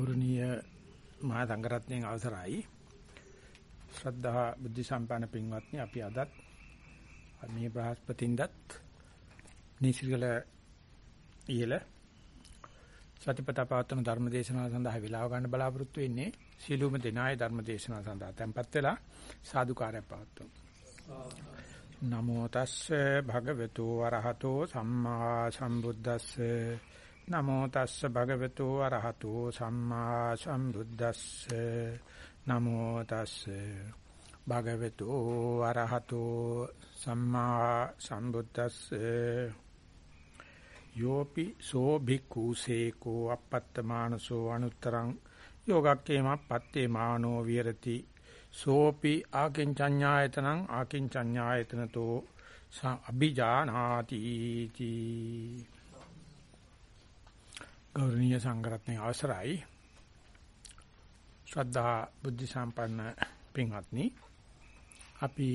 ගෞරවනීය මහා සංඝරත්නයන් අවසරයි. ශ්‍රද්ධා බුද්ධ සම්පන්න පින්වත්නි අපි අදත් මේ බ්‍රහස්පතින්දත් නිසිගල ඉහළ සතිපතා පවත්වන ධර්ම දේශනාව සඳහා විලාව ගන්න බලාපොරොත්තු වෙන්නේ සීලුම දෙනාය ධර්ම දේශනාව සඳහා. tempත් වෙලා සාදුකාරය පවත්වමු. නමෝ තස්සේ භගවතු වරහතෝ සම්මා සම්බුද්දස්සේ නමෝ තස්ස භගවතු අරහතෝ සම්මා සම්බුද්දස්ස. නමෝ තස්ස භගවතු අරහතෝ සම්මා සම්බුද්දස්ස. යෝපි සෝ භික්ඛු සේකෝ අපත්තමානසෝ අනුත්තරං. යෝගක්කේම පත්තේ මානෝ විරති සෝපි ආකින්චඤ්ඤායතනං ආකින්චඤ්ඤායතනතෝ අභිජානාති තී. ගෞරවනීය සංඝරත්නයේ අවසරයි. ශ්‍රද්ධා බුද්ධ සම්පන්න පින්වත්නි අපි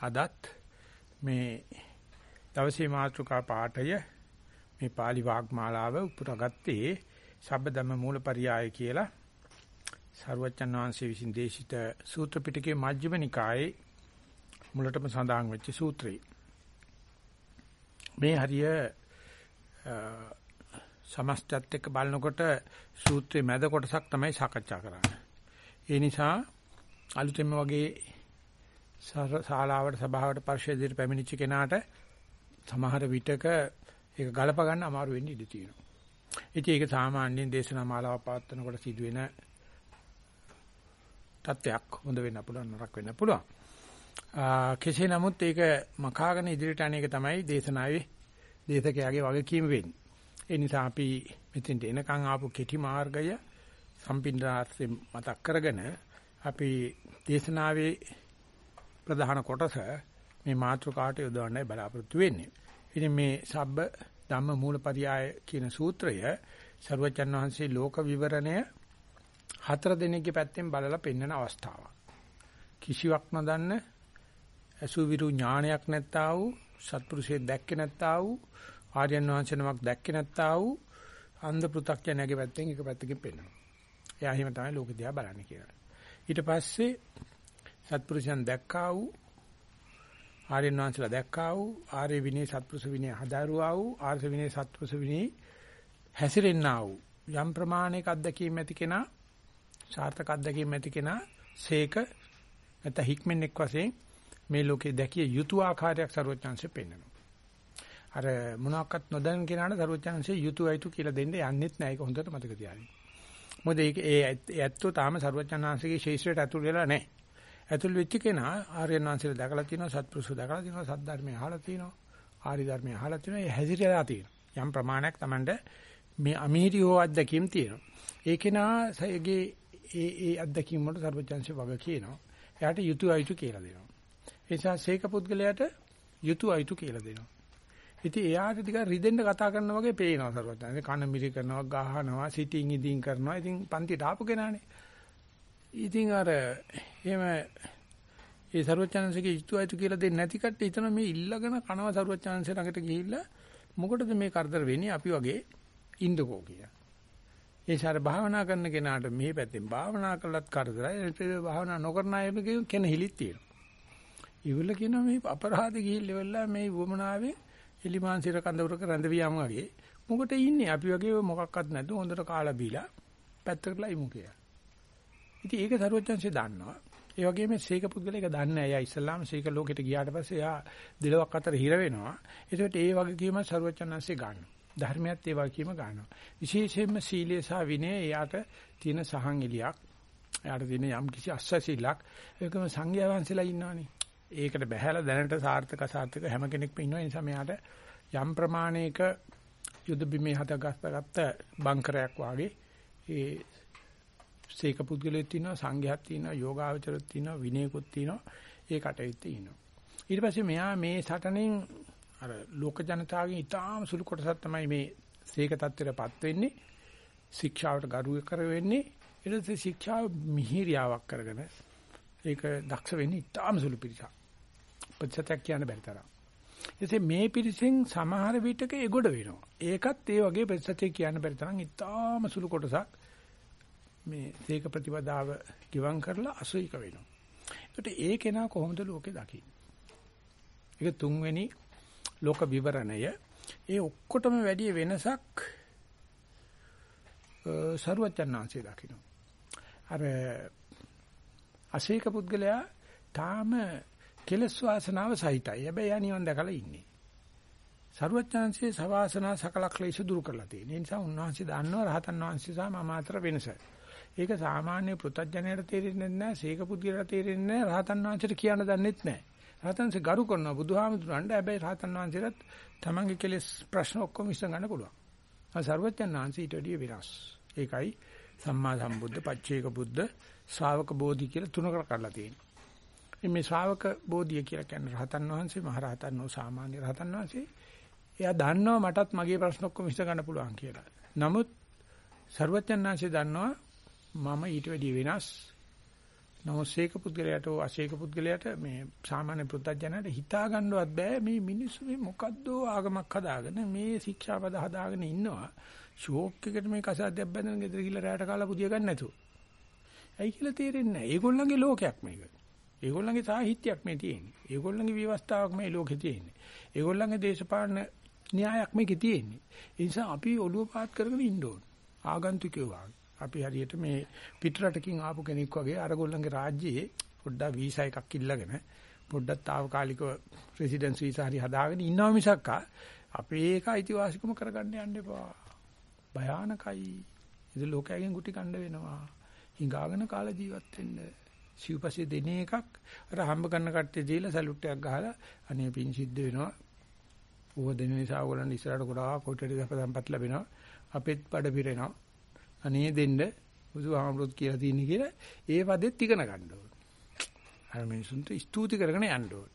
අදත් මේ දවසේ මාතෘකා පාඨය මේ pāli වාග්මාලාව උපුරගත්තේ සබ්බදම මූලපරියාය කියලා සරුවචන් වහන්සේ විසින් දේශිත සූත්‍ර පිටකයේ මජ්ක්‍ධිම නිකායේ මුලටම සඳහන් වෙච්ච සූත්‍රය. මේ හරිය සමස්තත් එක්ක බලනකොට සූත්‍රයේ මැද කොටසක් තමයි සාකච්ඡා කරන්නේ. ඒ නිසා අලුතෙන්ම වගේ ශාලාවට සභාවට පරිශීලනයට පැමිණිච්ච කෙනාට සමහර විටක ඒක ගලප ගන්න අමාරු වෙන්න ඉඩ තියෙනවා. ඉතින් ඒක සාමාන්‍යයෙන් දේශනා මාලාව පවත්වනකොට සිදුවෙන තත්ත්වයක් හොඳ වෙන්න පුළුවන් නරක වෙන්න පුළුවන්. කෙසේ නමුත් ඒක මකාගෙන ඉදිරියට අනේක තමයි දේශනාවේ දේශකයාගේ වගකීම වෙන්නේ. ඒ නිසා අපි මෙතෙන්ට එනකන් ආපු කෙටි මාර්ගය සම්පින්දාස්සේ මතක් කරගෙන අපි දේශනාවේ ප්‍රධාන කොටස මේ මාතෘකාට යොදවන්නයි බලාපොරොත්තු වෙන්නේ. ඉතින් මේ සබ්බ ධම්ම මූලපරියාය කියන සූත්‍රය ਸਰවචන් වහන්සේ ලෝක විවරණය හතර දිනකගේ පැත්තෙන් බලලා පෙන්වන අවස්ථාවක්. කිසිවක් නොදන්න අසුවිරු ඥානයක් නැත්තා වූ සත්පුරුෂයෙක් දැක්කේ නැත්තා වූ ආර්යයන් වහන්සේ නමක් දැක්කේ නැත්තා වූ අන්ධ පෘථග්ජනයාගේ පැත්තෙන් එක පැත්තකින් පෙන්වනවා. එයා හිම තමයි ලෝක දිහා බලන්නේ කියලා. ඊට පස්සේ සත්පුරුෂයන් දැක්කා වූ ආර්යයන් වහන්සේලා දැක්කා වූ ආර්ය විනය සත්පුරුෂ විනය හදාරුවා වූ ආර්ය විනය සත්පුරුෂ විනය හැසිරෙන්නා වූ යම් ප්‍රමාණයක අත්දැකීම් ඇති කෙනා සාර්ථක අත්දැකීම් ඇති කෙනා සේක නැත්නම් හික්මෙන්ෙක් වශයෙන් මේ ලෝකේ දැකිය යුතු ආකාරයක් ਸਰවඥාන්සේ පෙන්වනවා. අර මොනවාක්වත් නොදැන කෙනාට සරුවචනංශයේ යුතුයයිතු කියලා දෙන්න යන්නෙත් නැහැ. ඒක හොඳට මතක තියාගන්න. මොකද ඒක ඒ ඇත්තෝ තාම සරුවචනංශයේ ශේෂ්ත්‍රයට ඇතුල් වෙලා නැහැ. ඇතුල් වෙච්ච කෙනා ආර්යයන් වහන්සේලා දැකලා තියෙනවා, සත්පුරුෂෝ දැකලා තියෙනවා, සද්ධර්මය අහලා තියෙනවා, ආරි ධර්මය අහලා තියෙනවා. ඒ හැසිරලා තියෙනවා. යම් ප්‍රමාණයක් Tamande මේ අමීරියෝ අත්දැකීම් තියෙනවා. ඒ කෙනාගේ ඒ ඒ අත්දැකීම් වලට සරුවචනංශය වග කියනවා. එයාට යුතුයයිතු කියලා දෙනවා. ඒ නිසා සීක පුද්ගලයාට යුතුයයිතු කියලා දෙනවා. ඉතින් එයාට ටිකක් රිදෙන්න කතා කරනවා වගේ පේනවා සරුවචන. කන මිරි කරනවා, ගහනවා, සිටින් ඉදින් කරනවා. ඉතින් පන්තිට ආපු කෙනානේ. ඉතින් අර එහෙම ඒ සරුවචනන්සේගේ ඉතුයිතු කියලා දෙන්නේ නැති කට්ටිය හිතන මේ ඉල්ලගෙන කනවා සරුවචනන්සේ ළඟට ගිහිල්ලා මොකටද මේ කරදර වෙන්නේ අපි වගේ ඉන්නකෝ කියලා. ඒ සාර භාවනා කරන කෙනාට මේ පැත්තෙන් භාවනා කළත් කරදරයි. ඒ භාවනා නොකරන අය කෙනෙහිලිත් තියෙනවා. ඉවල කියනවා මේ අපරාධ ගිහිල්ලා මේ වමනාවේ එලිමාන්සිර කඳවුරක රැඳවියම් වගේ මොකට ඉන්නේ අපි වගේ මොකක්වත් නැතුව හොඳට කාලා බීලා පැත්තකටලා ඉමු කියලා. ඉතින් ඒක සරුවචන්සේ දන්නවා. ඒ වගේම සීක පුද්ගලයා ඒක දන්නේ නැහැ. එයා ඉස්ලාම සීක ලෝකෙට ගියාට පස්සේ එයා දිලවක් අතර හිර වෙනවා. ඒකට ඒ වගේකීම සරුවචන්න්සේ ගන්නවා. ධර්මයත් ඒ වගේකීම ගන්නවා. විශේෂයෙන්ම සීලය සහ විනය එයාට තියෙන සහන් එලියක්. එයාට තියෙන යම් කිසි අස්සසිලක් ඒකම සංඝයා වහන්සේලා ඉන්නවනේ. ඒකට බහැලා දැනට සාර්ථක සාර්ථක හැම කෙනෙක්ම ඉන්නවා. ඒ නිසා මෙයාට යම් ප්‍රමාණයක යුද බිමේ හදගත්තගත්ත බංකරයක් වාගේ ඒ සීක පුද්ගලෙත් ඉන්නවා, සංඝයාත් ඉන්නවා, යෝගාවචරත් ඉන්නවා, විනයකුත් ඉන්නවා. ඒ කටයුත්තේ ඉන්නවා. ඊට පස්සේ මෙයා මේ සටනෙන් අර ලෝක ජනතාවගෙන් ඉතාම සුළු කොටසක් තමයි මේ සීක තත්ත්වයටපත් වෙන්නේ. ශික්ෂාවට ගරු කර වෙන්නේ. ඊට පස්සේ ශික්ෂාව මිහිරියාවක් කරගෙන ඒක දක්ෂ වෙන්නේ ඉතාම සුළු පිරිසක්. ප්‍රතිශතයක් කියන්න බැරි තරම්. එසේ මේ පිරිසෙන් සමහර විටක එගොඩ වෙනවා. ඒකත් ඒ වගේ ප්‍රතිශතයක් කියන්න බැරි තරම් ඉතාම සුළු කොටසක් මේ සීක ප්‍රතිපදාව ගිවං කරලා අසුයික වෙනවා. ඒකට ඒ කෙනා කොහොමද ලෝකේ දකින්නේ? ඒක තුන්වෙනි ලෝක විවරණය. ඒ ඔක්කොටම වැඩි වෙනසක් සරුවචනාංශය දකින්න. අර අසීක පුද්ගලයා තාම කෙලස් වාසනාව සහිතයි. හැබැයි යා නිවන් දැකලා ඉන්නේ. සරුවචනාංශයේ සවාසනා සකල ක්ලේශ දුරු කරලා තියෙන. ඒ නිසා උන්වහන්සේ දන්නවා රහතන් වහන්සේ සහ මම අතර වෙනස. ඒක සාමාන්‍ය පෘථජ්ජනයට තේරෙන්නේ නැහැ, සීක පුද්ගලයාට තේරෙන්නේ නැහැ, රහතන් වහන්සේට කියන්න දන්නෙත් නැහැ. රහතන්සේ ගරු කරනවා බුදුහාමුදුරන්ට. හැබැයි රහතන් වහන්සේට තමන්ගේ කෙලෙස් ප්‍රශ්න ඔක්කොම විසඳ ගන්න පුළුවන්. ආ සර්වඥාන්සේ ඊට වඩා විනාශ. ඒකයි සම්මා සම්බුද්ධ, පච්චේක බුද්ධ, ශ්‍රාවක බෝධි කියලා තුනකට කඩලා තියෙනවා. මේ ශ්‍රාවක බෝධිය කියලා කියන්නේ රහතන් වහන්සේ, මහරහතන් වූ සාමාන්‍ය රහතන් වහන්සේ. එයා දන්නවා මටත් මගේ ප්‍රශ්න ඔක්කොම විසඳ ගන්න පුළුවන් කියලා. නමුත් සර්වඥාන්සේ දන්නවා මම ඊට වැඩිය වෙනස්. නෝසේක පුද්ගලයාට අශේක පුද්ගලයාට මේ සාමාන්‍ය පුත්තජනට හිතා ගන්නවත් බෑ මේ මිනිස්සු මේ මොකද්ද ආගමක් හදාගෙන මේ ශික්ෂාපද හදාගෙන ඉන්නවා. ෂෝක් එකට මේ කසාදයක් බැඳගෙන ගෙදර ගිහලා රැයට කාලා පුදිය ගන්න නැතුව. ඇයි කියලා තේරෙන්නේ නැහැ. ඒගොල්ලන්ගේ ලෝකයක් මේක. ඒගොල්ලන්ගේ සාහිත්‍යයක් මේ තියෙන්නේ. ඒගොල්ලන්ගේ විවස්ථාවක් මේ ලෝකේ තියෙන්නේ. ඒගොල්ලන්ගේ දේශපාලන න්‍යායක් මේකේ තියෙන්නේ. ඒ නිසා අපි ඔළුව පාත් කරගෙන ඉන්න ඕන. ආගන්තුකයෝ වාගේ. අපි හරියට මේ පිටරටකින් ආපු කෙනෙක් වගේ අරගොල්ලන්ගේ රාජ්‍යයේ පොඩ්ඩක් වීසා එකක් ඉල්ලගෙන පොඩ්ඩක් తాවකාලිකව රෙසිඩන්ස් වීසා හරි හදාගෙන ඉන්නවා මිසක් අපේ ඒක අයිතිවාසිකම කරගන්න යන්න එපා. භයානකයි. ඉතින් ලෝකයෙන් ගුටි කණ්ඩ වෙනවා. හිඟාගෙන කාල ජීවත් වෙන්න. සිව්පස්සේ දෙන එකක් අර හම්බ කරන කට්ටිය දීලා සැලුට් එකක් ගහලා අනේ පින් සිද්ධ වෙනවා. ඌව දෙන නිසා ඕගොල්ලන් ඉස්සරහට ගොඩාක් කොටට සම්පත් ලැබෙනවා. අපෙත් බඩ පිරෙනවා. අනේ දෙන්න බුදුහාමුදුරුවෝ කියලා තියෙන කියලා ඒ වදෙත් ඉගෙන ගන්න ඕන. අර මිනිසුන්ට ස්තුති කරගෙන යන්න ඕන.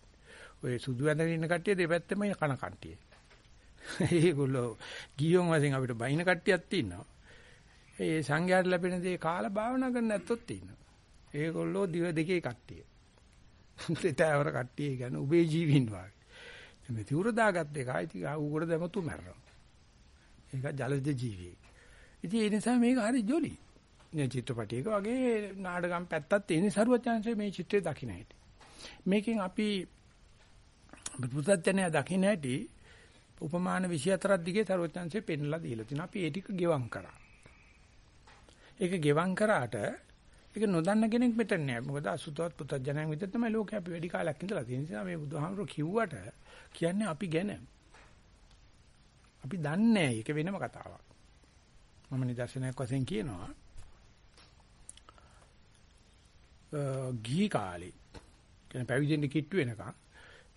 ඔය සුදු ඇඳගෙන ඉන්න කට්ටිය දෙපැත්තෙම කන කට්ටිය. ඒගොල්ලෝ ගියොන් වශයෙන් අපිට බයින කට්ටියක් තියෙනවා. ඒ සංඝයාට ලැබෙන දේ කාලා භාවනා කරන්න නැත්තොත් තියෙනවා. ඒගොල්ලෝ දිව දෙකේ කට්ටිය. දෙතවර කට්ටිය කියන්නේ උබේ ජීවින් වාගේ. මේ තිවුර දාගත්ත එකයි ටික ඌකට දැමතු මැරෙනවා. ඒක ජලජ ජීවියෙක්. ඉතින් ඒ නිසා මේක හරි ජොලි. නේ චිත්‍රපටයක වගේ නාටකම් පැත්තක් තියෙන සරුවචාන්සේ මේ චිත්‍රය දකින්න හැටි. මේකෙන් අපි බුද්ධත්වයේ දකින්න හැටි උපමාන 24ක් දිගේ සරුවචාන්සේ පෙන්ලා දීලා තිනවා. අපි ඒ ටික ගෙවම් කරා. ඒක ගෙවම් කරාට ඒක නොදන්න කෙනෙක් මෙතන නෑ. මොකද අසුතවත් පුතඥයන් විතර තමයි ලෝකේ අපි වැඩි කාලයක් ඉඳලා තියෙන නිසා මේ බුදුහාමුදුරුවෝ කිව්වට කියන්නේ අපි ගැන. අපි දන්නේ නෑ. ඒක වෙනම කතාවක්. මම නිදර්ශනයක් වශයෙන් කියනවා ගිහි කාලේ කියන පැවිදෙන්න කිට්ටු වෙනකන්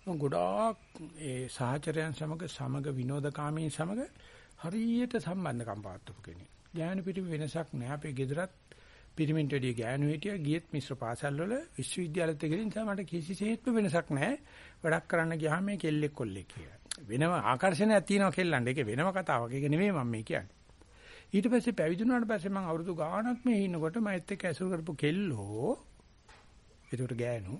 මම ගොඩාක් ඒ සහචරයන් සමග සමග විනෝදකාමීන් සමග හරියට සම්බන්ධකම් පවත්වපු කෙනෙක්. ඥාන පිටිම වෙනසක් නෑ අපේ ගෙදරත් පිරිමින්ට වැඩි ගෑනු හිටියා ගියත් මිශ්‍ර පාසල් වල විශ්වවිද්‍යාලෙත් ගිහින් තමයි මට කිසිසේත්ම වෙනසක් නෑ. වැඩක් කරන්න ගියාම මේ කෙල්ලෙක් කොල්ලෙක් කියලා. වෙනම ආකර්ෂණයක් තියෙනවා කෙල්ලන්ට. ඒක වෙනම කතාවක්. ඒක නෙමෙයි මම මේ කියන්නේ. ඊට පස්සේ පැවිදුණාට පස්සේ මම අවුරුදු ගාණක් මේ ඉන්නකොට මයිත් එක්ක ඇසුරු කරපු කෙල්ලෝ ඒකට ගෑනු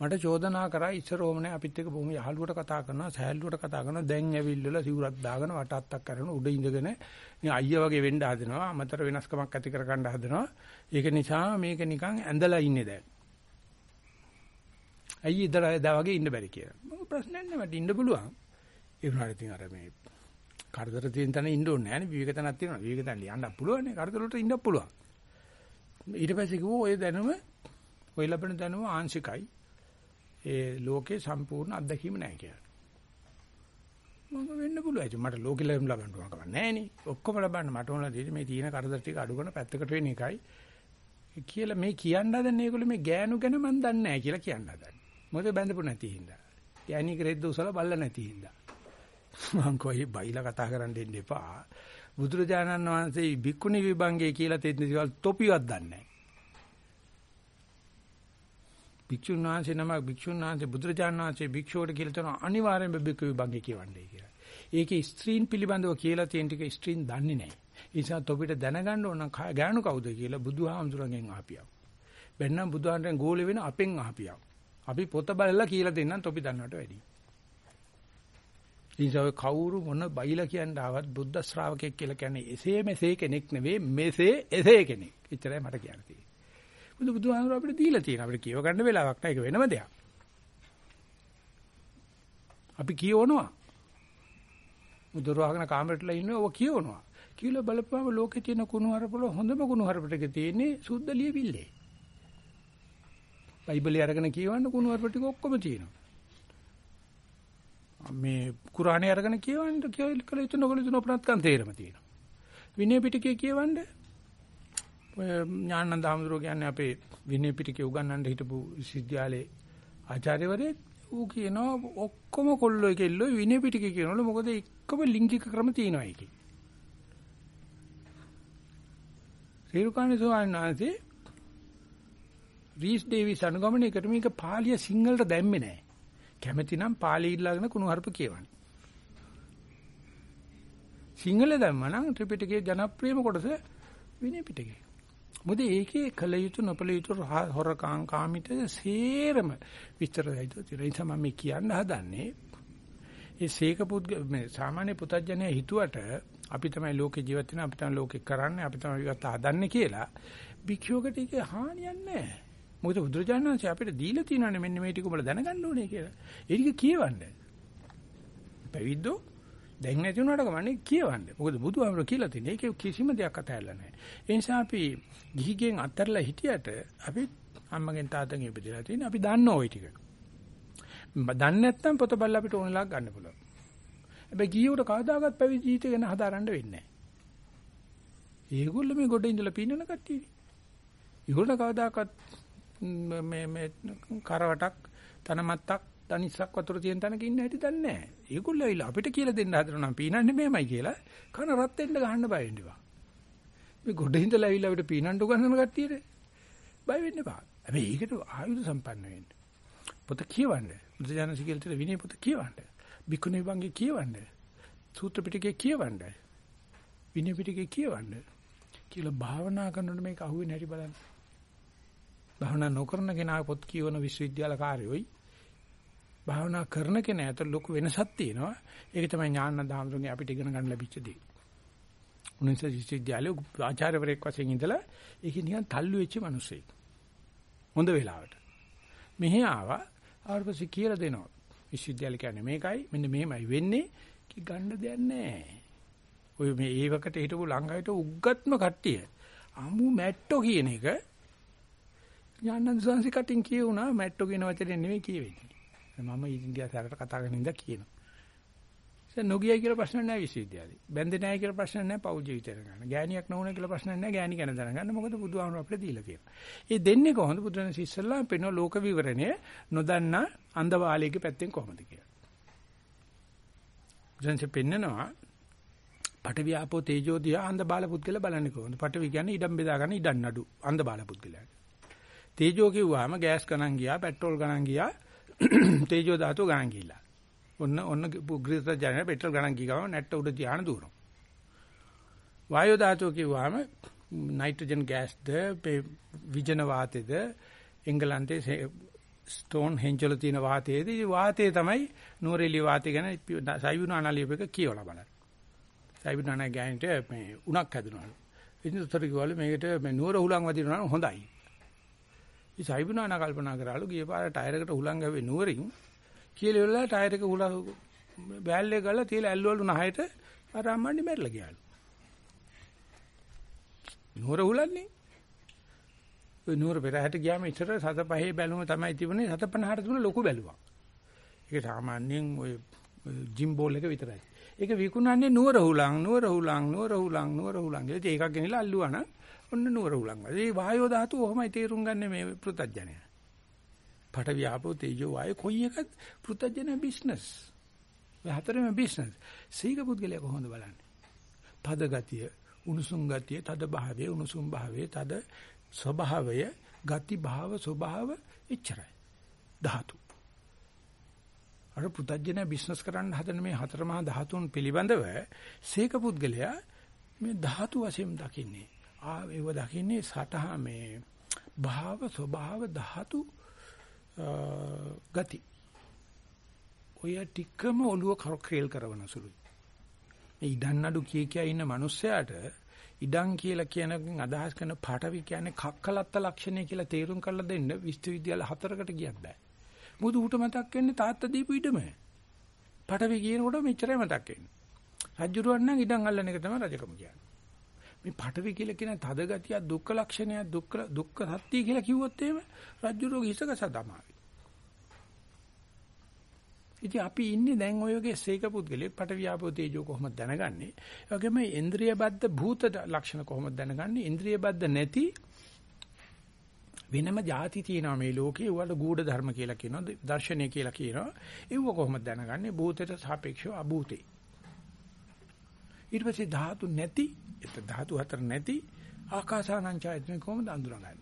මට චෝදනා කරා ඉස්සර ඕමනේ අපිත් එක්ක බොහොම යහළුවට කතා කරනවා සහැල්ලුවට කතා කරනවා දැන් ඇවිල්ලා සිවුරක් දාගෙන වටත්තක් කරන උඩ ඉඳගෙන මේ අයියා වගේ වෙන්න හදනවා අමතර වෙනස්කමක් ඇති කර ගන්න හදනවා ඒක නිසා මේක නිකන් ඇඳලා ඉන්නේ දැන් අයියේ ඉදලා එදා වගේ ඉන්න බැරි කියලා මම ප්‍රශ්නයක් නෑ මට ඉන්න පුළුවන් ඒ වුණාට ඉතින් අර මේ කරදර තියෙන තැන ඉන්න ඕනේ නෑනේ විවේක තැනක් තියෙනවා. විවේක තැන ලියන්න පුළුවන් නේ. කරදර වලට ඉන්න පුළුවන්. ඊට පස්සේ කිව්වෝ ඔය දැනුම ඔය ලැබෙන දැනුම ආංශිකයි. ඒ ලෝකේ සම්පූර්ණ අත්දැකීම නෑ කියලා. මම වෙන්න පුළුවන්. ඒක මට ලෝකෙ ලැබෙන්න ලබන්න ඕන කම නෑනේ. ඔක්කොම ලබන්න මට ඕන දෙයක් මේ තියෙන කරදර ටික අඩු කරන පැත්තකට වෙන එකයි. කියලා මේ කියන්න හදන්නේ ඒගොල්ලෝ මේ ගෑනු ගැන මන් දන්නේ නැහැ කියලා කියන්න හදන්නේ. මොකද බැඳපු නැති හින්දා. ගෑණි කරෙද්ද උසල බල්ල නැති හින්දා. මං කොයි බයිලා කතා කරන්න දෙන්න එපා. බුදුරජාණන් වහන්සේ භික්ඛුනි විභංගේ කියලා තෙන්න දේවල් තොපියක් දන්නේ නැහැ. භික්ෂුන් වහන්සේ නමක් භික්ෂුන් වහන්සේ බුදුරජාණන් වහන්සේ භික්ෂුවට කියලා තන අනිවාර්යෙන්ම භික්ඛු විභංගේ කියවන්නේ කියලා. ඒකේ ස්ත්‍රීන් පිළිබඳව කියලා තියෙන ටික ස්ත්‍රීන් දන්නේ නැහැ. ඒ නිසා තොපිට දැනගන්න ඕන ගෑනු කවුද කියලා බුදුහාමුදුරන්ගෙන් අහපියව. බෙන්නම් බුදුහාමුදුරන් ගෝලෙ වෙන අපෙන් අහපියව. අපි පොත බලලා කියලා දෙන්නම් තොපි දන්නවට වැඩියි. ඉතින් කවුරු මොන බයිලා කියන්න ආවත් බුද්ධ ශ්‍රාවකෙක් කියලා කියන්නේ එසේ මෙසේ කෙනෙක් නෙවෙයි මෙසේ එසේ කෙනෙක්. එච්චරයි මට කියන්න තියෙන්නේ. බුදු බුදුහාමුදුර අපිට දීලා තියෙන අපිට කියව ගන්න වෙලාවක් නැහැ ඒක වෙනම දෙයක්. අපි කියවනවා. උදරවහගෙන කාමරේටලා ඉන්නේ ඔව කියවනවා. කියලා බලපුවම ලෝකේ තියෙන කුණු හරපවල හොඳම කුණු හරපටක තියෙන්නේ සුද්ධ ලියවිල්ලේ. බයිබලේ අරගෙන කියවන්න කුණු හරප ටික ඔක්කොම තියෙනවා. මේ කුරානේ අරගෙන කියවන්න කල යුතු නොකල යුතු නොපනත්කම් තේරම තියෙනවා. විනය පිටකේ කියවන්න ඔය ඥානන්ද හාමුදුරුවෝ කියන්නේ අපේ විනය පිටකේ උගන්වන්න හිටපු විශ්වවිද්‍යාලයේ ආචාර්යවරයෙක් ඌ කියනවා ඔක්කොම කොල්ලෝ කෙල්ලෝ විනය පිටකේ කියනවලු මොකද එකම ලිංගික ක්‍රම තියෙනවා ඒකේ. සේරුකාණේ ස්වාමීන් වහන්සේ රීස් ඩේවිස් අනුගමනය කරමින් මේක පාලිය සිංහලට දැම්මේ නැහැ. කැමැති නම් පාලි ඉල්ලගෙන කුණු හarp කියවන්න. සිංහල දැම්මනම් ත්‍රිපිටකයේ ජනප්‍රියම කොටස විනය පිටකේ. මොකද ඒකේ කල යුතු නොකල යුතු හොරකාම් කාමිත සේරම විස්තර දෙයිද ඒ තමයි මේ කියන්න හදන්නේ. ඒ සීක පුද්ග මේ සාමාන්‍ය පුතඥය හිතුවට අපි තමයි ලෝකේ ජීවත් වෙන අපි තමයි ලෝකේ කරන්නේ අපි තමයි විගත හදන්නේ කියලා භික්ෂුවකට ඒක හානියක් නැහැ. මොකද බුදුරජාණන් වහන්සේ අපිට දීලා තියෙනවානේ මෙන්න මේ ටික උඹලා දැනගන්න ඕනේ කියලා. ඒ ටික කියවන්න. පැවිද්දෝ දැන් නැති වුණාට කමන්නේ කියවන්න. මොකද බුදුහාමර කියලා තියෙන. ඒකේ කිසිම දෙයක් අතහැරලා නැහැ. ඒ නිසා අපි ගිහිගෙන් අත්හැරලා හිටියට අපි අම්මගෙන් තාත්තගෙන් ඉපදලා තියෙන අපි දන්න ওই ටික. දන්නේ නැත්නම් පොත බලලා අපිට ඕනලා ගන්න පුළුවන්. හැබැයි ගියවට කවදාකවත් පැවිදි ජීවිතය ගැන හදාරන්න වෙන්නේ නැහැ. ඒගොල්ලෝ මේ ගොඩ ඉඳලා පින්නන කට්ටියනේ. ඒගොල්ලෝ කවදාකවත් මේ මේ කරවටක් තනමත්තක් තනිස්සක් වතුර තියෙන තැනක ඉන්න හැටි දන්නේ නැහැ. ඒගොල්ලෝ ඇවිල්ලා අපිට කියලා දෙන්න හදනවා නම් පීනන්නේ මේමයි කියලා කන රත් වෙන්න ගහන්න බය වෙන්න එපා. මේ ගොඩ හිඳලා ඇවිල්ලා අපිට පීනන්න උගන්වන කට්ටියට බය වෙන්න එපා. හැබැයි ඒකට ආයුධ සම්පන්න වෙන්න. පොත කියවන්න. බුදුජානක සිගල්තේ විනය පොත කියවන්න. බිකුණේ වංගේ කියවන්න. සූත්‍ර පිටකේ කියවන්න. විනය පිටකේ කියවන්න. කියලා භාවනා කරනකොට මේක අහුවෙන්නේ නැටි බලන්න. භාවනා නොකරන කෙනා පොත් කියවන විශ්වවිද්‍යාල කාර්යෝයි භාවනා කරන කෙනා අතර ලොකු වෙනසක් තියෙනවා. ඒක තමයි ඥානන්ද හාමුදුරනේ අපිට ඉගෙන ගන්න ලැබිච්ච දේ. උන්වහන්සේ විශ්වවිද්‍යාලයේ ආචාර්යවරයෙක් වශයෙන් ඉඳලා ඒක නිකන් තල්ලු වෙච්ච මිනිස්සෙක්. හොඳ වෙලාවට. මෙහි ආවා ආවර්පසි කියලා දෙනවා. විශ්වවිද්‍යාල කියන්නේ මේකයි මෙන්න මෙහෙමයි වෙන්නේ කි ගන්න දෙයක් නැහැ. ඔය මේ ඒවකට හිටපු ලංකාවට උග්ගත්ම කට්ටිය අමු මැට්ටෝ කියන එක ඥානන්ද සංසි කටින් කියුණා මැට්ටෝ කියන වචනේ නෙමෙයි කියවෙන්නේ. මම ඉන්දියා සාරට කතා කරන ඉඳ කියනවා. දැන් නොගියයි කියලා ප්‍රශ්න නැහැ විශ්වවිද්‍යාලේ. බැඳේ නැහැ කියලා ප්‍රශ්න නැහැ පෞල් ජීවිතය ගන්න. ගෑණියක් නොවුන කියලා ප්‍රශ්න නැහැ ගෑණි ගැන දැනගන්න. මොකද බුදුහාමුදුර අපිට දීලා තියෙනවා. ඒ දෙන්නේ කොහොමද බුදුරජාණන් ඉස්සල්ලා පෙන ලෝක විවරණය නොදන්න අන්ධවාලයේ පැත්තෙන් කොහොමද කියලා. බුදුන්සේ පෙන්නනවා පටවි ආපෝ තේජෝ දිහා අන්ධ බාල පුද්ගල බලන්නේ කොහොමද? පටවි කියන්නේ ඉඩම් බෙදා ගන්න ඉඩම් නඩු අන්ධ බාල පුද්ගලයාට. තේජෝ කිව්වහම ගෑස් ගණන් ගියා, පෙට්‍රෝල් ගණන් ගියා, තේජෝ ධාතුව ගණන් ගිහිල්ලා. ඔන්න ඔන්න ග්‍රීස ජනන පෙට්‍රල් ගණන් ගිහම නැට්ට උඩ ධානය දුවනවා. වායෝ ධාතුව කිව්වහම නයිට්‍රජන් ගෑස්ද විජන වාතයේද එංගලන්තයේ ස්ටෝන් හෙන්ජල තියෙන වාතයේද වාතය තමයි නූරෙලි වාතය ගැන සයිබුනානා ලියපෙක කියවලා බලන්න. සයිබුනානා ගෑනිට මේ උණක් හැදුනලු. ඉතින් උත්තර කිව්වලු මේකට මේ නූර හුලං වදිනවා නම් හොඳයි. ඉතින් සයිබුනානා කල්පනා කරාලු ගිය පාර ටයර් එකට හුලං ගැවේ නූරින් කියලා ඉවරලා ටයර් එක හුලා බෑල්ලේ ගාලා තියලා ඇල්ලවලු නහයට අර අම්මන්ඩි මැරලා ගියාලු. නූර හුලන්නේ. ඔය නූර පෙරහැට ගියාම ඉතර සත පහේ බැලුම තමයි තිබුණේ සත 50ට තිබුණ ලොකු බැලුවා. ඒක සාමාන්‍යයෙන් ඔය ජිම් බෝල් එක විතරයි. ඒක විකුණන්නේ නුවර හුලං නුවර හුලං නුවර හුලං නුවර හුලං කියලා ඒකක් ගෙනිලා අල්ලුවා නම් ඔන්න නුවර හුලං වල. මේ වායෝ ධාතු ඔහොමයි තේරුම් ගන්න මේ පෘතජ්ජනය. පට ව්‍යාපෝ තේජෝ වායෝ කොයි එකත් පෘතජ්ජන බිස්නස්. ඔය හතරෙම බිස්නස්. සීක පුද්ගලයා කොහොමද බලන්නේ? පද ගතිය, උණුසුම් ගතිය, තද භාවය, උණුසුම් භාවය, තද ස්වභාවය, ගති භාව ස්වභාව එච්චරයි. ධාතු. අර පුතඥය බිස්නස් කරන්න හදන මේ හතර මහා ධාතුන් පිළිබඳව සීක පුද්ගලයා මේ ධාතු වශයෙන් දකින්නේ. ආ ඒව දකින්නේ සටහ මේ භාව ස්වභාව ධාතු ගති. ඔය ටිකම ඔළුව ක්‍රේල් කරවන සුළුයි. මේ ඉඩන් නඩු කිය කිය ඉන්න මිනිස්සයාට ඉඩම් කියලා කියනකින් අදහස් කරන පාඨවි කියන්නේ කක්කලත්ත ලක්ෂණය කියලා තේරුම් කරලා දෙන්න විශ්වවිද්‍යාල හතරකට ගියත් බෑ. මොකද ඌට මතක් වෙන්නේ තාත්තා දීපු ඉඩම. පාඨවි කියනකොට මෙච්චරයි මතක් වෙන්නේ. රජුරුවන් නම් ඉඩම් අල්ලන එක තමයි රජකම කියන්නේ. මේ පාඨවි කියලා කියන තද ගතිය දුක්ඛ ලක්ෂණය දුක්ඛ දුක්ඛ සත්‍ය කියලා කිව්වොත් එහෙම රජුරුවගේ හිසක සදමාවි. ඉතින් අපි ඉන්නේ දැන් ඔය වගේ සීක පුද්ගලෙක් පට වියාපෝ තේජෝ කොහොමද දැනගන්නේ? ඒ වගේම ඉන්ද්‍රිය බද්ධ භූත ලක්ෂණ කොහොමද දැනගන්නේ? ඉන්ද්‍රිය බද්ධ නැති වෙනම જાති තියෙනවා මේ ලෝකේ. ඒවට ගූඪ ධර්ම කියලා කියනවා, දර්ශනය කියලා කියනවා. ඒව කොහොමද දැනගන්නේ? භූතයට සාපේක්ෂව අභූතේ. ඊට පස්සේ ධාතු නැති, ඒත් ධාතු හතර නැති ආකාසානංචයත්ම කොහොමද අඳුරගන්නේ?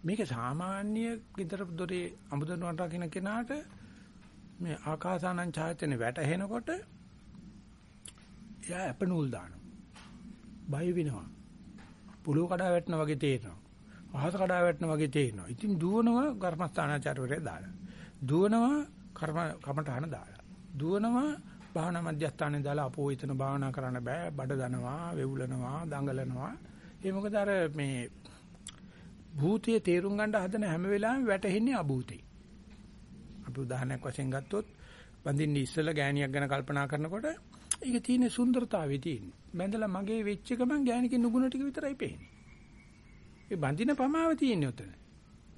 මේක සාමාන්‍ය ගෙදර දොරේ අමුදනුවට රකින්න කෙනාට මේ ආකාසානං ඡායතන වැටහෙනකොට එයා අපනූල් දානවා. බය වෙනවා. පුළොව කඩා වැටෙනා වගේ තේරෙනවා. අහස කඩා වැටෙනා වගේ තේරෙනවා. ඉතින් දුවනවා කර්මස්ථානාචාරවලට දාලා. දුවනවා කර්ම කමටහන දාලා. දුවනවා භාවනා මධ්‍යස්ථානේ දාලා අපෝ එතන භාවනා කරන්න බෑ. බඩ දනවා, වෙවුලනවා, දඟලනවා. ඒ මොකද අර මේ භූතයේ තේරුම් ගන්න හදන හැම වෙලාවෙම වැටෙන්නේ අභූතේ. අපි උදාහරණයක් වශයෙන් ගත්තොත් බඳින්න ඉස්සෙල්ලා ගෑණියක් ගැන කල්පනා කරනකොට ඒක තියෙන සුන්දරතාවයේ තියෙන. බැඳලා මගේ වෙච්ච ගමන් ගෑණිකේ නුගුණ ටික විතරයි පේන්නේ. ඒ බඳින පමාව තියෙන්නේ උතන.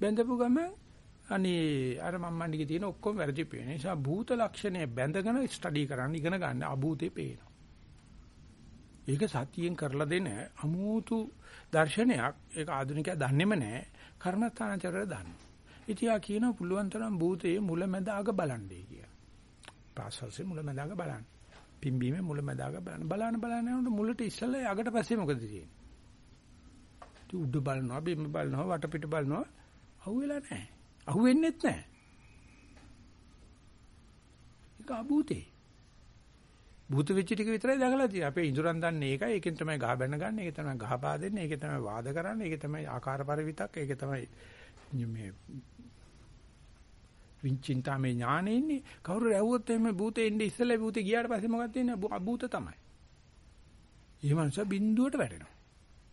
බැඳපු ගමන් අනේ අර මම්මණ්ඩිගේ තියෙන ඔක්කොම වැරදි පේන නිසා භූත ලක්ෂණය බැඳගෙන ස්ටඩි කරන්න ඉගෙන ගන්න අභූතේ පේනවා. ඒක සතියෙන් කරලා දෙන අමෝතු දර්ශනයක් ඒක ආධුනිකයා දන්නේම නැහැ කර්මස්ථානචරය දන්නේ. ඉතියා කියන පුළුවන් තරම් භූතයේ මුලැමැද අග බලන්නේ කියලා. පාසල්සේ මුලැමැද අග බලන්න. පිම්බීමේ මුලැමැද අග බලන්න. බලන්න බලන්න යනකොට මුලට ඉස්සෙල්ලා අගට පස්සේ මොකද තියෙන්නේ? උඩ බලනවා, බිම බලනවා, වටපිට බලනවා. අහුවෙලා නැහැ. අහුවෙන්නෙත් නැහැ. ඒක අභූතේ. භූත වෙච්ච ටික විතරයි දැකලා තියෙන්නේ. අපේ ඉඳුරන් දන්නේ ඒකයි. ඒකෙන් තමයි ගහ බැන ගන්න. ඒක තමයි ගහ පා දෙන්නේ. ඒක තමයි වාද කරන්නේ. ඒක තමයි ආකාර පරිවිතක්. ඒක තමයි මේ විචින්තාමේ ඥානෙ ඉන්නේ කවුරු රැවුවොත් එහෙම භූතේ ඉන්නේ ඉස්සෙල්ලා භූතේ ගියාට පස්සේ මොකක්ද වෙන්නේ අභූත තමයි. ඒ මනුස්සයා බින්දුවට වැටෙනවා.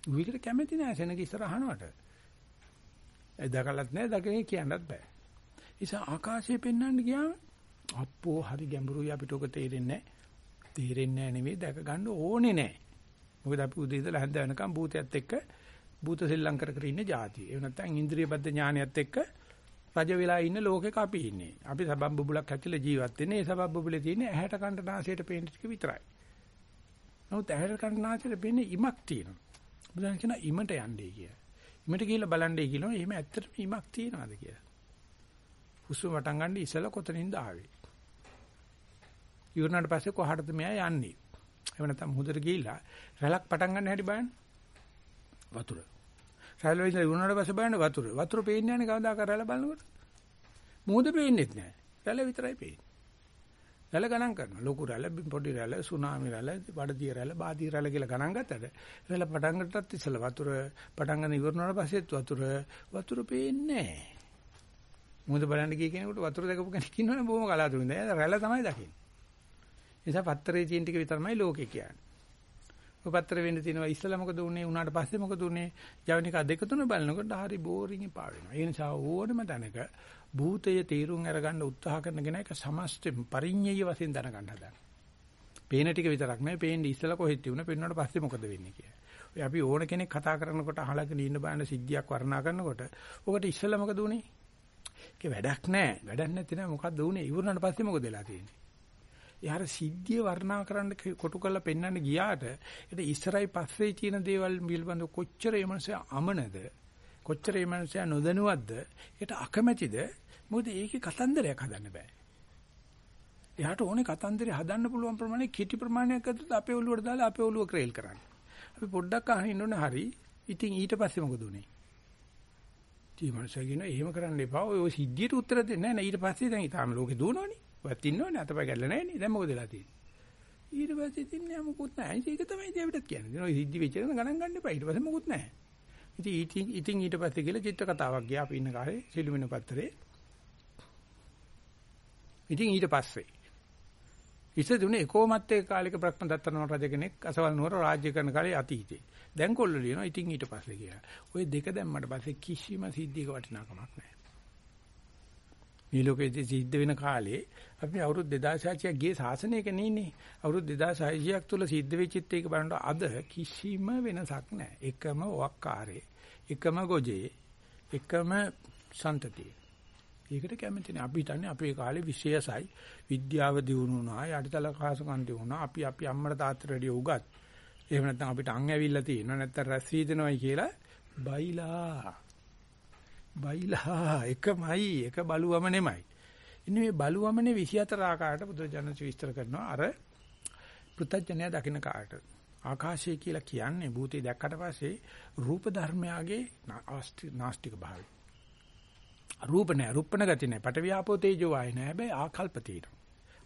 ඌවිකට කැමති නෑ සෙනග ඉස්සර අහනවට. ඒ දකලත් නෑ දකේ කියන්නත් බෑ. ඉතින් ආකාශයේ පෙන්වන්න ගියාම අප්පෝ හරි ගැඹුරුයි අපිට ඔක තේරෙන්නේ නෑ. තේරෙන්නේ නෑ නෙවෙයි දැක ගන්න ඕනේ නෑ. මොකද අපි උදේ ඉඳලා හැන්ද වෙනකම් භූතයත් එක්ක භූත සෙල්ලම් කර කර ඉන්න જાතිය. ඒ නැත්නම් ඉන්ද්‍රිය බද්ධ ඥානයත් එක්ක රජ වෙලා ඉන්න ලෝකෙක අපි ඉන්නේ. අපි සබම් බබුලක් ඇතුලේ ජීවත් වෙන්නේ. ඒ සබම් බබුලේ තියෙන්නේ ඇහැට කන්ට නාසයට පේන ටික විතරයි. නමුත් ඇහැට කන්ට නාසයට පේන්නේ ඉමක් තියෙනවා. බුදුන් කියන ඉමට යන්නේ කිය. ඉමට ගිහිල්ලා බලන්නේ කියනවා. එහෙම ඇත්තටම ඉමක් තියනවාද කියලා. හුස්ම වටන් ගන්න ඉස්සලා කොතනින්ද ආවේ? ඉවරනාට පස්සේ කොහටද මෙයා යන්නේ? එහෙම නැත්නම් මුහුදට ගිහිල්ලා රැලක් පටන් ගන්න හැටි බලන්න. වතුර. රැළ වෙයිද වුණාට පස්සේ බලන්න වතුර. වතුර පේන්නේ නැහැ කවදාකවත් රැළ බලනකොට. මූද පේන්නේත් නැහැ. රැළ විතරයි පේන්නේ. රැළ ගණන් කරනවා. ලොකු රැළ, පොඩි රැළ, සුනාමි රැළ, බඩදිය රැළ, බාදිය රැළ කියලා ගණන් ගත්තට රැළ පටන් ගන්නටත් ඉස්සෙල්ලා වතුර පටන් ගන්න ඉවරනාට පස්සෙත් වතුර වතුර පේන්නේ නැහැ. මොකද බලන්න ගිය කෙනෙකුට වතුර දැකපු කෙනෙක් ඉන්නවනේ බොහොම කලාතුරකින්. දැන් රැළ තමයි දකින්නේ. ඒ නිසා පත්තරේ තියෙන ටික විතරමයි ලෝකේ කියන්නේ. උපතර වෙන්න තියෙනවා ඉස්සලා මොකද උනේ උනාට පස්සේ මොකද උනේ ජවනිකා දෙක තුන බලනකොට හරි බෝරින් එපා වෙනවා ඒ නිසා ඕනම තැනක භූතයේ තීරුම් අරගන්න උත්සාහ කරන කෙනා එක සමස්ත පරිඤ්ඤය වශයෙන් දැනගන්න හදන. පේන ටික විතරක් නෙවෙයි පේන්නේ ඉස්සලා කොහෙද තිබුණා පේනවට පස්සේ මොකද වෙන්නේ කියලා. ඔය අපි ඕන කෙනෙක් කතා කරනකොට අහලාගෙන ඉන්න බෑන සිද්ධියක් වර්ණනා කරනකොට ඔකට ඉස්සලා මොකද උනේ? ඒක වැඩක් නෑ. වැඩක් නැති නෑ මොකද්ද උනේ? ඉවරනට පස්සේ මොකද වෙලා තියෙන්නේ? එයාර සිද්ධිය වර්ණනා කරන්න කොටු කරලා පෙන්වන්න ගියාට ඒක ඉස්සරයි පස්සේ තියෙන දේවල් පිළිබඳ කොච්චර ඒ මනුස්සයා අමනද කොච්චර ඒ මනුස්සයා නොදැනුවත්ද ඒකට අකමැතිද මොකද ඒකේ කතන්දරයක් හදන්න බෑ එයාට ඕනේ කතන්දරය හදන්න පුළුවන් ප්‍රමාණය කිටි ප්‍රමාණයක් අතට අපේ ඔළුවට දාලා අපේ ඔළුව ක්‍රේල් කරන්න අපි පොඩ්ඩක් අහන්න ඉන්න ඕනේ හරි ඉතින් ඊට පස්සේ මොකද උනේ ඊ මනුස්සයා කියන එහෙම කරන්න එපා ඔය සිද්ධියට උත්තර දෙන්නේ නැහැ ඊට පස්සේ දැන් ඊටාම ලෝකේ දුවනවනේ ඔයත් ඉන්නවනේ අතපය ගැල්ල නැහැ නේ. දැන් මොකද වෙලා තියෙන්නේ? ඊට පස්සේ ඉතින් නෑ මොකුත් නැහැ. ඒක තමයි ඉතින් අපිටත් කියන්නේ. ඔය සිද්ධි වෙච්ච එක ගණන් ගන්න එපා. ඊට පස්සේ මොකුත් නැහැ. ඉතින් ඉතින් ඊට පස්සේ කියලා චිත්‍ර කතාවක් ගියා අපි ඉන්න කාලේ සිළුමිණ පත්‍රේ. ඉතින් ඊට පස්සේ ඉස්සර දුන්නේ එකෝමත් ඒ කාලෙක බ්‍රහ්මදත්තන රජ කෙනෙක් අසවල් නුවර රාජ්‍ය කරන කාලේ අතීතේ. දැන් කොල්ල ලියනවා ඉතින් ඊට පස්සේ කියලා. ওই දෙක දැම්මට පස්සේ කිසිම සිද්ධියක වටිනාකමක් නැහැ. මේ ලෝකයේ සිද්ධ වෙන කාලේ අපි අවුරුදු 2600ක් ගියේ සාසනයක නෙන්නේ. අවුරුදු 2600ක් තුල සිද්ධ වෙච්ච එක බලනකොට අද කිසිම වෙනසක් නැහැ. එකම වක්කාරේ, එකම ගොජේ, එකම සන්තතිය. ඒකට කැමති නෑ. අපි හිතන්නේ අපේ කාලේ විශේෂයි. විද්‍යාව දියුණු වුණා, යටිතල කාසකම් දියුණා. අපි අපි අම්මට තාත්තට වැඩිය උගත්. එහෙම නැත්නම් අපිට අං ඇවිල්ලා තියෙනවා. නැත්නම් රැස් වීදෙනවයි කියලා බයිලා. බයිලා එකමයි, එක බලුවම නෙමයි. ඉන්නේ මේ බලුවමනේ 24 ආකාරයට බුදුරජාණන් විස්තර කරනවා. අර පෘථජ්ජනය දකින්න කාට. ආකාශය කියලා කියන්නේ භූතේ දැක්කට පස්සේ රූප ධර්මයාගේ නාස්තික භාවය. රූප නැහැ, රුප්පණ ගති නැහැ. පටවියාපෝ තේජෝ ආය නැහැ. හැබැයි ආකල්ප තියෙනවා.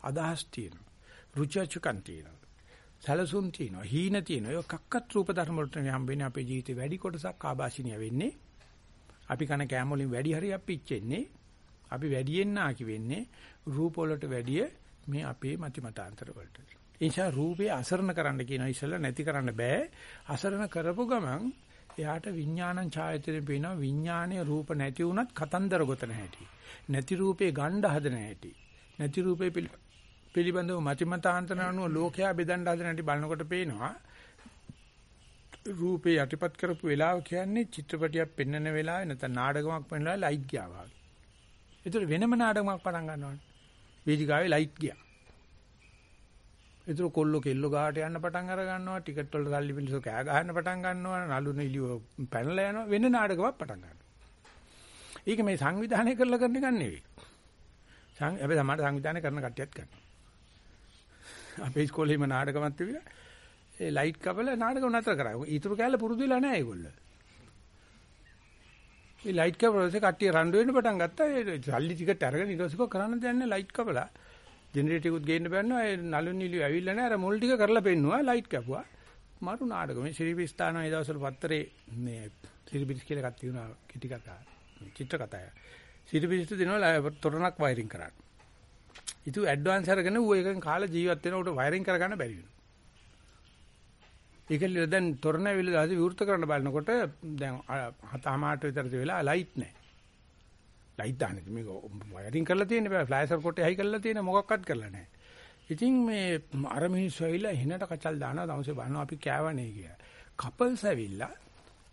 අදහස් තියෙනවා. රුචිචුකන් තියෙනවා. සැලසුම් තියෙනවා. හීන තියෙනවා. ඒ කක්කත් රූප ධර්ම වලට හම්බෙන්නේ අපේ ජීවිතේ වැඩි කොටසක් ආభాෂණීය වෙන්නේ. අපි කන කෑම වලින් වැඩි හරියක් පිච්චෙන්නේ. අපි වැඩියෙන් නාකි වෙන්නේ රූප වලට වැඩිය මේ අපේ මති මතාන්තර වලට. ඒ නිසා රූපේ අසරණ කරන්න කියන ඉස්සෙල්ලා නැති කරන්න බෑ. අසරණ කරපු ගමන් එයාට විඥානං ඡායතනෙ පේනවා විඥානයේ රූප නැති වුණත් කතන්දර ගොතන හැටි. නැති රූපේ ගණ්ඩ හදන හැටි. නැති රූපේ පිළිබඳව මතිමතාන්තන අනුව ලෝකයා බෙදන්න හදන හැටි බලනකොට පේනවා රූපේ යටිපත් කරපු වෙලාව කියන්නේ චිත්‍රපටියක් පෙන්වන වෙලාවේ නැත්නම් නාටකමක් පෙන්වලා ලයිට් ගියා වගේ. ඒතර වෙනම නාටකමක් පටන් ගන්නවානේ. වේදිකාවේ ලයිට් ගියා. ඒතර කොල්ලෝ කෙල්ලෝ ගාට යන්න පටන් අර ගන්නවා ටිකට් වල සල්ලි පිළිසෝ කෑ ගහන්න පටන් ගන්නවා නළු නිලිය පැනලා යනවා වෙන නාටකමක් පටන් ගන්නවා. ඒක මේ සංවිධානය කරලා කරන එක නෙවෙයි. සං හැබැයි තමයි සංවිධානය කරන කට්ටියත් කරනවා. අපේ ඉස්කෝලේම නාටකමක් තිබිලා ඒ ලයිට් කපලා නාටකම නතර කරා. ඊටු කැලේ පුරුදු වෙලා නැහැ ඒගොල්ලෝ. මේ ලයිට් කපලා කට්ටිය රණ්ඩු වෙන්න පටන් ගත්තා. ඒ සල්ලි ටිකට අරගෙන ඊට පස්සේ කරන්න දෙයක් නැහැ ලයිට් කපලා. ජෙනරේටර් එකකුත් ගේන්න බෑනවා. ඒ නළු නිලි ඇවිල්ලා නැහැ. අර මුල් ටික කරලා පෙන්නුවා ලයිට් කැපුවා. මාරු නාටක. මේ ශ්‍රීපිස්ථාන ඒ දවස්වල පත්තරේ මේ ශ්‍රීපිස් කියලා එකක් තියෙනවා කිටි කතා. චිත්‍ර කතාව. ශ්‍රීපිස්ට දෙනවා තොරණක් වයරින් කරන්න. ඉතු ඇඩ්වාන්ස් අරගෙන ඌ එකෙන් කාලා ජීවත් වෙන උට වයරින් කරගන්න බැරි වෙනවා. ඒකල දැන් තොරණ ඇවිල්ලා දාසි විවෘත කරන්න බලනකොට දැන් හතමාට විතර වෙලා ලයිට් නැහැ. ලයිට් දාන්නේ මේක වයරින් කරලා තියෙන බෑ ෆ්ලෑෂර් කොටේ හයි කරලා තියෙන මොකක්වත් කරලා නැහැ. ඉතින් මේ අර මිනිස්සු ඇවිල්ලා එහෙනට කචල් දානවා දවසේ බලනවා අපි කෑවනේ කියලා. කපල්ස් ඇවිල්ලා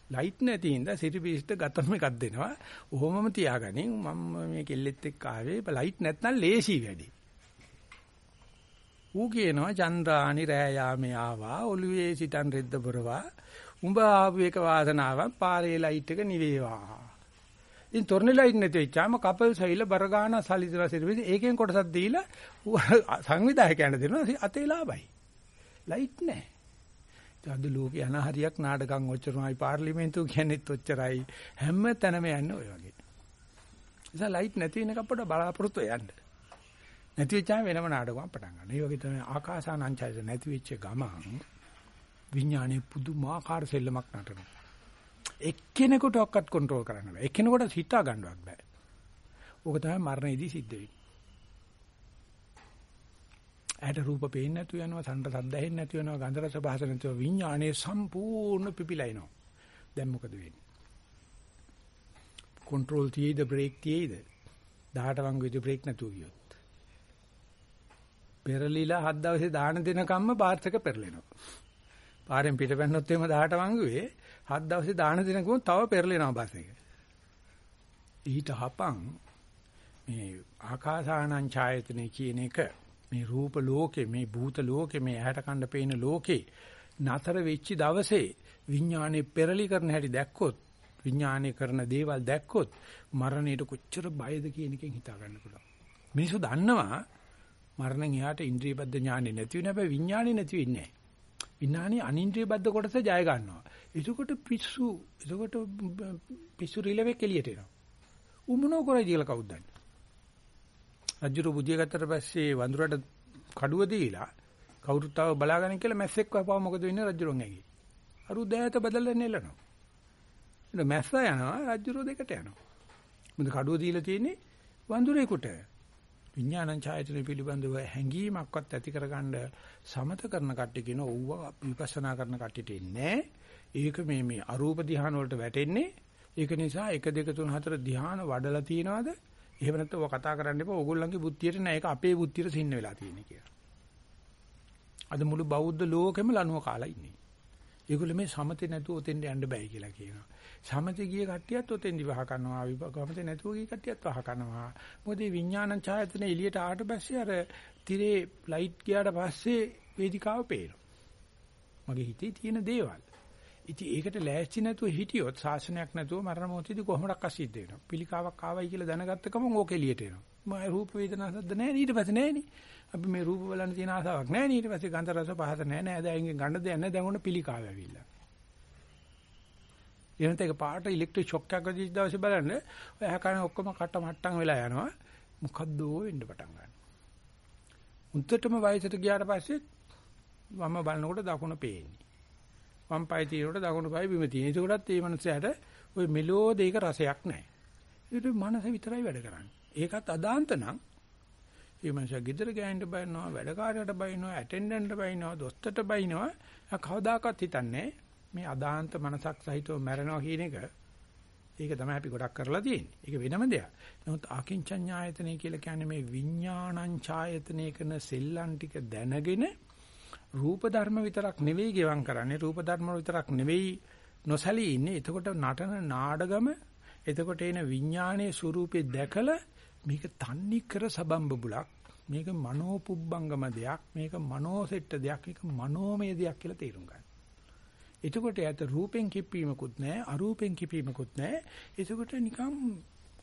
ලයිට් නැති හින්දා සිරිපිස්ට ගතම එකක් දෙනවා. ඔහොමම තියාගනින් මම මේ කෙල්ලෙත් එක්ක ආවේ ලයිට් නැත්නම් ලේසි වැඩි. ඌ කියනවා චන්ද්‍රානි රෑ යාමේ ආවා ඔළුවේ සිටන් රෙද්ද බරවා උඹ ආපු එක වාසනාවක් පාරේ ලයිට් එක නිවේවා ඉතින් තොරණ ලයිට් නැති වෙච්චාම කපල් සෛල බර ගන්න සලිදලා සිරිවිද ඒකෙන් කොටසක් දීලා සංවිධායකයන්ට දෙනවා අතේ ලාභයි. ලයිට් නැහැ. අද ලෝකේ යන හරියක් නාටකම් ඔච්චරමයි පාර්ලිමේන්තුව කියන්නේත් ඔච්චරයි හැම තැනම යන්නේ ඔය වගේ. ඉතින් ලයිට් නැති වෙන කප්පට බලාපොරොත්තු යන්න. නැති වෙච්චාම වෙනම නාටකමක් පටන් ගන්න. ඒ වගේ තමයි ආකාසානංචයස නැති වෙච්ච ගමන් විඥානේ පුදුමාකාර සෙල්ලමක් නටනවා. එක්කෙනෙකුට ඔක්කත් කන්ට්‍රෝල් කරන්න බෑ. එක්කෙනෙකුට හිතා ගන්නවත් බෑ. ඕක තමයි මරණයේදී සිද්ධ වෙන්නේ. ඇයට රූප පේන්නේ නැතු වෙනවා, සම්ඩ සද්ද ඇහෙන්නේ නැතු වෙනවා, ගන්ධ රස පහස නැතුව විඥානයේ සම්පූර්ණ පිපිලා එනවා. දැන් මොකද වෙන්නේ? කන්ට්‍රෝල් තියේද බ්‍රේක් තියේද? 18 වංගුවේදී බ්‍රේක් නැතුව ගියොත්. පෙරලිලා හත් දවසේ දාන දෙනකම්ම බාත් එක පෙරලෙනවා. පාරෙන් පිටපැන්නොත් එහෙම 18 වංගුවේ හත් දවසේ දාන දෙනකම තව පෙරලෙනවා බස් එක. ඊට හපං මේ ආකාසානං ඡායතනෙ කියන එක මේ රූප ලෝකේ මේ භූත ලෝකේ මේ ඇහැට කන්න පේන ලෝකේ නතර වෙච්ච දවසේ විඥානේ පෙරලි කරන හැටි දැක්කොත් විඥානේ කරන දේවල් දැක්කොත් මරණයට කොච්චර බයද කියන එකෙන් හිතා ගන්න පුළුවන්. මිනිස්සු දන්නවා මරණයෙන් එහාට ඉන්ද්‍රියබද්ධ ඥානෙ නැති වෙන හැබැයි විඥානෙ නැති වෙන්නේ නැහැ. විඥානේ අනින්ද්‍රියබද්ධ කොටස ජය ගන්නවා. එතකොට පිස්සු එතකොට පිස්සු රිලෙවෙක් එළියට එනවා. උ මොනෝ කරයි කියලා කවුද දන්නේ? රජුරු බුදිය ගත්තට පස්සේ වඳුරට කඩුව දීලා කවුරුත් තාව බලාගෙන කියලා මැස්සෙක් වපුවා මොකද වෙන්නේ රජුරුන් ඇගේ. අරු දෑත බදලා නෙලනවා. ඊට මැස්ස යනවා රජුරු දෙකට යනවා. මොකද කඩුව දීලා තියෙන්නේ වඳුරේකට. විඥානං ඡායතන පිළිබඳව හැඟීමක්වත් ඇති කරගන්න සමත කරන කට්ටිය කියන ඕව විපස්සනා කරන කට්ටියට ඉන්නේ. ඒක මේ මේ අරූප ධ්‍යාන වලට වැටෙන්නේ. ඒක නිසා 1 2 3 4 ධ්‍යාන වඩලා තියනවාද? එහෙම නැත්නම් ඔය කතා කරන්න එපා. ඕගොල්ලන්ගේ බුද්ධියට නෑ. ඒක අපේ බුද්ධියට සින්න වෙලා තියෙන්නේ කියලා. අද මුළු බෞද්ධ ලෝකෙම ලනුව කාලා ඉන්නේ. ඒගොල්ලෝ මේ සමතේ නැතුව ඔතෙන්ට යන්න බෑ කියලා කියනවා. සමතේ ගිය කට්ටියත් ඔතෙන්දි වහ කරනවා. විපකමතේ නැතුව ගිය කට්ටියත් වහ කරනවා. මොකද මේ විඥානං ඡායතන එළියට ආවට පස්සේ අර තිරේ ලයිට් ගියාට පස්සේ වේදිකාව පේනවා. මගේ හිතේ තියෙන දේවල්. ඉතින් ඒකට ලෑස්ති නැතුව හිටියොත් ශාසනයක් නැතුව මරණ මොහොතේදී කොහොමඩක් අසිද්ධ වෙනවා. පිළිකාවක් ආවයි කියලා දැනගත්ත ගමන් ඕක එළියට එනවා. මම රූප වේදනා සද්ද නැහැ ඊට පස්සේ නැහෙනි. අපි මේ රූප බලන්න තියෙන ආසාවක් නැහැ ඊට පස්සේ ගන්ධ රස පහස නැහැ නෑ දැන් ගන්න දෙයක් නැහැ දැන් උන පිළිකාව ඇවිල්ලා. එහෙනම් ඒක පාට ඉලෙක්ට්‍රික් ෂොක් එකක් වදිච්ච දවසේ බලන්න ඔය හැකන ඔක්කොම කට මට්ටම් වෙලා යනවා. මොකද්ද වෙන්න පටන් ගන්න. උන්ටටම වයසට ගියාට පස්සේ වම බලනකොට දකුණ පේන්නේ. වම් පාය තියෙනකොට දකුණු පාය බිම තියෙන. ඒකටත් මේ මනුස්සයාට ওই මෙලෝ දෙයක රසයක් නැහැ. ඒක මනස විතරයි වැඩ කරන්නේ. ඒකත් අදාන්ත නම් මේ මනුස්සයා ගෙදර ගෑනට බයිනවා, වැඩකාරයට බයිනවා, ඇටෙන්ඩන්ට් බයිනවා, දොස්තරට බයිනවා. කවදාකවත් හිතන්නේ මේ අදාන්ත මනසක් සහිතව මැරෙනවා කියන එක ඒක තමයි අපි ගොඩක් කරලා තියෙන්නේ. ඒක වෙනම දෙයක්. නමුත් ආකින්චඤ්ඤායතනෙ කියලා කියන්නේ මේ විඥානං ඡායතනෙ කරන සෙල්ලම් ටික දැනගෙන රූප ධර්ම විතරක් නෙවෙයි ගෙවම් කරන්නේ. රූප ධර්ම විතරක් නෙවෙයි නොසලී ඉන්නේ. එතකොට නටන නාඩගම එතකොට එන විඥානයේ ස්වરૂපේ දැකලා මේක තන්නේ කර සබම්බුලක්. මේක මනෝපුබ්බංගම දෙයක්. මේක මනෝසෙට්ට දෙයක්. මේක මනෝමය දෙයක් කියලා තේරුම් ගන්න. එතකොට යට රූපෙන් කිපීමකුත් නැහැ, අරූපෙන් කිපීමකුත් නැහැ. එතකොට නිකම්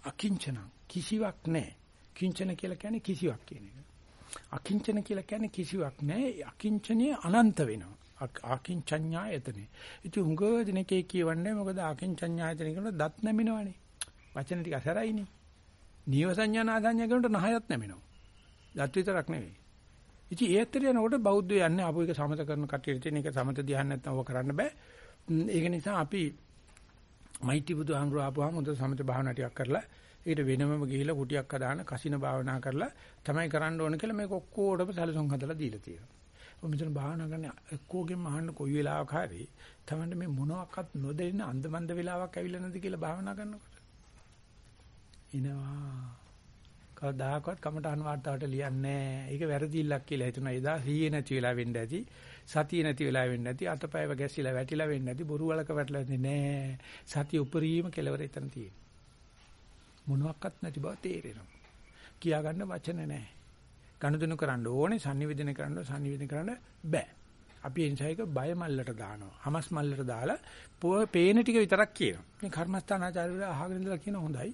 අකිංචන කිසිවක් නැහැ. කිංචන කියලා කියන්නේ කිසිවක් කියන එක. අකිංචන කියලා කියන්නේ කිසිවක් නැහැ. අකිංචනේ අනන්ත වෙනවා. ආකින්චඤ්ඤායතනෙ. ඉතින් උංග දිනකේ කියවන්නේ මොකද ආකින්චඤ්ඤායතනෙ කියන දත් නැමිනවනේ. වචන ටික අසරයිනේ. නීව සංඥා නාසඤ්ඤා කියනට නහයත් නැමිනව. දත් විතරක් නෙවෙයි. ඉතින් ඒ ඇත්තට යනකොට බෞද්ධය යන්නේ ආපු එක සමත කරන කටියට තියෙන එක සමත ධ්‍යාන නැත්නම් ඔක කරන්න බෑ. ඒක නිසා අපි මෛත්‍රී බුදුහාමුදුරුවෝ ආපුවාම හොඳ සමත භාවනා ටිකක් කරලා ඒකට වෙනමම ගිහිලා කුටියක් හදාන කසින භාවනා කරලා තමයි කරන්න ඕන කියලා මේක ඔක්කොටම සැලසුම් හදලා දීලා තියෙනවා. ඔය මෙතන භාවනා කරන එක්කෝගෙන් අහන්න කොයි වෙලාවක හරි තමයි මේ මොනවාක්වත් නොදෙන්න අන්දමන්ද වෙලාවක් ඇවිල්ලා නැද්ද කියලා භාවනා කරනකොට. ඉනවා කවදාකවත් කමටහන් වාර්තාවට ලියන්නේ නැහැ. ඒක වැරදිල්ලක් කියලා හිතුණා. එදා සීයේ නැති වෙලා වෙන්න ඇති. සතිය නැති වෙලා වෙන්න ඇති. අතපයව ගැසිලා වැටිලා වෙන්න ඇති. බොරු වලක වැටලා නැහැ. සතිය උපරිම කෙලවර එතන තියෙනවා. මොනවත් නැති බව තේරෙනවා. කියා ගන්න වචන නැහැ. ගනුදෙනු කරන්න ඕනේ, sannivedana කරන්න sannivedana කරන්න බෑ. අපි ඒ නිසා ඒක බය මල්ලට දානවා. හමස් මල්ලට දාලා පේන ටික විතරක් කියනවා. මේ කර්මස්ථානාචාර්යවරු අහගෙන ඉඳලා කියන හොඳයි.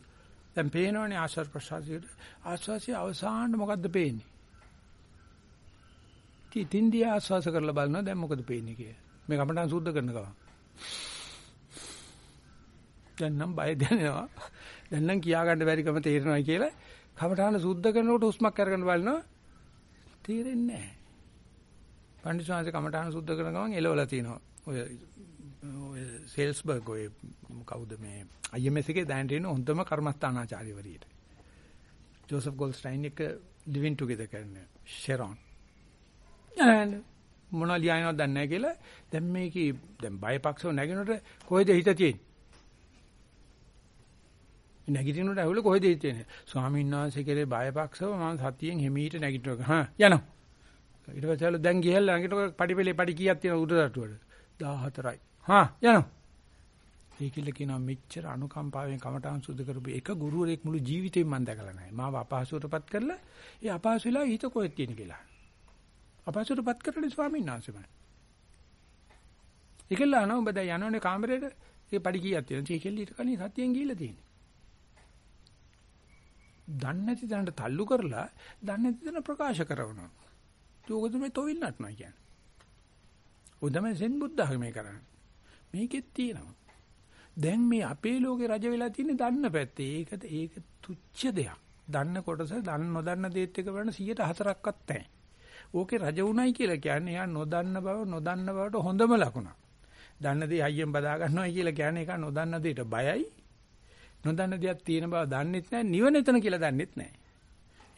දැන් පේනවනේ ආශ්වාස ප්‍රශ්වාසයට ආශ්වාසයේ අවසානයේ මොකද්ද පේන්නේ? තින්දිය ආශ්වාස කරලා බලනවා දැන් මොකද පේන්නේ කියලා. මේ කමටහන් සුද්ධ කරන ගමන්. දැන් නම් බය දැනෙනවා. දැන් නම් කියා ගන්න බැරි කම තේරෙනවා කියලා කමටහන් සුද්ධ කරනකොට හුස්මක් අරගෙන බලනවා තේරෙන්නේ නැහැ. පඬිස්සාංශ කමටහන් සුද්ධ කරන ගමන් එලවලා තිනවා. ඔය ඔය සේල්ස්බර්ග් ඔය කවුද මේ IMS එකේ දැනට ඉන්න හොඳම කර්මස්ථානාචාර්යවරියට. ජෝසප් ගෝල්ස්ටයින් එක ලිවින් ටුගෙදර් කරන ෂෙරොන්. මොනවා ලියනවද දන්නේ නැහැ කියලා දැන් මේකේ දැන් බයපක්ෂව නැගිනකොට කොහෙද හිත තියෙන්නේ? නැගිටිනකොට ඇහුවල කොහෙද හිත තියෙන්නේ? ස්වාමීන් වහන්සේ කෙරේ බයපක්ෂව මම සතියෙන් හිමීට නැගිටිනවා. හා යනවා. ඊට පස්සේ දැන් ගිහලා නැගිටිනකොට පඩිපෙලේ පඩි කීයක් තියෙනවද උඩටටුවට? 14යි. හා යනවා. ඒකිල්ල කියනවා මෙච්චර අනුකම්පාවෙන් කමඨාන් සුද්ධ කරපු එක ගුරුවරයෙක් මුළු ජීවිතේම මම දැකලා නැහැ. මාව අපහසුවටපත් කරලා ඒ අපහසු වෙලා හිත කොහෙද තියෙන කියලා. අපහසුවටපත් කරන්නේ ස්වාමීන් වහන්සේමයි. ඒකල්ල අනෝ ඔබ දැන් යනෝනේ කාමරේට ඒ පඩි කීයක් තියෙනවද? ඒකෙල්ල ඊට කලින් සතියෙන් ගිහිල්ලා තියෙන්නේ. දන්නේ නැති දැනට තල්ලු කරලා දන්නේ නැති දැන ප්‍රකාශ කරනවා. ඒක තමයි තොවිල් නටනවා කියන්නේ. ඔය තමයි සෙන් බුද්ධ ආගමේ කරන්නේ. මේකෙත් තියෙනවා. දැන් මේ අපේ ලෝකේ රජ වෙලා තියෙන්නේ දන්න පැත්තේ. ඒක ඒක තුච්ච දෙයක්. දන්න කොටස දන්න නොදන්න දේත් එක බලන 104ක්වත් නැහැ. ඕකේ රජ උණයි කියලා කියන්නේ යා නොදන්න බව නොදන්න බවට හොඳම ලකුණක්. දන්න දේ අයියෙන් බදා ගන්නවයි කියලා කියන්නේ ඒක නොදන්න දෙයට බයයි. නොදන්න දෙයක් තියෙන බව දන්නෙත් නැහැ. නිවන එතන කියලා දන්නෙත් නැහැ.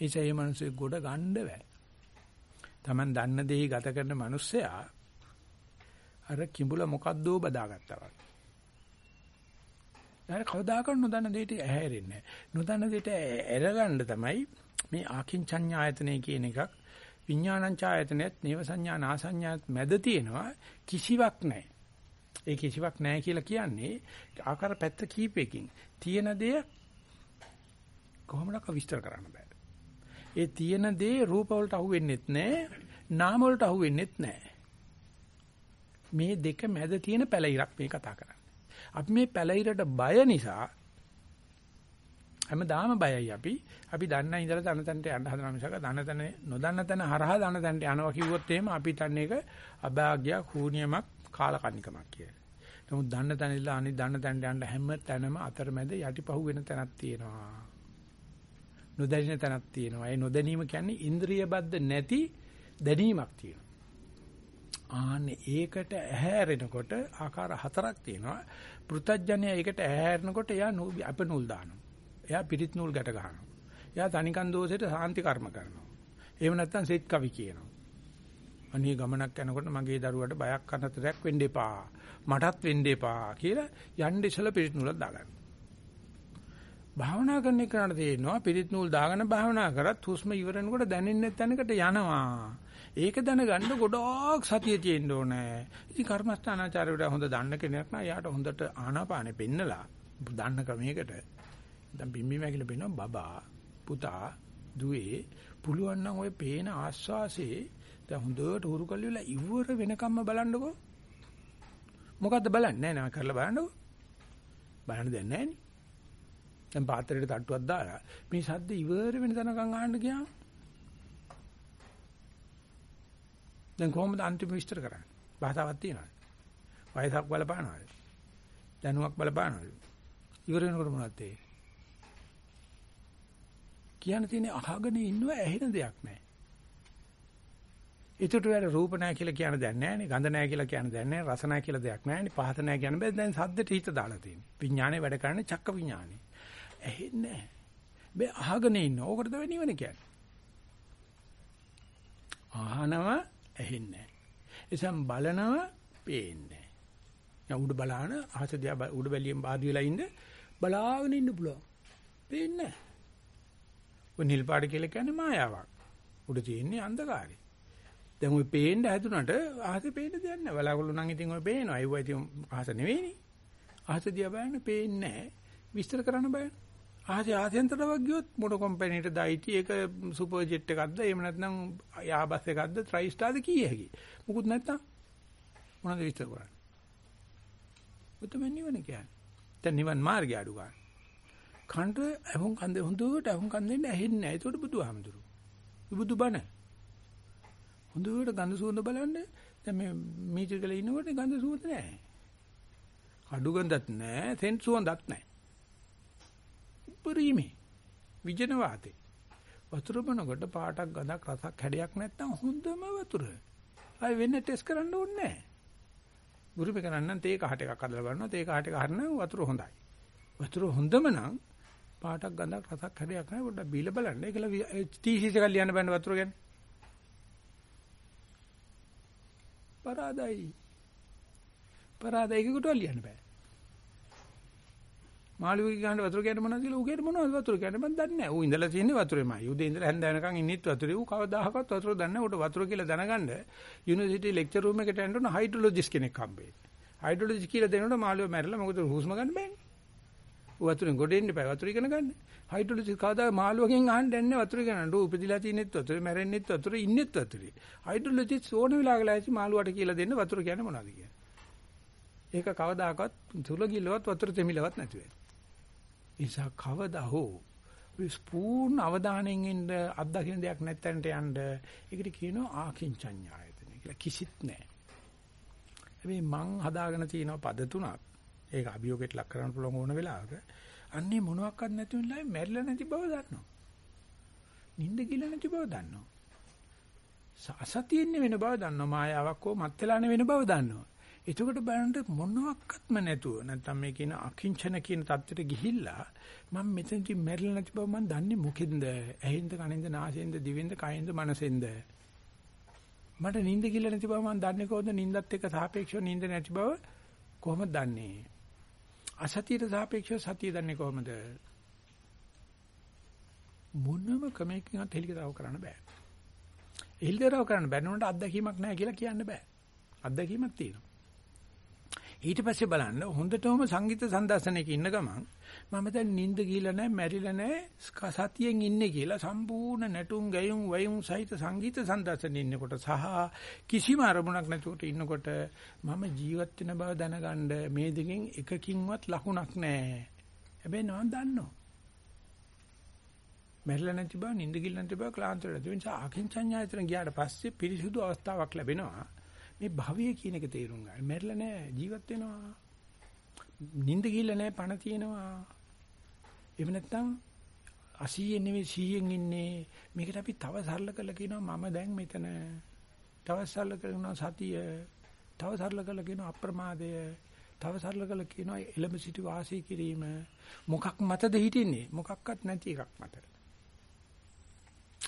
ඒසයි මේ මිනිස්සු ගොඩ ගන්න බෑ. Taman දන්න දේ ගත කරන මිනිස්සයා අර කිඹුල මොකද්දෝ බදාගත්තා වගේ. ඊට කවදාකවත් නොදන්න දෙයට ඇහැරෙන්නේ නැහැ. නොදන්න දෙයට ඇරගන්න තමයි මේ ආකින්චඤ්ඤායතනෙ කියන එකක් විඥානංචායතනෙත් නේව සංඥා නාසඤ්ඤාත් මැද තියෙනවා කිසිවක් නැහැ. ඒ කිසිවක් නැහැ කියලා කියන්නේ ආකාර පැත්ත කීපයකින් තියෙන දේ කොහොමදක විස්තර කරන්න බෑ. ඒ තියෙන දේ රූප වලට අහු වෙන්නෙත් නැහැ, නාම වලට අහු වෙන්නෙත් නැහැ. මේ දෙක මැද තියෙන පැලිරක් මේ කතා කරන්නේ. අපි මේ පැලිරට බය නිසා හැමදාම බයයි අපි. අපි දන්න ඉඳලා දන්න තැනට යන්න හදන මිසක දන්න තැන නොදන්න තැන හරහා දන්න තැනට යනවා කිව්වොත් එහෙම අපි තන්නේ එක අභාග්‍යයක්, හූනියමක්, කාලකන්නිකමක් කියලා. නමුත් දන්න තැන ඉඳලා අනිත් දන්න තැනට යන්න හැම තැනම අතරමැද යටිපහුව වෙන තැනක් තියෙනවා. නොදැනෙන තැනක් තියෙනවා. ඒ නොදැනීම කියන්නේ ඉන්ද්‍රිය බද්ධ නැති දැනීමක් තියෙනවා. ආන්නේ ඒකට ඇහැරෙනකොට ආකාර හතරක් තියෙනවා. පෘතජ්ජනය ඒකට ඇහැරෙනකොට එයා අප නූල් දානවා. එයා පිරිත් නූල් ගැට ගන්නවා. එයා තනිකන් දෝෂයට සාන්ති කර්ම කරනවා. එහෙම නැත්නම් සෙත් කවි කියනවා. අනේ ගමනක් යනකොට මගේ දරුවට බයක් කරනතරයක් වෙන්න එපා. මටත් වෙන්න එපා කියලා යන්න ඉස්සලා පිරිත් නූලක් දාගන්න. භාවනා කරන එකට තේරෙනවා පිරිත් නූල් දාගෙන භාවනා කරත් හුස්ම ඉවරනකොට දැනෙන්නේ නැත්නම්කට යනවා. ඒක දැනගන්න ගොඩක් සතිය තියෙන්න ඕනේ. ඉතින් කර්මස්ථානාචාරයට හොඳ දන්න කෙනෙක් නම් යාට හොඳට ආනාපානෙ පෙන්නලා දන්න ක්‍රමයකට. දැන් බිම්බි මැකිල පෙන්නවා බබා පුතා දුවේ පුළුවන් නම් ඔය පේන ආස්වාසේ දැන් හොඳට හුරු කරලා ඉවර වෙනකම්ම බලන්නකෝ. මොකද්ද බලන්නේ? නෑ නෑ කරලා බලන්නකෝ. බලන්න දෙන්නේ නෑනේ. දැන් පාත්‍රයට තට්ටුවක් දාලා මේ සද්ද ඉවර වෙන තැනකම් අහන්න ගියාම දැන් කොහොමද අන්තිම විස්තර කරන්නේ භාෂාවක් තියනවාද වයසක් බලපානවාද දැනුමක් බලපානවාද ඉවර වෙනකොට මොනවද තේරෙන්නේ කියන්න තියෙන්නේ අහගෙන ඉන්නව ඇහෙන දෙයක් නැහැ. ඒකට වැඩ රූප නැහැ කියලා කියන දෙයක් නැහැ නේ. ගඳ නැහැ කියලා කියන දෙයක් නැහැ. රස නැහැ කියලා දෙයක් නැහැ නේ. පහත නැහැ කියන බෑ. දැන් සද්දට හිත දාලා තියෙන්නේ. විඥානේ වැඩ කරන්නේ චක්ක විඥානේ. ඇහෙන්නේ නැහැ. බෑ අහගෙන ඉන්න. ඕකට තමයි නිවන කියන්නේ. අහනව ඇහෙන්නේ නැහැ. එසම් බලනව පේන්නේ නැහැ. උඩ බලාන අහස දිහා උඩ බැලියෙන් බාදි වෙලා ඉන්න බලාගෙන ඉන්න පුළුවන්. පේන්නේ නැහැ. ඔය නිල් පාට කියලා කියන්නේ මායාවක්. උඩ තියෙන්නේ අන්ධකාරය. දැන් ඔය පේන්න හැදුනට අහසේ පේන්න දෙයක් නැහැ. බලාගොල්ලෝ නම් ඉතින් ඔය පේනවා. ඒව ඉතින් අහස නෙවෙයිනේ. අහස දිහා බලන්න පේන්නේ නැහැ. විස්තර කරන්න බෑ. අහසේ ආසෙන්තරවක් ගියොත් මොන කම්පැනිට දයිටි ඒක සුපර් ජෙට් එකක්ද එහෙම නැත්නම් යාබස් එකක්ද ට්‍රයි ස්ටාර්ද කීය හැකි. මුකුත් නැත්තම් මොනවද විස්තර කරන්නේ? උතම නිවන කියන්නේ. දැන් නිවන් මාර්ගය අඩු ගන්න. කන්ට අහුන් කන්දේ හොඳට අහුන් කන්දෙන් ඇහෙන්නේ නැහැ. ඒකට බුදුහාමුදුරු. බුදුබණ. හොඳට ගඳ සුවඳ බලන්න. දැන් මේ මීටර් ගල ඉන්නකොට ගඳ සුවඳ නැහැ. කඩු ගඳක් නැහැ, සෙන්ට් සුවඳක් නැහැ. උපරිමේ විජන වාතේ. වතුර බනකොට පාටක් ගඳක් රසක් හැඩයක් නැත්තම් හොඳම වතුර. ආයි වෙන ටෙස්ට් කරන්න ඕනේ නැහැ. බුරුපේ කරන්න තේ කහට එකක් හදලා බලනවා. තේ කහට එක හරිනම් වතුර හොඳයි. වතුර හොඳම නම් පාටක් ගඳක් රසක් හැදයක් නැහැ පොඩ්ඩක් බීලා බලන්න. ඒකල තීසිස එකක් ලියන්න බෑනේ වතුර ගැන. පරාදයි. පරාදයි ඒකට ලියන්න බෑ. මාළුවෙක් ගහන්න වතුර කැට මොනවද කියලා ඌ කැට මොනවද වතුර කැට මම දන්නේ නැහැ. ඌ ඉඳලා තියෙන්නේ වතුරේමයි. උදේ ඉඳලා හැන්ද වෙනකන් ඉන්නෙත් වතුරේ. ඌ කවදාහකවත් වතුර දන්නේ නැහැ. ඌට වතුර කියලා දැනගන්න යුනිවර්සිටි ලෙක්චර් රූම් එකට යන්න ඕන හයිඩ්‍රොලොජිස්ට් කෙනෙක් හම්බෙන්නේ. හයිඩ්‍රොලොජි කියලා දෙනකොට මාළුවා මැරිලා මොකද හුස්ම ගන්න බෑනේ. වතුරෙන් ගොඩ එන්න බෑ වතුර ඉගෙන ගන්න. හයිඩ්‍රොලොජි කවදා මාළුවකින් අහන්න යන්නේ වතුර ඉගෙන ගන්න. උපදිලා තියෙනෙත් වතුරේ මැරෙන්නෙත් වතුරේ ඉන්නෙත් වතුරේ. හයිඩ්‍රොලොජි ඕන වෙලාවකලා ඇසි මාළුවට කියලා දෙන්න වතුර කියන්නේ මොනවද කියලා. ඒක කවදාකවත් තුල ගිලවත් වතුර තෙමිලවත් නැති වෙන්නේ. ඒසා කවදා හෝ විස්පූර්ණ අවධානයෙන් ඉන්න අත්දකින්න දෙයක් නැත්තන්ට යන්න ඒකට කියනවා ආකින්චඤ්ඤායතන කියලා කිසිත් නැහැ. හැබැයි මං හදාගෙන තියෙන පද තුනක් ඒක අභියෝගයට ලක් කරන්න පුළුවන් ඕන වෙලාවක අන්නේ මොනවත් නැති වෙලාවෙ මැරිලා නැති බව දන්නවා. නිින්ද කියලා නැති බව දන්නවා. අසතියෙන්නේ වෙන බව දන්නවා. මායාවක් හෝ මත් වෙලානේ වෙන බව දන්නවා. එතකොට බලන්න මොනවත්ක්ම නැතුව නැත්තම් මේ කියන අකිංචන කියන தත්තට ගිහිල්ලා මම මෙතනදී මැරිලා නැති බව මම දන්නේ මොකෙන්ද? ඇහෙන්ද කනෙන්ද නාසයෙන්ද දිවෙන්ද කයෙන්ද මනසෙන්ද? මට නිින්ද කියලා නැති බව මම දන්නේ කොහොමද? නිින්දත් එක්ක සාපේක්ෂව නිින්ද නැති බව කොහොමද දන්නේ? අසතියට සාපේක්ෂව සතිය දන්නේ කොහොමද? මොනම ක්‍රමයකින්වත් හෙලිකතාව කරන්න බෑ. හෙලිකතාව කරන්න බැන්නුනට අත්දැකීමක් නැහැ කියලා කියන්න බෑ. අත්දැකීමක් තියෙනවා. ඊට පස්සේ බලන්න හොඳටම සංගීත සම්දර්ශනයක ඉන්න ගමන් මම දැන් නිින්ද ගිහලා නැහැ මැරිලා නැහැ සතියෙන් ඉන්නේ කියලා සම්පූර්ණ නැටුම් ගැයුම් වයුම් සහිත සංගීත සම්දර්ශනයේ ඉන්නකොට සහ කිසිම අරමුණක් නැතුවට ඉන්නකොට මම ජීවත් වෙන බව දැනගන්න මේ දෙකෙන් එකකින්වත් ලකුණක් නැහැ. හැබැයි නම දන්නවා. මැරිලා නැති බව නිින්ද ගිහලා නැති බව ක්ලාන්ත වෙලා තියෙන නිසා අකින්චඤ්ඤායතන ගියාට පස්සේ පිරිසුදු අවස්ථාවක් ලැබෙනවා. මේ භවය කියන එක තේරුම් ගන්න. මැරිලා නැහැ ජීවත් වෙනවා. නිින්ද ගිහිල්ලා නැහැ පණ තියෙනවා. එහෙම නැත්නම් 80 නෙවෙයි 100න් ඉන්නේ. මේකට අපි තව සරල කරලා කියනවා මම දැන් මෙතන. තව සරල කරනවා සතිය. තව සරල කරලා කියනවා අප්‍රමාදය. තව සරල කරලා කියනවා එළඹ සිටි වාසය කිරීම. මොකක් මතද හිටින්නේ? මොකක්වත් නැති එකක් මත.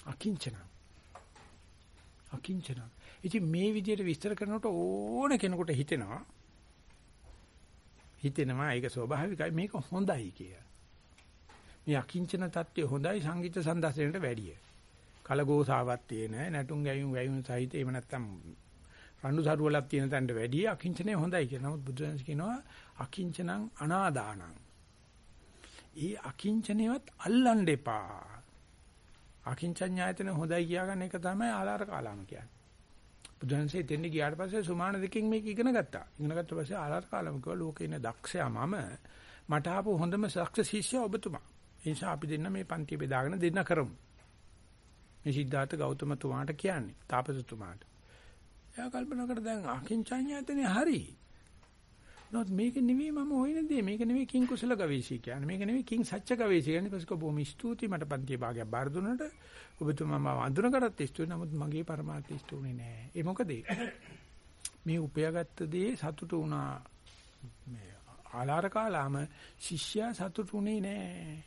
අකිංචන. අකිංචන. ඉතින් මේ විදිහට විස්තර කරනකොට ඕන කෙනෙකුට හිතෙනවා හිතෙනවා ඒක ස්වභාවිකයි මේක හොඳයි කියලා. මේ අකිංචන தත්ත්වය හොඳයි සංගීත සම්දර්ශනයට වැඩිය. කලගෝසාවක් තියෙන නැටුම් ගැයුම් වැයුම් සහිත එහෙම නැත්නම් රණ්ඩු සරුවලක් තියෙන තැනට වැඩිය අකිංචනේ හොඳයි කියලා. නමුත් බුදුරජාණන් කියනවා අකිංචනං අනාදානං. ඊ අකිංචනේවත් අල්ලන්න එපා. අකිංචඤ්ඤායතන හොඳයි කියාගන්න එක තමයි ආලාර කාලාම කියන්නේ. බුදුන්සේ දෙන්නේ ගියාට පස්සේ සුමාන දෙකෙන් මේක ඉගෙන ගත්තා. ඉගෙන ගත්ත පස්සේ ආලාර කාලම කිව්වා ලෝකේ ඉන්න දක්ෂයා මම මට ආපු හොඳම දක්ෂ ශිෂ්‍යයා ඔබතුමා. ඒ නිසා අපි දෙන්න මේ පන්ති බෙදාගෙන දෙන්න කරමු. මේ සිද්ධාර්ථ ගෞතම තුමාට කියන්නේ තාපසතුමාට. එයා කල්පනා කර දැන් අකින්චඤ්ඤයතනේ හරි. නමුත් මේක නෙවෙයි මම හොයන දේ. මේක නෙවෙයි කිං කුසල ගවේෂී කියන්නේ. මේක නෙවෙයි කිං සත්‍ය ගවේෂී කියන්නේ. පස්සේ බොහොම ස්තුතියි මට පන්ති භාගයක් බාර දුන්නට. ඔබතුමා මම අඳුනකටත් ස්තුතියි. නමුත් මගේ પરමාර්ථ ස්තුතිුනේ නෑ. ඒ මොකද? මේ උපයාගත්ත දේ සතුටු වුණා. මේ ආලාර කාලාම ශිෂ්‍යයා සතුටුුනේ නෑ.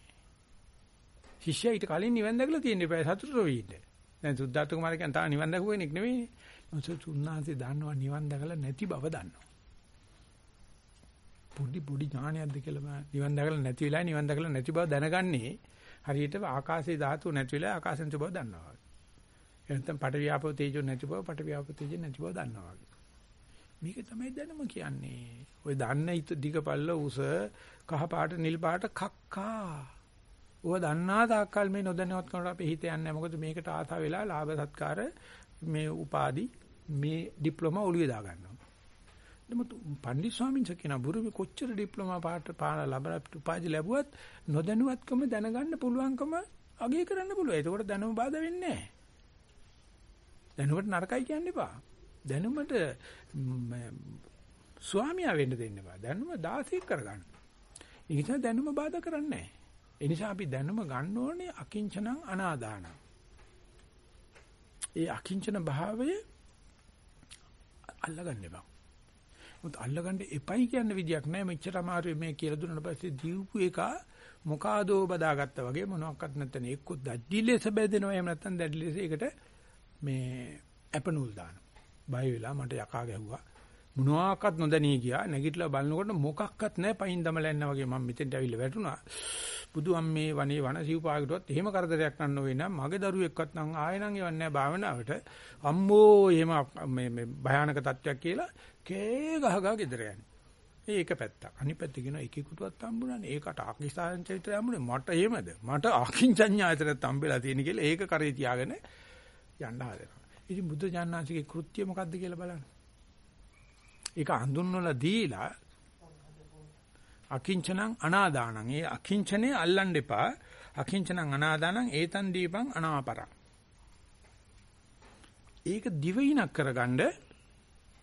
ශිෂ්‍යයා ඊට කලින් නිවන් දැකලා තියෙන ඉබේ සතුටු වෙයි ඉන්න. දැන් සුද්ධාර්ථ කුමාර කියන්නේ තා නිවන් දැකුව කෙනෙක් නෙවෙයි. මොකද තුන්නාන්සේ දන්නවා නිවන් දැකලා නැති බව දන්නවා. පොඩි පොඩි ඥානයක්ද කියලා නිවන් දැකලා නැති වෙලා නිවන් දැකලා නැති බව දැනගන්නේ හරියට ආකාශයේ ධාතු නැති වෙලා ආකාශෙන් බව දන්නවා වගේ. එහෙනම් පට වියාපෝ තේජෝ නැති බව පට වියාපෝ තේජෝ නැති බව දන්නවා වගේ. මේක තමයි දැනුම කියන්නේ. ඔය දන්න දිගපල්ල උස කහ පාට නිල් පාට කක්කා. ඔය දන්නා තාක්කල් මේ නොදැනවත් කරනකොට අපේ හිත යන්නේ මොකද මේකට ආසා වෙලා ලාභ සත්කාර මේ උපාදි මේ ඩිප්ලෝමා ඔළුවේ දා ගන්නවා. නමුත් පණ්ඩිත ස්වාමීන් වහන්සේ කියන බුරුමේ කොච්චර ඩිප්ලෝමා පාට පාන ලැබලා උපාධි ලැබුවත් නොදැනුවත්කම දැනගන්න පුළුවන්කම අගය කරන්න පුළුවන්. ඒකෝට දැනුම බාධා වෙන්නේ නැහැ. දැනුමට නරකයි කියන්න එපා. දැනුමට ස්වාමියා වෙන්න දෙන්න එපා. දැනුම 16 කරගන්න. ඒ නිසා දැනුම බාධා කරන්නේ නැහැ. ඒ නිසා අපි දැනුම ගන්න ඕනේ අකිංචනං අනාදානං. ඒ අකිංචන භාවය අල්ලගන්න එපා. මොකද අල්ලගන්න එපයි කියන විදියක් නැහැ. මෙච්චර අමාරුයි මේ කියලා දුන්නාට පස්සේ දීපු එක මොකාදෝ බදාගත්තා වගේ මොනවත් නැත්නම් එක්ක දැඩි ලෙස බෙදෙනවා. එහෙම නැත්නම් දැඩි ලෙස ඒකට මේ ඇපනූල් දානවා. බය වෙලා මට යකා ගැහුවා. මොනවාක්වත් නොදැනී ගියා. නැගිටලා බලනකොට මොකක්වත් නැහැ. පයින් දමලා වගේ මම මෙතෙන්ට ඇවිල්ලා වැටුණා. බුදු අම්මේ වනේ වන සිව්පාගටවත් එහෙම කරදරයක් ගන්න ඕනේ නම් මගේ දරුවෙක්වත් නම් ආයෙ නම් එවන්නේ නැහැ භාවනාවට. අම්මෝ එහෙම මේ භයානක තත්ත්වයක් කියලා කේ ගහ ගහ ගෙදර යන්නේ. ඒක පැත්තක්. අනිත් පැත්ත කියන එකෙකුටවත් හම්බුණානේ. ඒකට ආකිස්තාන චරිතය හම්බුනේ මට එහෙමද? මට ආකින්චඤ්ඤායතනත් හම්බෙලා තියෙන කියලා ඒක කරේ තියාගෙන යන්න හදනවා. ඉතින් බුද්ධ ඥානසිකේ කෘත්‍ය මොකද්ද කියලා බලන්න. ඒක හඳුන්වලා දීලා අකිංචනං අනාදානං. ඒ අකිංචනේ අල්ලන්න එපා. අකිංචනං අනාදානං ඒතන් දීපං අනාපරං. ඒක දිවිනක් කරගන්න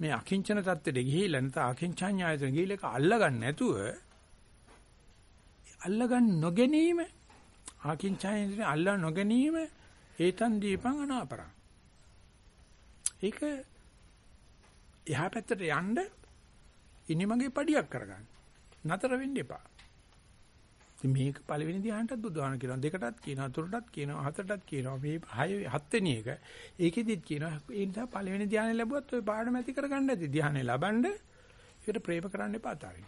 මේ අකිංචන தත්ත්වෙට ගිහිල්ලා නැත්නම් අකිංචඤ්ඤායතන ගිහිල්ලා ඒක අල්ලගන්න නැතුව අල්ලගන්න නොගැනීම අකිංචඤ්ඤායතන අල්ලා නොගැනීම ඒතන් දීපං අනාපරං ඒක එහා පැත්තට යන්න ඉනිමගේ පඩියක් කරගන්න. නතර වෙන්න එපා. ඉතින් මේක පළවෙනි ධ්‍යානටත් බුදුහාම කියනවා. දෙකටත් කියනවා තුනටත් කියනවා හතරටත් කියනවා. මේ හය හත්වෙනි එක. ඒකෙදිත් කියනවා. ඒ නිසා පළවෙනි ධ්‍යානෙ ලැබුවත් ඔය පාඩම ඇති කරගන්න ඇති. ධ්‍යානෙ ලබන්න ඒකට ප්‍රේම කරන්න එපා තාරින්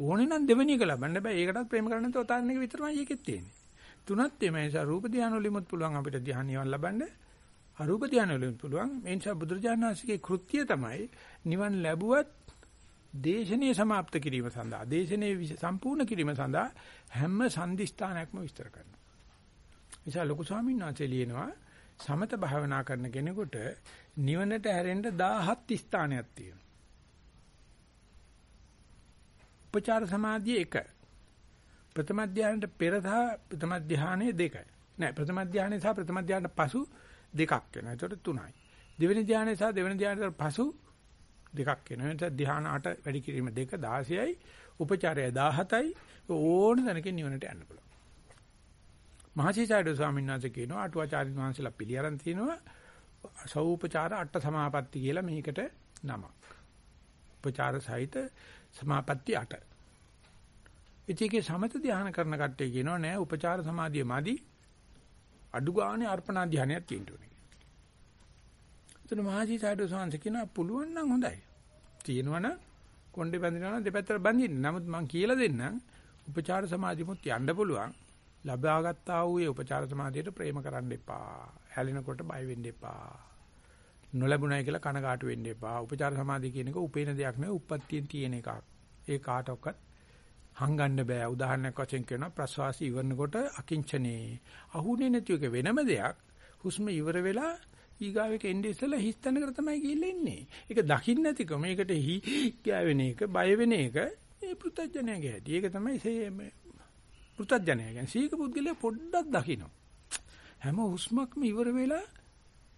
ඕනේ නම් දෙවෙනි එක ලබන්න බෑ. ඒකටත් ප්‍රේම කරන්න නැත්නම් තාරින් එක විතරමයි ඒකෙත් තියෙන්නේ. තුනත් එමේ නිසා රූප ධ්‍යාන වලිමුත් පුළුවන් අපිට ධ්‍යානියවන් ලබන්න. අරූප ධ්‍යාන වලින් පුළුවන් ඒ නිසා බුදුරජාණන් වහන්සේගේ කෘත්‍යය තමයි නිවන් ලැබුවත් දේශනීය સમાપ્ત කිරීම සඳහා දේශනීය සම්පූර්ණ කිරීම සඳහා හැම සම්දිස්ථානයක්ම විස්තර කරනවා. නිසා ලොකු ස්වාමීන් වහන්සේ ලියනවා සමත භාවනා කරන කෙනෙකුට නිවනට හැරෙන්න 17 ස්ථානයක් තියෙනවා. උපචාර සමාධිය 1. ප්‍රථම ධානයට පෙර සහ ප්‍රථම ධානයේ 2. නෑ ප්‍රථම ධානයේ සහ ප්‍රථම ධානයට පසු දෙකක් වෙනවා. ඒකට 3යි. දෙවෙනි ධානයේ සහ දෙවෙනි ධානයට පසු දෙකක් වෙනවා. එතන ධ්‍යාන 8 වැඩි කිරීම 2 16යි, උපචාරය 17යි. ඕන තැනකින් නිවනට යන්න පුළුවන්. මහසිසාරද ස්වාමීන් වහන්සේ කියනවා අටුවාචාර්ය වහන්සේලා පිළිඅරන් තිනවා සෞපචාර අට සමාපatti කියලා මේකට නමක්. උපචාර සහිත සමාපatti 8. ඉතිගේ සමත ධ්‍යාන කරන කට්ටිය කියනවා නෑ උපචාර සමාධිය මදි අඩු ගානේ අර්පණා ධ්‍යානයක් තියෙන්න ඕනේ. එතන මහජී සයිඩෝ සංස කියනවා පුළුවන් නම් හොඳයි. තියෙනවනම් කොණ්ඩේ බැඳිනවා නම් දෙපැත්තට බැඳින්න. නමුත් මම කියලා දෙන්නම් උපචාර සමාධියමුත් යන්න පුළුවන්. ලබාගත්තා වූ ඒ උපචාර සමාධියට ප්‍රේම කරන්න එපා. හැලෙනකොට බය වෙන්න එපා. නොලැබුණයි කියලා කනගාටු වෙන්න එපා. උපචාර සමාධිය කියන එක උපේන දෙයක් නෙවෙයි උප්පත්තියෙන් තියෙන එකක්. ඒ කාටවත් හංගන්න බෑ. උදාහරණයක් වශයෙන් කියනවා ප්‍රශ්වාසය ඉවරනකොට අකිංචනේ. අහුනේ නැති එක වෙනම දෙයක්. හුස්ම ඉවර වෙලා ඊගාවෙක එන්නේ ඉස්සලා හිස් තැනකට තමයි ගිහිල්ලා ඉන්නේ. ඒක දකින්න නැතිකම මේකට හි ගෑවෙන එක, බය වෙන එක ඒ පෘතජ්ජනයගේ හැටි. ඒක තමයි මේ පෘතජ්ජනය කියන්නේ සීක පුද්ගලයා පොඩ්ඩක් දකින්න. හැම හුස්මක්ම ඉවර වෙලා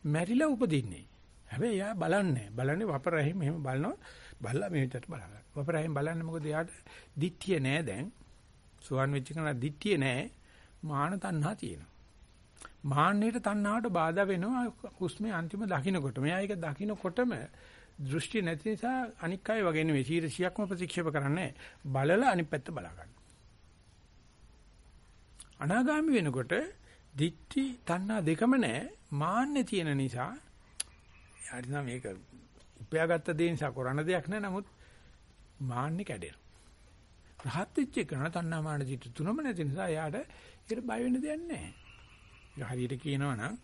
මැරිලා උපදින්නේ. හැබැයි එයා බලන්නේ බලන්නේ වපරහින් මෙහෙම බලනවා බලලා මේ විදිහට බලනවා. වපරහින් බලන්නේ මොකද එයාට දිට්ඨිය නෑ දැන්. සුවන් වෙච්ච කෙනා දිට්ඨිය නෑ. මාන තණ්හා තියෙනවා. මාන්නයට තණ්හාවට බාධා වෙනවා හුස්මේ අන්තිම දකින්නකොට. මෙයා ඒක දකින්නකොටම දෘෂ්ටි නැති නිසා අනික් අය වගේ නෙවෙයි 100%ක්ම ප්‍රතික්ෂේප කරන්නේ බලලා අනිත් පැත්ත බලා ගන්න. අනාගාමි වෙනකොට දිට්ඨි තණ්හා දෙකම නැහැ මාන්නේ තියෙන නිසා යාට නම් මේක උපයාගත්ත දේ නිසා කරන්න දෙයක් නැහැ නමුත් මාන්නේ කැඩෙනවා. රහත් වෙච්ච කෙනා තණ්හා මාන දිට්ඨි තුනම නැති නිසා යාට ඒකට බය වෙන්න දෙයක් නැහැ. හරියට කියනවා නම්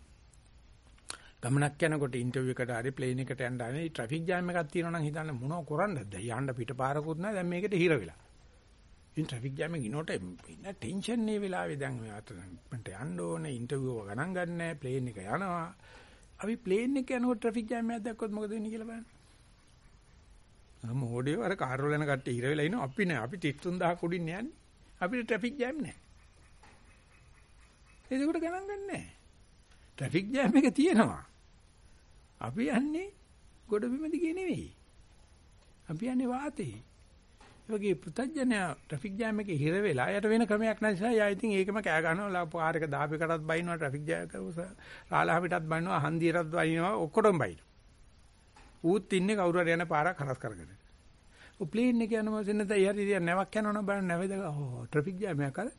ගමනක් යනකොට ඉන්ටර්විව් එකට හරි ප්ලේන් එකට යන්න ආවේ ට්‍රැෆික් ජෑම් එකක් තියෙනවා නම් හිතන්න මොනව කරන්නද යන්න පිටපාරකුත් නැහැ දැන් මේකට හිර වෙලා. ඉතින් ට්‍රැෆික් ජෑම් එක ඉනොට ඉන්න ටෙන්ෂන් නේ වෙලාවේ දැන් මේ අතට යන්න ඕනේ ඉන්ටර්විව් එක ගණන් ගන්නෑ ප්ලේන් එක යනවා. අපි ප්ලේන් එක යනකොට ට්‍රැෆික් ජෑම් එකක් දැක්කොත් මොකද වෙන්නේ කියලා බලන්න. මොහොඩේ අර කාර් වල යන කට්ටිය හිර වෙලා ඉනවා අපි නෑ අපි 33000 කුඩින් යන්නේ. අපිට ට්‍රැෆික් ජෑම් නෑ. ඒකට ගණන් ගන්නෑ. ට්‍රැෆික් ජෑම් එක තියෙනවා. අපි යන්නේ ගොඩ බිම දිගේ නෙවෙයි. අපි යන්නේ වාතේ. ඒ වගේ පුතඥය ට්‍රැෆික් ජෑම් එකේ හිර වෙලා යට වෙන ක්‍රමයක් නැති නිසා යා ඉතින් ඒකම කෑ ගන්නවා පාර එක දාපේකටත් බයිනවා ට්‍රැෆික් ජෑම් කරුවා රාලහමිටත් බයිනවා හන්දියටත් බයිනවා ඔක්කොටම බයිනවා. ඌත් ඉන්නේ කවුරු හරි යන පාරක් හරස් කරගෙන. ඔය ප්ලේන් එක යනවා සෙන්නත යහරි නැවක් යනවනම් බලන්න නැවේද ඕ ට්‍රැෆික් ජෑම් එකක් අර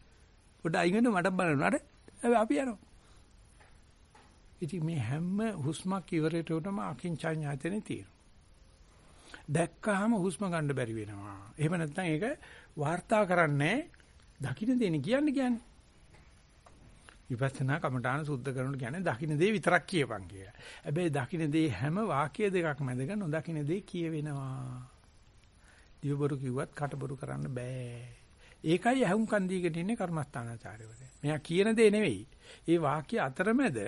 පොඩ්ඩ අයින් වෙන්න මට බලන්න අර අපි යනවා. ඉතින් මේ හැම හුස්මක් ඉවරට උනම අකින්චඤ්ඤාතනේ තියෙනවා. දැක්කහම හුස්ම ගන්න බැරි වෙනවා. එහෙම නැත්නම් ඒක වාර්තා කරන්නේ දකින්න දෙන්නේ කියන්නේ කියන්නේ. විපස්සනා කමඨාන සුද්ධ කරනකොට කියන්නේ දකින්න දේ විතරක් කියපන් කියලා. හැබැයි දකින්න දේ හැම වාක්‍ය දෙකක් මැදක නොදකින්න දේ කියවෙනවා. දිවබරු කිව්වත් කටබරු කරන්න බෑ. ඒකයි අහුම්කන් දීගෙන ඉන්නේ කර්මස්ථානාචාර්යවරයා. මෙයා කියන දේ නෙවෙයි. ඒ වාක්‍ය අතරමැද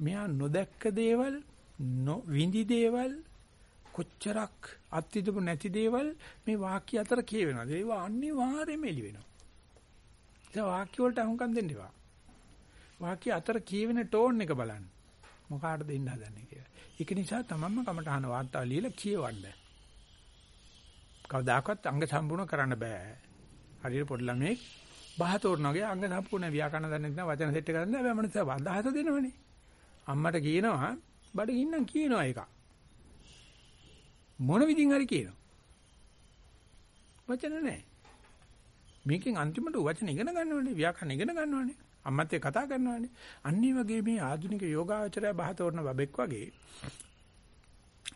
මෙයා නොදැක්ක දේවල්, විඳි දේවල්, කොච්චරක් අත්විඳපු නැති දේවල් මේ වාක්‍ය අතර කියවෙනවා. ඒවා අනිවාර්යයෙන්ම එළි වෙනවා. ඒ වාක්‍ය වලට අහුම්කම් දෙන්න එපා. වාක්‍ය අතර කියවෙන ටෝන් එක බලන්න. මොකාටද දෙන්න හදන්නේ කියලා. ඒක නිසා තමන්ම කමටහන වාර්තා ලියලා කියවන්න. කවදාකවත් අංග සම්පූර්ණ කරන්න බෑ. හරියට පොඩි ළමෙක් බහ තෝරනවාගේ අංග සම්පූර්ණ ව්‍යාකරණ දන්නේ නැත්නම් වචන සෙට් කරන්න බෑ මනස අදහස දෙනවනේ. අම්මට කියනවා බඩගින්නම් කියනවා එක. මොන විදිහින් හරි කියනවා. වචන නැහැ. මේකෙන් අන්තිමට වචන ඉගෙන ගන්නවනේ ව්‍යාකරණ ඉගෙන ගන්නවනේ අම්මත් එක්ක කතා කරනවනේ. අනිත් වගේ මේ ආධුනික යෝගාචරය බහතෝරන බබෙක් වගේ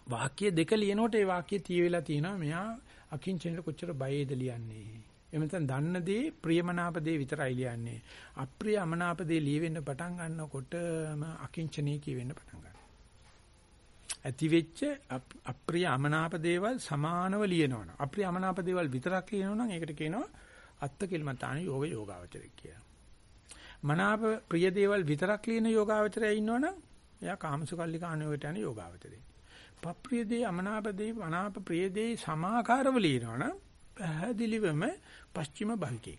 වාක්‍ය දෙක ලියනකොට ඒ වාක්‍යය තිය වෙලා තියෙනවා. මෙයා අකිංචනෙට කොච්චර බයේද ලියන්නේ? එහෙම නැත්නම් දන්න දේ ප්‍රියමනාප දේ විතරයි ලියන්නේ. අප්‍රිය අමනාප දේ ලියවෙන්න පටන් ගන්නකොටම අකිංචනී කියවෙන්න පටන් ගන්නවා. ඇති වෙච්ච අප්‍රිය අමනාප දේවල් සමානව ලියනවනම් අප්‍රිය අමනාප දේවල් විතරක් ලියනවනම් ඒකට කියනවා අත්ත කිලමතාන යෝග යෝගාවචරය කියලා. මනාප ප්‍රිය දේවල් විතරක් ලියන යෝගාවචරය ඉන්නවනම් එයා කාමසුකල්ලික අනුවයට යන යෝගාවචරය. පප්‍රිය දේ අමනාප දේ මනාප ප්‍රිය දේ සමාකාරව ලියනවනම් පැහැදිලිවම පස්චිම භවිකේ.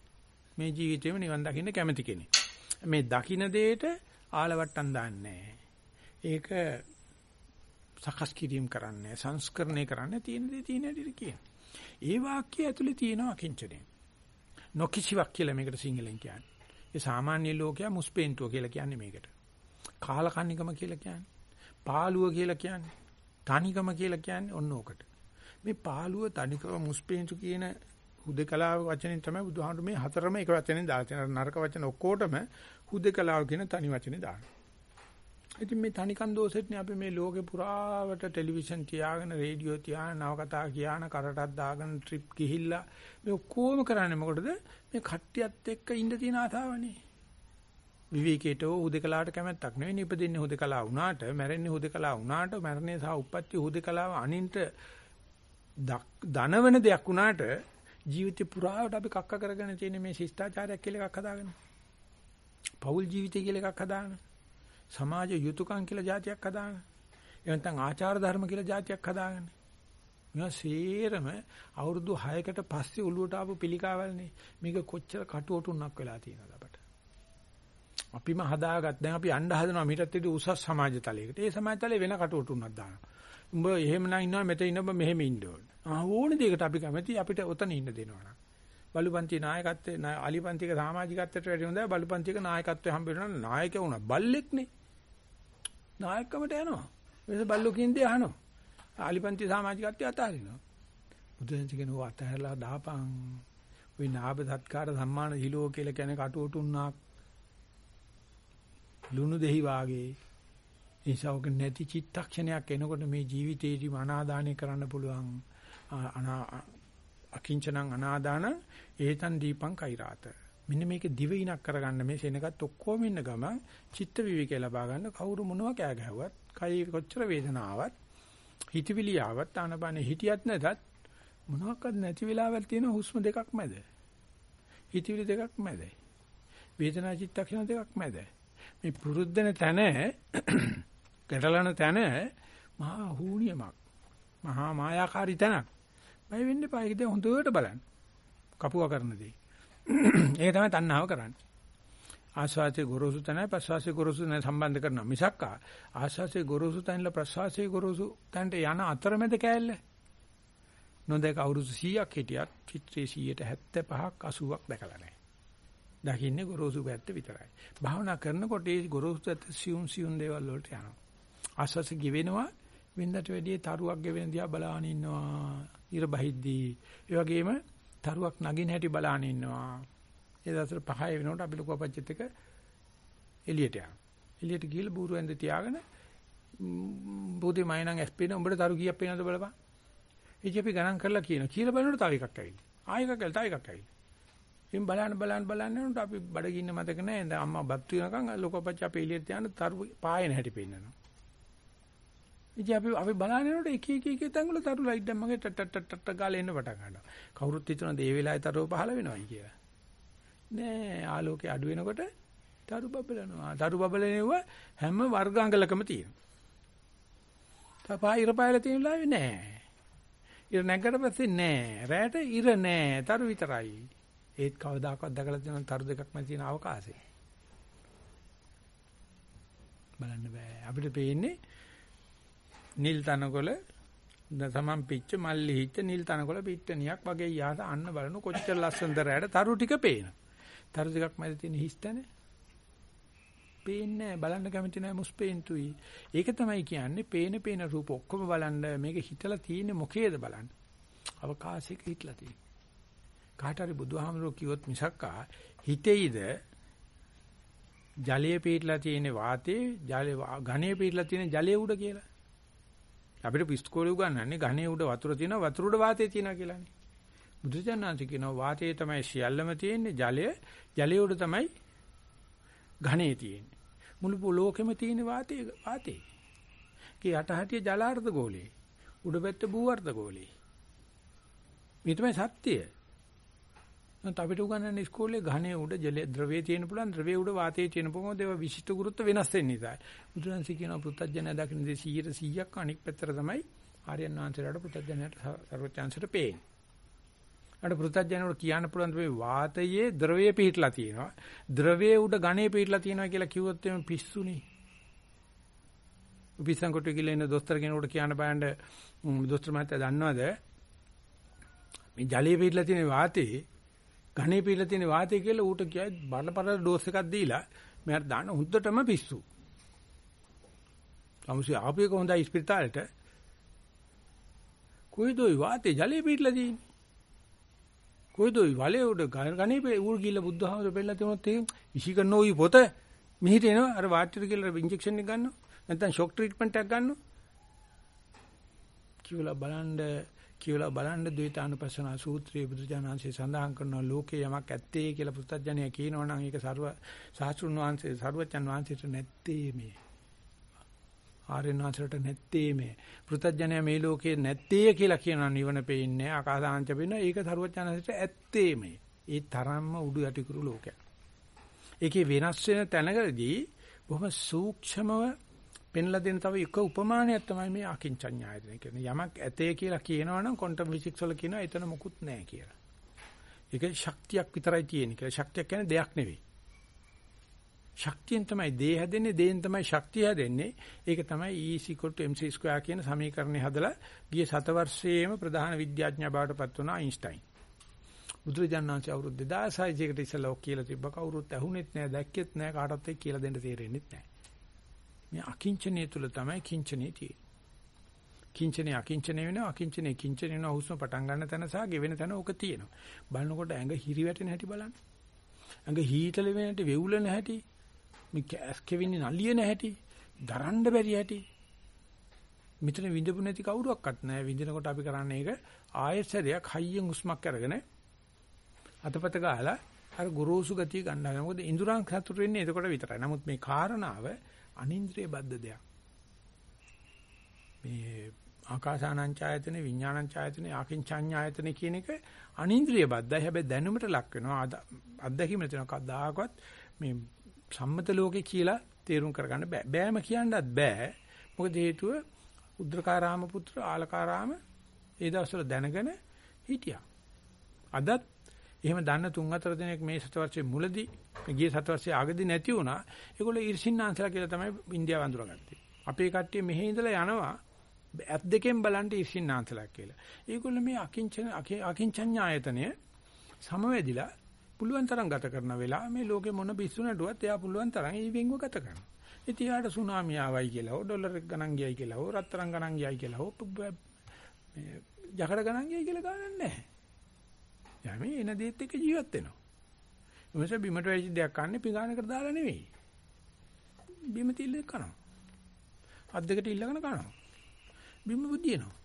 මේ ජීවිතේම නිවන් දකින්න කැමති කෙනෙක්. මේ දකින්න දෙයට ආලවට්ටම් දාන්නේ ඒක සකස් කිරීම කරන්නේ සංස්කරණය කරන්නේ තියෙන දේ තියෙන හැටියට කියන. ඒ වාක්‍යය ඇතුලේ තියෙනවා කිංචනේ. නොකිසිවක් කියලා මේකට සිංහලෙන් කියන්නේ. ඒ සාමාන්‍ය ලෝකයා මුස්පේන්තුව කියලා කියන්නේ මේකට. කාලකන්නිකම කියලා කියන්නේ. පාළුව කියලා කියන්නේ. තනිකම කියලා කියන්නේ ඔන්න ඕකට. මේ පාළුව තනිකම මුස්පේන්තු කියන හුදකලාව වචනෙන් තමයි බුදුහාමුදුරු මේ හතරම එක වචනෙන් දාලා තියෙන නරක වචන ඔක්කොටම හුදකලාව කියන තනි වචනේ දානවා. ඉතින් මේ තනිකන් දෝෂෙත්නේ අපි මේ ලෝකේ පුරාවට ටෙලිවිෂන් තියාගෙන රේඩියෝ තියාගෙන නවකතා කියන කරටක් දාගෙන ට්‍රිප් ගිහිල්ලා මේ ඔක්කොම කරන්නේ මොකටද මේ කට්ටියත් එක්ක ඉඳ තියෙන ආසාවනේ විවේකයට හුදකලාවට කැමැත්තක් නෙවෙයි ඉපදින්නේ හුදකලා වුණාට මැරෙන්නේ හුදකලා වුණාට මරණය සහ උප්පත්ති හුදකලාව අනින්ට ධනවන දෙයක් වුණාට ජීවිතේ පුරාවට අපි කක්ක කරගෙන තියෙන මේ ශිෂ්ටාචාරයක් කියලා එකක් හදාගන්න. පෞල් ජීවිතය කියලා එකක් හදාගන්න. සමාජ යුතුයකම් කියලා જાතියක් හදාගන්න. එහෙම නැත්නම් ආචාර ධර්ම කියලා જાතියක් හදාගන්න. මේවා සේරම අවුරුදු 6කට පස්සේ ඔළුවට ආපු පිළිකාවල්නේ. මේක කොච්චර කටුවටුන්නක් වෙලා තියෙනවද අපට. අපිම හදාගත් දැන් අපි යන්න හදනවා මීටත් වඩා උසස් සමාජ තලයකට. ඒ සමාජ තලේ වෙන කටුවටුන්නක් දානවා. උඹ එහෙමනම් ඉන්නවා මෙතන ඉන්න ඔබ මෙහෙම ඉන්න ඕන. ආ ඕන දෙයකට අපි කැමති අපිට ඔතන ඉන්න දෙනවා. බලුපන්ති නායකත්වයේ අලිපන්තික සමාජිකත්වයට වැඩි හොඳයි බලුපන්තික නායකත්වයේ හම්බ වෙනවා නායක වුණා. බල්ලෙක්නේ. නායකකමට යනවා. වෙනස බල්ලෝ කියන්නේ අහනවා. අලිපන්ති සමාජිකත්වය අතාරිනවා. බුදුන් කියනවා අතහැරලා දාපන්. ওই නාභ සත්කාර සම්මාන හිලෝ කියලා කියන්නේ කටුවටුන්නක් ලුණු දෙහි වාගේ. ඒසවක නැති චිත්තක්ෂණයක් එනකොට මේ ජීවිතේදී අනාදානය කරන්න පුළුවන්. අකිංචනං අනාදාන ඒතන් දීපං කෛරාත. මෙන්න මේක දිවිනක් කරගන්න මේ සෙනගත් ඔක්කොම ඉන්න ගමන් චිත්ත විවේකේ ලබා ගන්න කවුරු මොනවා කෑ ගැහුවත් කයි කොච්චර වේදනාවක් හිතවිලි ආවත් ආනපනේ හිටියත් නැතත් මොනවාක්වත් නැති වෙලාවල් තියෙන හුස්ම දෙකක් මැද. හිතවිලි දෙකක් මැද. වේදනා චිත්තක්ෂණ දෙකක් මැද. මේ පුරුද්දන තැන ගැටලන තැන මහා හූනියමක් මහා මායාකාරී තැනක්. බය වෙන්න එපා. ඒක දැන් හොඳට බලන්න. කපුවා කරන දේ. ඒක තමයි තණ්හාව කරන්නේ. ආස්වාසේ ගොරෝසු තැනයි ප්‍රස්වාසේ ගොරෝසු තැනයි සම්බන්ධ කරනවා. මිසක් ආස්වාසේ ගොරෝසු තැනල ප්‍රස්වාසේ ගොරෝසු තැනට යන අතරමැද කෑල්ල. නොදක අවුරුදු 100ක් හිටියත් චිත්‍රයේ 175ක් 80ක් දැකලා නැහැ. දකින්නේ ගොරෝසු පැත්ත විතරයි. භාවනා කරනකොට ඒ ගොරෝසු පැත්ත සියුම් සියුම් දේවල් වලට යනවා. ආස්වාසේ ගෙවෙනවා වෙනදට වැඩිය තරුවක් ගෙවෙන දිහා බලාගෙන ඉන්නවා. ඉර බහිද්දී ඒ වගේම තරුවක් නගින හැටි බලාන ඉන්නවා. ඒ දවස්වල පහය වෙනකොට අපි ලොකු අපච්චිත් එක එළියට යනවා. එළියට ගිහලා බూరు ඇඳ තියාගෙන බුදි මයින්නම් ඇස්පේන උඹට තරු කීයක් පේනවද බලපන්. ඉතින් අපි ගණන් කරලා කියනවා. කියලා බලනකොට තව එකක් ඇවිල්ලා. ආයෙ එකක් ඇවිල්ලා තව එකක් ඇවිල්ලා. ඉතින් බලන්න බලන්න බලන්න යනකොට අපි බඩගින්න මතක නැහැ. දැන් අම්මා බත් වෙනකන් ලොකු අපච්චි අපේ එළියට තියාන තරු පායන හැටි පෙන්නනවා. ඉතින් අපි අපි බලන යනකොට එක එක එක තැන්වල තරු ලයිට් දැම්මගේ ටට ටට ටට ගාලා එන්න පටන් ගන්නවා. කවුරුත් හිතනද ඒ වෙලාවේ තරුව පහළ වෙනවයි කියලා. නෑ ආලෝකය අඩු වෙනකොට තරු බබලනවා. තරු බබලනේව හැම වර්ගාංගලකම තියෙනවා. තපා ඉර පායලා තියෙන වෙලාවේ නෑ. ඉර නැගකට පස්සේ නෑ. රැට ඉර නෑ. තරු විතරයි. ඒත් කවදාකවත් දැකලා තියෙන තරු දෙකක් මැද තියෙන අවකාශය. බලන්න බෑ. අපිට පේන්නේ නිල් තනකොළ තමන් පිච්ච මල්ලි හිච්ච නිල් තනකොළ පිට්ටනියක් වගේ යාස අන්න බලන කොච්චර ලස්සනද රැට තරු ටික පේන. තරු ටිකක් මැද තියෙන හිස්තන පේන්නේ බලන්න කැමති නැහැ මුස්පේන්තුයි. ඒක තමයි කියන්නේ පේන පේන රූප ඔක්කොම බලන්න මේක හිතලා තියෙන්නේ මොකේද බලන්න. අවකාශයක හිටලා තියෙන්නේ. කාට හරි බුදුහාමුදුරුවෝ කිව්වොත් මිසක්කා හිතෙයිද ජලයේ පිටලා තියෙන වාතේ ජලයේ ඝනයේ පිටලා තියෙන ජලයේ උඩ කියලා. අපිට පිස්කෝලේ උගන්වන්නේ ඝනයේ උඩ වතුර තියෙනවා වතුර උඩ වාතය තියෙනවා කියලානේ. බුදුජානනාංශ කියනවා වාතයේ තමයි සියල්ලම තියෙන්නේ ජලය ජලයේ උඩ තමයි ඝනේ තියෙන්නේ. මුළු ලෝකෙම තියෙන වාතයේ වාතේ. කී යටහටිය ජලාර්ධ ගෝලයේ උඩ පැත්ත භූවර්ධ ගෝලයේ. මේ තමයි සත්‍යය. නැත්නම් අපිට උගන්වන්නේ ඉස්කෝලේ ඝනේ උඩ ජල ද්‍රවයේ තියෙන පුළුවන් ද්‍රවයේ උඩ වාතයේ තියෙන පුළුවන් දේව විශිෂ්ට ගුරුත්ව වෙනස් වෙන නිසා. බුදුරන්සි කියනවා පුත්තජනය දකින්න 100 100ක් අනික් පැත්තට තමයි ආර්යයන් වහන්සේලාට පුත්තජනයට සර්වචාන්සට පේන්නේ. අර පුත්තජනයට කියන්න පුළුවන් මේ වාතයේ ද්‍රවයේ පිහිටලා තියෙනවා. ද්‍රවයේ උඩ ඝනේ පිහිටලා තියෙනවා කියලා කිව්වොත් එimhe පිස්සුනේ. උපිසං කොට කියලා ඉන්න දොස්තර කෙනෙකුට කියන්න බෑන්ඩ දොස්තර මහත්තයා දන්නවද මේ ජලයේ පිටලා තියෙන වාතේ ඝනේ පිළලා තියෙන වාතය කියලා ඌට කියයි බලපතල ඩෝස් එකක් දීලා මෙයාට දාන්න හොඳටම පිස්සු. අමුසි ආපේ කොහොඳයි ස්පිරිතාලෙට. කොයිදෝයි වාතේ ජලයේ පිටලා තියෙන්නේ. කොයිදෝයි වලේ උඩ ඝනේ ඌල් ගිල්ල බුද්ධහමර පෙළලා තියුණොත් ඒ විෂිකනෝයි පොත මෙහිට එනවා අර වාටර් කියලා ඉන්ජෙක්ෂන් එක ගන්නවා. නැත්නම් ෂොක් ට්‍රීට්මන්ට් එකක් ගන්නවා. කියලා බලන්න කියලා බලන්න ද්වේතානුපස්සනා සූත්‍රයේ බුදුජානන්සේ සඳහන් කරන ලෝකේ යමක් ඇත්තේ කියලා පුත්තජනයා කියනවනම් ඒක ਸਰව සාස්ෘණ වංශේ ਸਰවචන් වංශයට නැත්තේ මේ ආර්යන වංශයට නැත්තේ මේ පුත්තජනයා මේ ලෝකේ නැත්තේ කියලා කියනවා නිවන පෙන්නේ ආකාසාංශ වෙන ඒක ਸਰවචන් වංශයට ඇත්තේ මේ ඒ තරම්ම උඩු යටිකුරු ලෝකයක්. ඒකේ වෙනස් වෙන තැනකදී බොහොම සූක්ෂමව පෙන්ලා දෙන තව එක උපමානයක් තමයි මේ අකින්චඤ්ඤායතන කියන්නේ. යමක් ඇතේ කියලා කියනවනම් ක්වොන්ටම් ෆිසික්ස් වල කියනවා එතන මොකුත් නැහැ කියලා. ඒක ශක්තියක් විතරයි තියෙන්නේ කියලා. ශක්තියක් කියන්නේ දෙයක් නෙවෙයි. ශක්තියෙන් තමයි දේ හැදෙන්නේ, දේෙන් තමයි ශක්තිය හැදෙන්නේ. ඒක තමයි E mc2 කියන සමීකරණය හදලා ගිය සතවර්ෂයේම ප්‍රධාන විද්‍යාඥයා බවට පත් වුණා අයින්ස්ටයින්. බුදුරජාණන්සේ අවුරුදු 2600 කට ඉස්සෙල්ලා ඔක් කියලා තිබ්බ කවුරුත් ඇහුනෙත් නැහැ, දැක්කෙත් නැහැ, කාටවත් ඒක කියලා දෙන්න තේරෙන්නෙත් නැහැ. මේ අකිංචනීය තුල තමයි කිංචනේ තියෙන්නේ. කිංචනේ අකිංචනේ වෙනවා අකිංචනේ කිංචනේ වෙනවා හුස්ම පටන් ගන්න තැන සහ ගෙවෙන තැන ඕක තියෙනවා. බලනකොට ඇඟ හිරි වැටෙන හැටි බලන්න. ඇඟ හීතල වෙන හැටි වෙවුලන හැටි මේ කැස් කෙවින්නේ නලියන හැටි දරන්න බැරි හැටි මෙතන විඳපු නැති කවුරුවක්වත් නැහැ විඳිනකොට අපි කරන්නේ ඒක ආයෙසරයක් හයියෙන් හුස්මක් අරගෙන අතපත ගාලා අර ගුරුසු ගතිය ගන්නවා. මොකද ඉඳුරන් සතුට වෙන්නේ එතකොට විතරයි. නමුත් මේ කාරණාව අනින්ද්‍රිය බද්ධ දෙයක්. මේ ආකාසානංචායතන විඥානංචායතන ආකින්චඤ්ඤායතන කියන එක අනින්ද්‍රිය බද්ධයි. හැබැයි දැනුමට ලක් වෙනවා. අත්දැකීම තියෙනවා. කවදාකවත් මේ සම්මත ලෝකේ කියලා තේරුම් කරගන්න බෑ. බෑම කියන්නත් බෑ. මොකද හේතුව උද්දකාරාම පුත්‍ර ආලකාරාම ඒ දවස්වල දැනගෙන හිටියා. අදත් එහෙම දන්න තුන් හතර දෙනෙක් මේ සතවර්ෂයේ මුලදී ගිය සතවර්ෂයේ ආගදී නැති වුණා. ඒගොල්ලෝ ඊර්ෂින්නාන්සලා කියලා තමයි ඉන්දියාව අඳුරගත්තේ. අපේ කට්ටිය මෙහෙ ඉඳලා යනවා ඇත් දෙකෙන් බලන්න ඊර්ෂින්නාන්සලා කියලා. ඒගොල්ලෝ මේ අකිංචන අකිංචඤ්ඤායතනය සමවැදිලා පුළුවන් තරම් ගත කරන වෙලාව මේ ලෝකේ මොන පිස්සු නඩුවත් එයා පුළුවන් තරම් ඊවෙන්ව ගත කරනවා. ඉතින් යාට සුනාමි ආවයි කියලා හෝ ඩොලර් එක ගණන් ගියයි කියලා හෝ රත්තරන් ගණන් ගියයි කියලා හෝ මේ ජකඩ ගණන් ගියයි කියලා ගණන් නැහැ. යමේ එන දේත් එක්ක ජීවත් වෙනවා. මොකද බිමට වෙච්ච දෙයක් කන්නේ පිඟානකට දාලා නෙවෙයි. බිම තිල්ල කනවා. අත් දෙකට ඉල්ලගෙන කනවා. බිම බුදිනවා.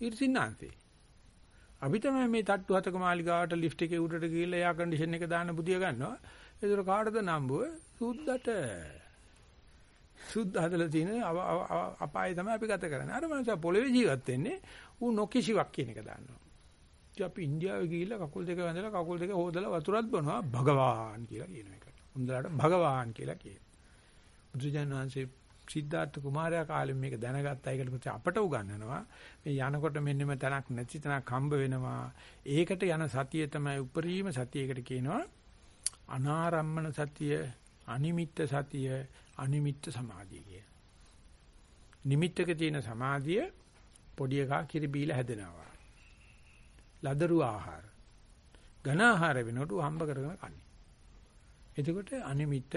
ඊර්සින්නාන්තේ. අපි තමයි මේ තට්ටු හතක මාලිගාවට ලිෆ්ට් එකේ උඩට ගිහිල්ලා එයා කන්ඩිෂන් එක දාන්න බුදිය ගන්නවා. ඒතර කාටද නම්බුව? සුද්දට. සුද්ද හදලා තියෙන අපාය තමයි අපි ගත කරන්නේ. අර මනුස්සයා පොළවේ ජීවත් වෙන්නේ ඌ නොකිසිවක් කියන එක දන්නවා. ඉතින් අපි ඉන්දියාවේ ගිහිල්ලා කකුල් දෙක වැඳලා කකුල් දෙක හොදලා වතුරත් බොනවා භගවාන් කියලා කියන එක. උන්දලට භගවාන් කියලා කියන. බුදුජානනාංශේ සිද්ධාර්ථ කුමාරයා කාලෙම මේක දැනගත්තා. ඒකට පස්සේ අපට උගන්වනවා. මේ යනකොට මෙන්නෙම තැනක් නැති තැනක් හම්බ වෙනවා. ඒකට යන සතිය තමයි උපරිම සතියකට කියනවා. අනාරම්මන සතිය, අනිමිත්ත සතිය, අනිමිත්ත සමාධිය කිය. නිමිත්තක තියෙන සමාධිය පොඩි එකා කිරි බීලා හැදෙනවා. ලදරු ආහාර. ඝන ආහාර වෙනකොට හම්බ කරගෙන කන්නේ. එතකොට අනිමිත්ත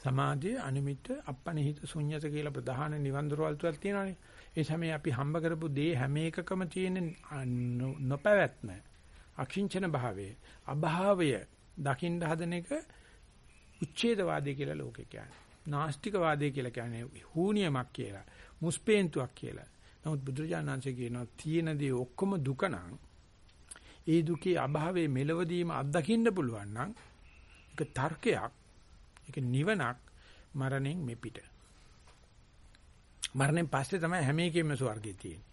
සමාධිය අනිමිත්ත අපනිහිත ශුන්්‍යත කියලා ප්‍රධාන නිවන් දොරවල් තුනක් තියෙනවානේ. ඒ සමේ අපි හම්බ කරපු දේ හැම එකකම තියෙන නොපැවැත්ම අකිංචන භාවය, අභාවය දකින්න හදන එක උච්ඡේදවාදී කියලා ලෝකේ කියන්නේ. නාස්තිකවාදී කියලා කියන්නේ හූනියමක් කියලා, මුස්පේන්තුවක් කියලා. නමුත් බුදුරජාණන්සේ කියනවා තියෙන දේ ඔක්කොම දුක නම් ඒ දුකේ අභාවයේ මෙලවදීම අත්දකින්න පුළුවන් නම් ඒක තර්කයක් ඒක නිවනක් මරණයෙන් මෙපිට. මරණයෙන් පස්සේ තමයි හැම එකෙම ස්වර්ගය තියෙන්නේ.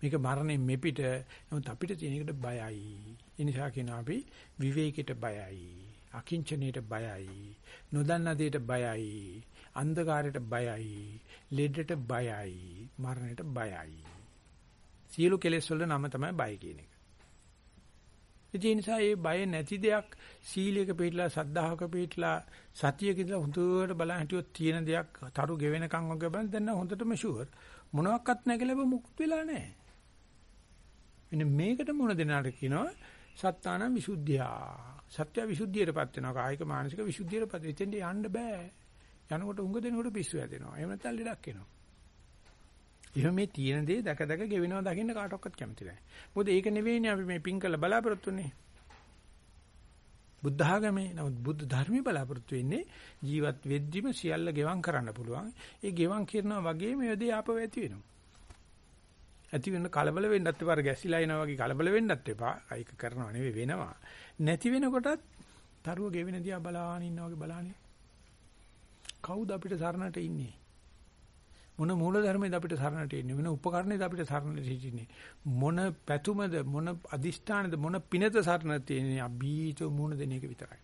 මේක මරණයෙන් මෙපිට. නමුත් අපිට තියෙන එකට බයයි. ඒ නිසා කියනවා අපි විවේකයට බයයි අකිංචනයට බයයි නොදන්නා දෙයට බයයි අන්ධකාරයට බයයි ලෙඩට බයයි මරණයට බයයි. සියලු කෙලෙස් වල නම තමයි බය කියන එක. ඒ නිසා මේ බය නැති දෙයක් සීලයක පිටලා සද්ධාහක පිටලා සතියක ඉඳලා හොඳට බලන් හිටියොත් තියෙන දෙයක් තරු ගෙවෙනකන් වගේ බලන් දැන් හොඳටම ෂුවර් මොනවත් නැහැ කියලා මුකුත් වෙලා නැහැ. මෙන්න මේකට මොන දෙනාට කියනවා සත්තාන විසුද්ධිය. සත්‍ය විසුද්ධියටපත් වෙනවා කායික මානසික විසුද්ධියටපත් වෙන්න යන්න බෑ. යනකොට උඟ දෙනකොට පිස්සු හැදෙනවා. එහෙම නැත්නම් ලෙඩක් එනවා. එහෙනම් මේ තියෙන දේ දැක දැක ගෙවෙනවා දකින්න කාටවත් කැමති නැහැ. මොකද ඒක නෙවෙයිනේ අපි මේ පින් කළ බලාපොරොත්තු වෙන්නේ. බුද්ධ ආගමේ නමුත් බුද්ධ ධර්මයේ බලාපොරොත්තු වෙන්නේ ජීවත් වෙද්දිම සියල්ල ගෙවම් කරන්න පුළුවන්. ඒ ගෙවම් කරනවා වගේ මේ දේ ආපව ඇති වෙනවා. ඇති වෙන කලබල වෙන්නත් එපා ගැසිලා එනවා වගේ කලබල වෙන්නත් එපා. ඒක කරනව නෙවෙයි වෙනවා. නැති වෙනකොටත් තරුව ගෙවෙන දිහා බලාගෙන ඉන්නවා වගේ බලානේ. කවුද අපිට සරණට ඉන්නේ? මොන මූල ධර්මයේද අපිට සරණට එන්නේ මොන උපකරණයේද අපිට සරණට සිටින්නේ මොන පැතුමද මොන අදිෂ්ඨානද මොන පිනද සරණ තියෙන්නේ අභීත මූණ දෙන එක විතරයි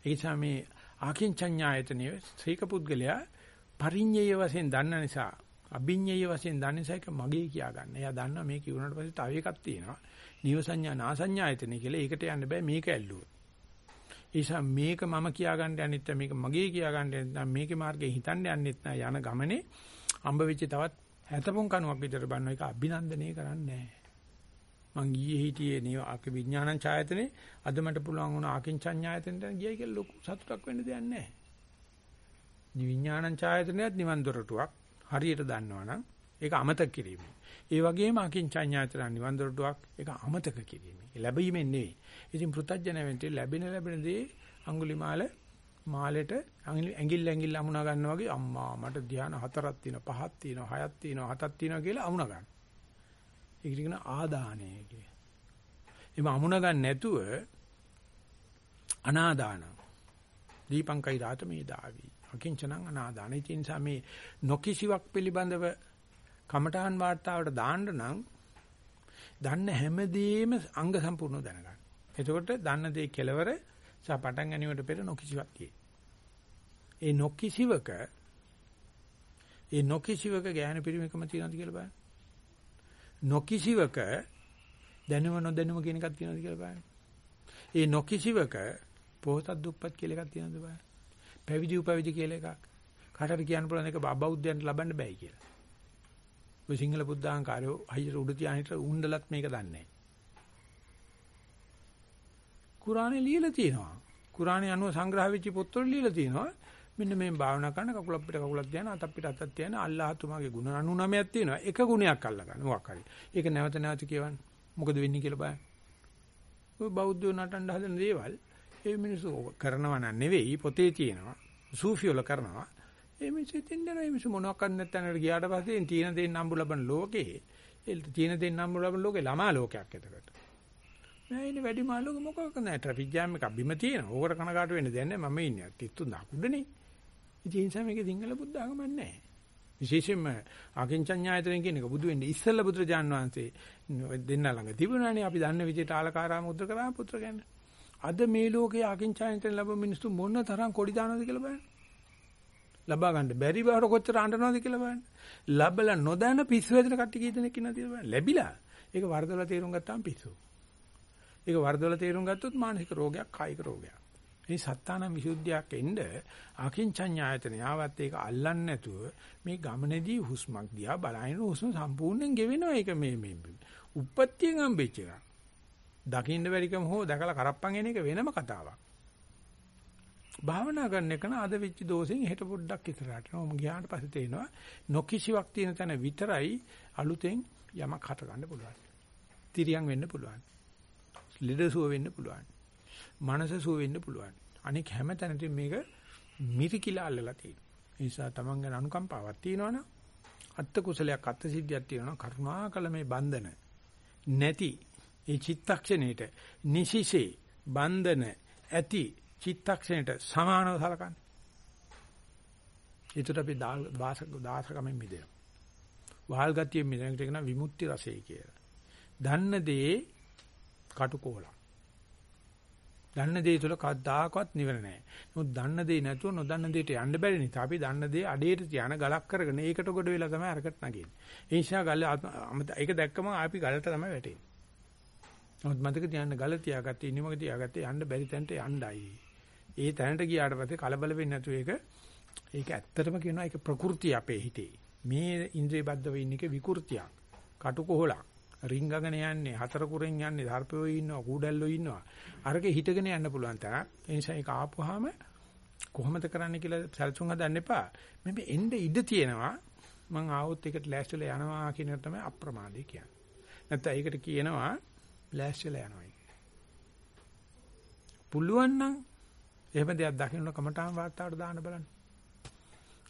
ඒ නිසා මේ ආකින්චඤ්ඤායතනයේ ශ්‍රීක පුද්ගලයා පරිඤ්ඤය වශයෙන් දන්න නිසා අභිඤ්ඤය වශයෙන් දන්න නිසා ඒක මගේ කියා ගන්න. එයා දන්නවා මේක ඉවරනට පස්සේ තව එකක් තියෙනවා. නිව සංඥා නාසඤ්ඤායතනෙ කියලා ඒකට යන්න බෑ මේක ඇල්ලුවොත්. ඒ නිසා මේක මම කියා ගන්න යන්නෙත් මේක මගේ කියා ගන්න යන්නෙත් මේකේ මාර්ගේ හිතන්න යන්නෙත් යන ගමනේ හම්බ වෙච්ච තවත් හැතපොන් කණුවක් විතර බන්න එක අභිනන්දනය කරන්නේ මං ගියේ හිටියේ නේ ආක විඥානං ඡායතනේ අද මට පුළුවන් වුණා ආකින්චඤ්ඤායතනට ගියයි කියලා ලොකු සතුටක් වෙන්න දෙයක් නැහැ. විඥානං ඡායතනයත් නිවන් දොරටුවක් හරියට දන්නවනම් ඒක අමතක කිරීම. ඒ වගේම අකින්චඤ්ඤායතන නිවන් දොරටුවක් ඒක අමතක කිරීම. ලැබීමෙන් නෙවෙයි. ඉතින් පෘථජ්ජන වෙන්ටි ලැබෙන ලැබෙන දේ අඟුලිමාල මාලෙට ඇඟිල්ල ඇඟිල්ල අමුණා ගන්නවා වගේ අම්මා මට ධ්‍යාන හතරක් තියෙනවා පහක් තියෙනවා හයක් තියෙනවා හතක් තියෙනවා කියලා අමුණා ගන්න. ඒක කියන ආදානය කිය. එimhe අමුණා ගන්න නැතුව අනාදාන. දීපංකයි රාත මේ දාවි. අකිංචනං අනාදාන. ඒ නිසා මේ නොකිසිවක් පිළිබඳව කමඨහන් වාර්තාවට දාන්න නම් දන්න හැමදේම අංග සම්පූර්ණව දැනගන්න. එතකොට දන්න දේ කෙලවර සහ පටන් ගැනීමට පෙර නොකිසිවක් තියෙයි. ඒ නොකිසිවක ඒ නොකිසිවක ගැහණු පිරිමකම තියනවාද කියලා බලන්න. නොකිසිවක දැනුම නොදැනුම කියන එකක් තියනවාද කියලා බලන්න. ඒ නොකිසිවක පොහොසත් දුප්පත් කියලා එකක් තියනවාද බලන්න. පැවිදි උපවිදි කියලා එකක්. කාටද කියන්න පුළුවන් එක බෞද්ධයන්ට ලබන්න බෑ කියලා. ඔය සිංහල බුද්ධාංකාරයෝ හයියට උඩ තියානිට උණ්ඩලත් මේක දන්නේ නැහැ. කුරානේ ලියලා තියෙනවා. කුරානේ අනුව සංග්‍රහ වෙච්ච පොත්වල ලියලා තියෙනවා. මෙන්න මේ භාවනා කරන කකුල අපිට කකුලක් තියන අත අපිට අතක් තියන අල්ලාහ තුමාගේ ගුණ 99ක් තියෙනවා. එක ගුණයක් අල්ල ගන්න මොකක් හරි. ඒක නැවත නැවත කියවන්න. මොකද වෙන්නේ කියලා බලන්න. ඔය බෞද්ධ නටන්න හදන දේවල් ඒ මිනිස්සු කරනවා නන් නෙවෙයි පොතේ තියෙනවා. සූෆි වල කරනවා. ඒ මිනිස්සු තින්දර ඒ මිනිස්සු මොනවක් කරන්නේ නැත්නම් ගියාට පස්සේ තීන දෙන්න නම්බු ලබන ලෝකේ ඒ තීන දෙන්න නම්බු ලබන ලෝකේ ළමා ලෝකයක් එතකොට. නෑ ඉන්නේ වැඩි මාළුක මොකක්ද නෑ ට්‍රැෆික් ජෑම් එකක් බිම තියෙනවා. ඕකට කනකාට වෙන්න දෙයක් නෑ මම ඉන්නේ 33000 උඩනේ. ඉතින් ඒ නිසා මේක සිංහල බුද්ධ ආගමක් නෑ. විශේෂයෙන්ම අකින්චඤ්ඤායතනෙ කියන එක බුදු වෙන්නේ ඉස්සෙල්ලා බුදුරජාන් වහන්සේ දෙන්න ළඟ තිබුණානේ අපි දන්න විදිහට ආලකාරාම උද්දක රාම පුත්‍ර කියන්නේ. අද මේ ලෝකයේ අකින්චඤ්ඤායතන ලැබ මිනිස්සු මොන තරම් කොඩි දානවද කියලා බලන්න. ලබා ගන්න බැරි බවට කොච්චර අඬනවද කියලා බලන්න. ලැබලා නොදැන පිස්සු වෙදෙන කට්ටිය කී දෙනෙක් ඉන්නවද කියලා බලන්න. ලැබිලා. ඒක වරදලා තේරුම් ගත්තාම පිස්සු. ඒක වරදොල තේරුම් ගත්තොත් මානසික රෝගයක් කායික රෝගයක්. මේ සත්තානම් විසුද්ධියක් එන්න අකින්චඤ්ඤායතන යාවත් ඒක අල්ලන්නේ නැතුව මේ ගමනේදී හුස්මක් දිහා බලන හුස්ම සම්පූර්ණයෙන් ගෙවෙනවා ඒක මේ මේ උප්පත්තියෙන් හම්බෙච්ච එක. දකින්න බැරිකම හෝ දැකලා කරප්පන් එන එක වෙනම කතාවක්. භාවනා කරන එක අද වෙච්ච දෝෂෙන් හෙට පොඩ්ඩක් ඉතරට නෝම ගියාට පස්සේ තේනවා නොකිසිවක් තියෙන තැන විතරයි අලුතෙන් යමක් හට ගන්න පුළුවන්. තිරියන් වෙන්න පුළුවන්. ලෙඩ සුව වෙන්න පුළුවන්. මනස සුව වෙන්න පුළුවන්. අනික හැම තැනදී මේක මිරිකිලා අල්ලලා තියෙනවා. ඒ නිසා Taman ගැන අනුකම්පාවක් තියෙනවනම් අත්ත කුසලයක් අත්ත සිද්ධියක් තියෙනවා කරුණාකල මේ බන්ධන නැති ඒ චිත්තක්ෂණයට නිසිසේ බන්ධන ඇති චිත්තක්ෂණයට සමානව සලකන්නේ. ඒකට අපි දාස දාසකමෙන් මිදෙනවා. වහල් ගතියෙන් මිදෙනකට කියන විමුක්ති රසය කියලා. දන්න දේ කටුකෝලක්. දන්න දේ තුල කවදාකවත් නිවර නැහැ. නමුත් දන්න දේ නැතුව නොදන්න දෙයට යන්න බැරි නිසා අපි දන්න දේ අඩේට තියන ගලක් කරගෙන ඒකට ගොඩ වෙලා තමයි අරකට නගින්නේ. ඒ නිසා ගල ඒක දැක්කම අපි ගලට තමයි වැටෙන්නේ. නමුත් මතක තියාගන්න ගල තියාගත්තේ ඉනිමක තියාගත්තේ යන්න බැරි තැනට යන්නයි. ඒ තැනට ගියාට පස්සේ කලබල වෙන්නේ නැතුව ඒක ඒක ඇත්තටම කියනවා ඒක ප්‍රകൃතිය අපේ හිතේ. මේ ඉන්ද්‍රිය බද්ධව ඉන්න එක විකෘතියක්. කටුකොහලක්. රින්ගගෙන යන්නේ හතර කුරෙන් යන්නේ දර්පයෝ ඉන්නවා කූඩැල්ලෝ ඉන්නවා. අරකේ හිටගෙන යන්න පුළුවන් තරම්. ඒ නිසා ඒක ආපුවාම කොහොමද කරන්න කියලා සැලසුම් හදන්න එපා. මේ එnde ඉඩ තියෙනවා. මං ආවොත් ඒකට ලෑස්තිලා යනවා කියන එක තමයි අප්‍රමාදී කියන්නේ. නැත්නම් ඒකට කියනවා ලෑස්තිලා යනවා පුළුවන් නම් එහෙම දෙයක් දකින්න කමඨාන් වාර්තාවට දාන්න බලන්න.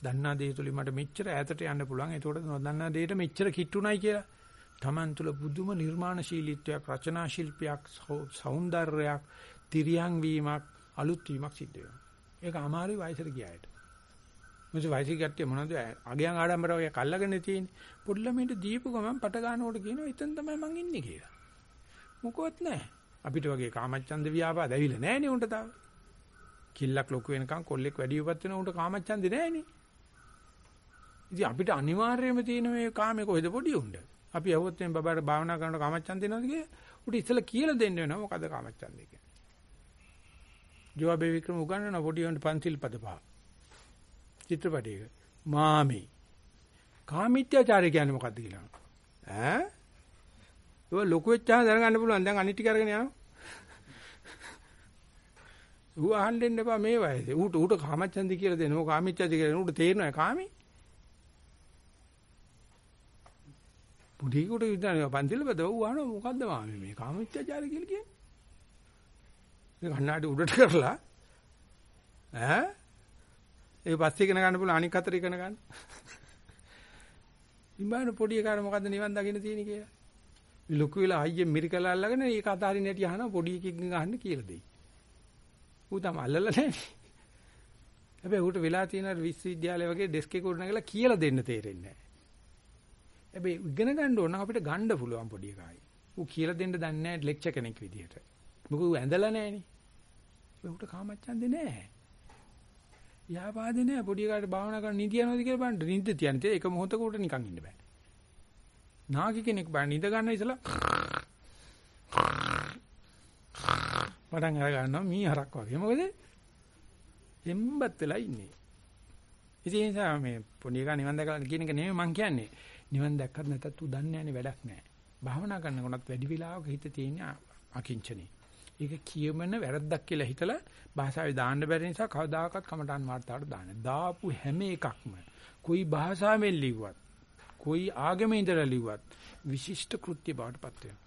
දන්නා දේ තුලින් මට මෙච්චර ඈතට යන්න පුළුවන්. ඒතකොට නොදන්නා දෙයට මෙච්චර කිට්ටුණයි කියලා. Taman තුල පුදුම නිර්මාණශීලීත්වයක්, රචනා ශිල්පයක්, సౌందර්යයක්, තිරියන් වීමක්, අලුත් වීමක් සිද්ධ වෙනවා. ඒක අමාරුයි වයසට ගියාට. මොකද වයසට ගත්තේ මොනවද? අගයන් ආඩම්බර වගේ කල්ලාගෙන තියෙන්නේ. පොඩි ළමයින්ට දීපු ගමන් පට ගන්නකොට කියනවා එතන තමයි මං ඉන්නේ කියලා. මොකවත් නැහැ. අපිට වගේ කාමච්ඡන්ද ව්‍යාපාද ඇවිල්ලා නැහැ නේ උන්ට තාම. කිල්ලක් ලොකු වෙනකන් කොල්ලෙක් වැඩි උපත් වෙන උන්ට කාමච්ඡන්දේ නැහැ නේ. ඉතින් අපිට අනිවාර්යයෙන්ම තියෙන මේ කාමේ කොහෙද පොඩි උණ්ඩ. අපි આવොත් මේ බබාට භාවනා කරනකොට කාමච්ඡන්ද දෙනවද කිය? උට ඉතලා කියලා දෙන්න වෙනවා මොකද්ද කාමච්ඡන්දේ කියන්නේ. ජෝබේ වික්‍රම උගන්වන පොඩි උන්ට පන්සිල් පද පහ. චිත්‍රපටයක මාමේ කාමීත්‍යාචාරය කියන්නේ මොකද්ද කියලා. ඈ? ඒක ලොකු වෙච්චාම දැනගන්න පුළුවන්. දැන් අනිත් ටික අරගෙන යනවා. ඌ අහන්න දෙන්න එපා මේ වයසේ. ඌට ඌට කාමච්ඡන්දි කියලා දෙනවා. කාමීච්ඡන්දි කියලා ඌට තේරෙනවා කාමී. පුඩියෙකුට විතරනේ පන්තිල බදව වහන මොකද්ද මාමේ මේ කාමීච්ඡාචාරය කියලා කියන්නේ. මේ කන්නාඩි උඩට කරලා ඈ ඒ පස්සේ ඉගෙන ගන්න පුළුවන් අනික් අතට ඉගෙන ගන්න. ඉම්බාන පොඩි එකාට මොකද්ද නිවන් දකින්න තියෙන්නේ කියලා. ලොකු වෙලා අයියෙන් මිරිකලා අල්ලගෙන ඒක අතාරින්න හැටි අහනවා පොඩි එකකින් අහන්න කියලා දෙයි. ඌ තම අල්ලලා නැහැ. හැබැයි ඌට වෙලා තියෙන විශ්වවිද්‍යාලය වගේ ඩෙස්ක් එක උඩ නැගලා කියලා දෙන්න තේරෙන්නේ නැහැ. හැබැයි ඉගෙන ගන්න ඕන අපිට ගන්න පුළුවන් පොඩි එකයි. ඌ කියලා දෙන්න දන්නේ නැහැ ලෙක්චර් කෙනෙක් විදිහට. මොකද ඌ ඇඳලා නැහනේ. ඌට කාමච්ඡන්දේ නැහැ. යාපාදේ නැහැ පොඩි එකාට භාවනා කරන්න නිදි යනවාද කියලා බලන්න නිදි තියන්නේ ඒක මොහොතක උට නිකන් ඉන්න බෑ. නාගි කෙනෙක් බෑ නිද ගන්න ඉතලා පටන් අර ගන්නවා මී හරක් වගේ. මොකද එම්බත් වෙලා ඉන්නේ. ඉතින් ඒ නිසා මේ පොඩි එකා නිවන් දැකලා කියන එක නෙමෙයි මං කියන්නේ. නිවන් දැක්කත් නැතත් උ දන්නේ නැනේ වැඩක් නැහැ. භාවනා කරනකොටත් වැඩි වෙලාවක හිත තියෙන අකිංචනේ. ඒක කියමන වැරද්දක් කියලා හිතලා භාෂාවේ දාන්න බැරි නිසා කවදාකවත් කමටහන් වාර්තාවට දාන්නේ. දාපු හැම එකක්ම કોઈ භාෂාවෙන් ලිව්වත්, કોઈ ආගමේ ඉඳලා ලිව්වත් විශිෂ්ට කෘත්‍ය බවට පත් වෙනවා.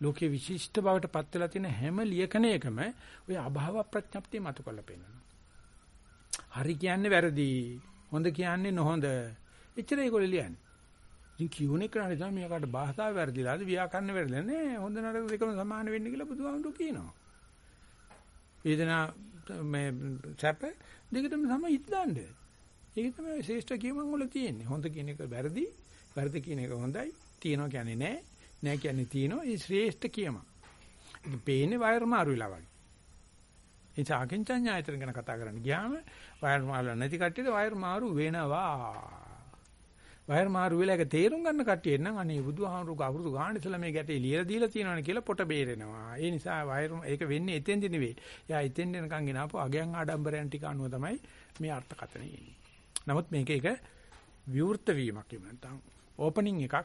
ලෝකේ විශිෂ්ට බවට පත් වෙලා තියෙන හැම ලියකණයකම ওই අභාව ප්‍රඥප්තිය මතු කරලා පෙන්නනවා. හරි කියන්නේ වැරදි, හොඳ කියන්නේ නොහොඳ. එච්චර ඒගොල්ලෝ ලියන්නේ. ඉතින් කියුනේ කරන්නේ තමයි මේකට භාෂාව වැරදිලාද ව්‍යාකරණ වැරදිලා නෑ හොඳ නරක දෙකම සමාන වෙන්න කියලා බුදුහාමුදුරු කියනවා. වේදනා මේ සැප දෙකටම සම හිටදාන්න. ඒක තමයි ශ්‍රේෂ්ඨ කියමන් වල තියෙන්නේ. හොඳ කියන එක වැරදි, වැරදි කියන එක හොඳයි, තියනවා කියන්නේ නෑ, නෑ කියන්නේ තියනවා. ඒ ශ්‍රේෂ්ඨ කියමන්. ඉතින් පේන්නේ වයර් මාරු වෙලා වගේ. ඒ චාකින්චඤ්ඤායතන ගැන කතා කරන්න ගියාම වයර් මාරු නැති කට්ටියට වයර් මාරු වෙනවා. වයර් මාරු වෙලා ඒක තේරුම් ගන්න කට්ටිය නම් අනේ බුදුහාමුදුරුවෝ අවුරුදු ගාන ඉස්සලා මේ ගැටේ ලියලා දීලා තියෙනවනේ කියලා පොට බේරෙනවා. ඒ නිසා වයර් ඒක වෙන්නේ එතෙන්දි නෙවෙයි. යා එතෙන් එනකන් ගෙනාපු අගයන් ආඩම්බරයන් ටික අනුව තමයි මේ අර්ථකථනය එන්නේ. නමුත් මේක එක විවෘත වීමක් එහෙම නැත්නම් ඕපනින් එකක්.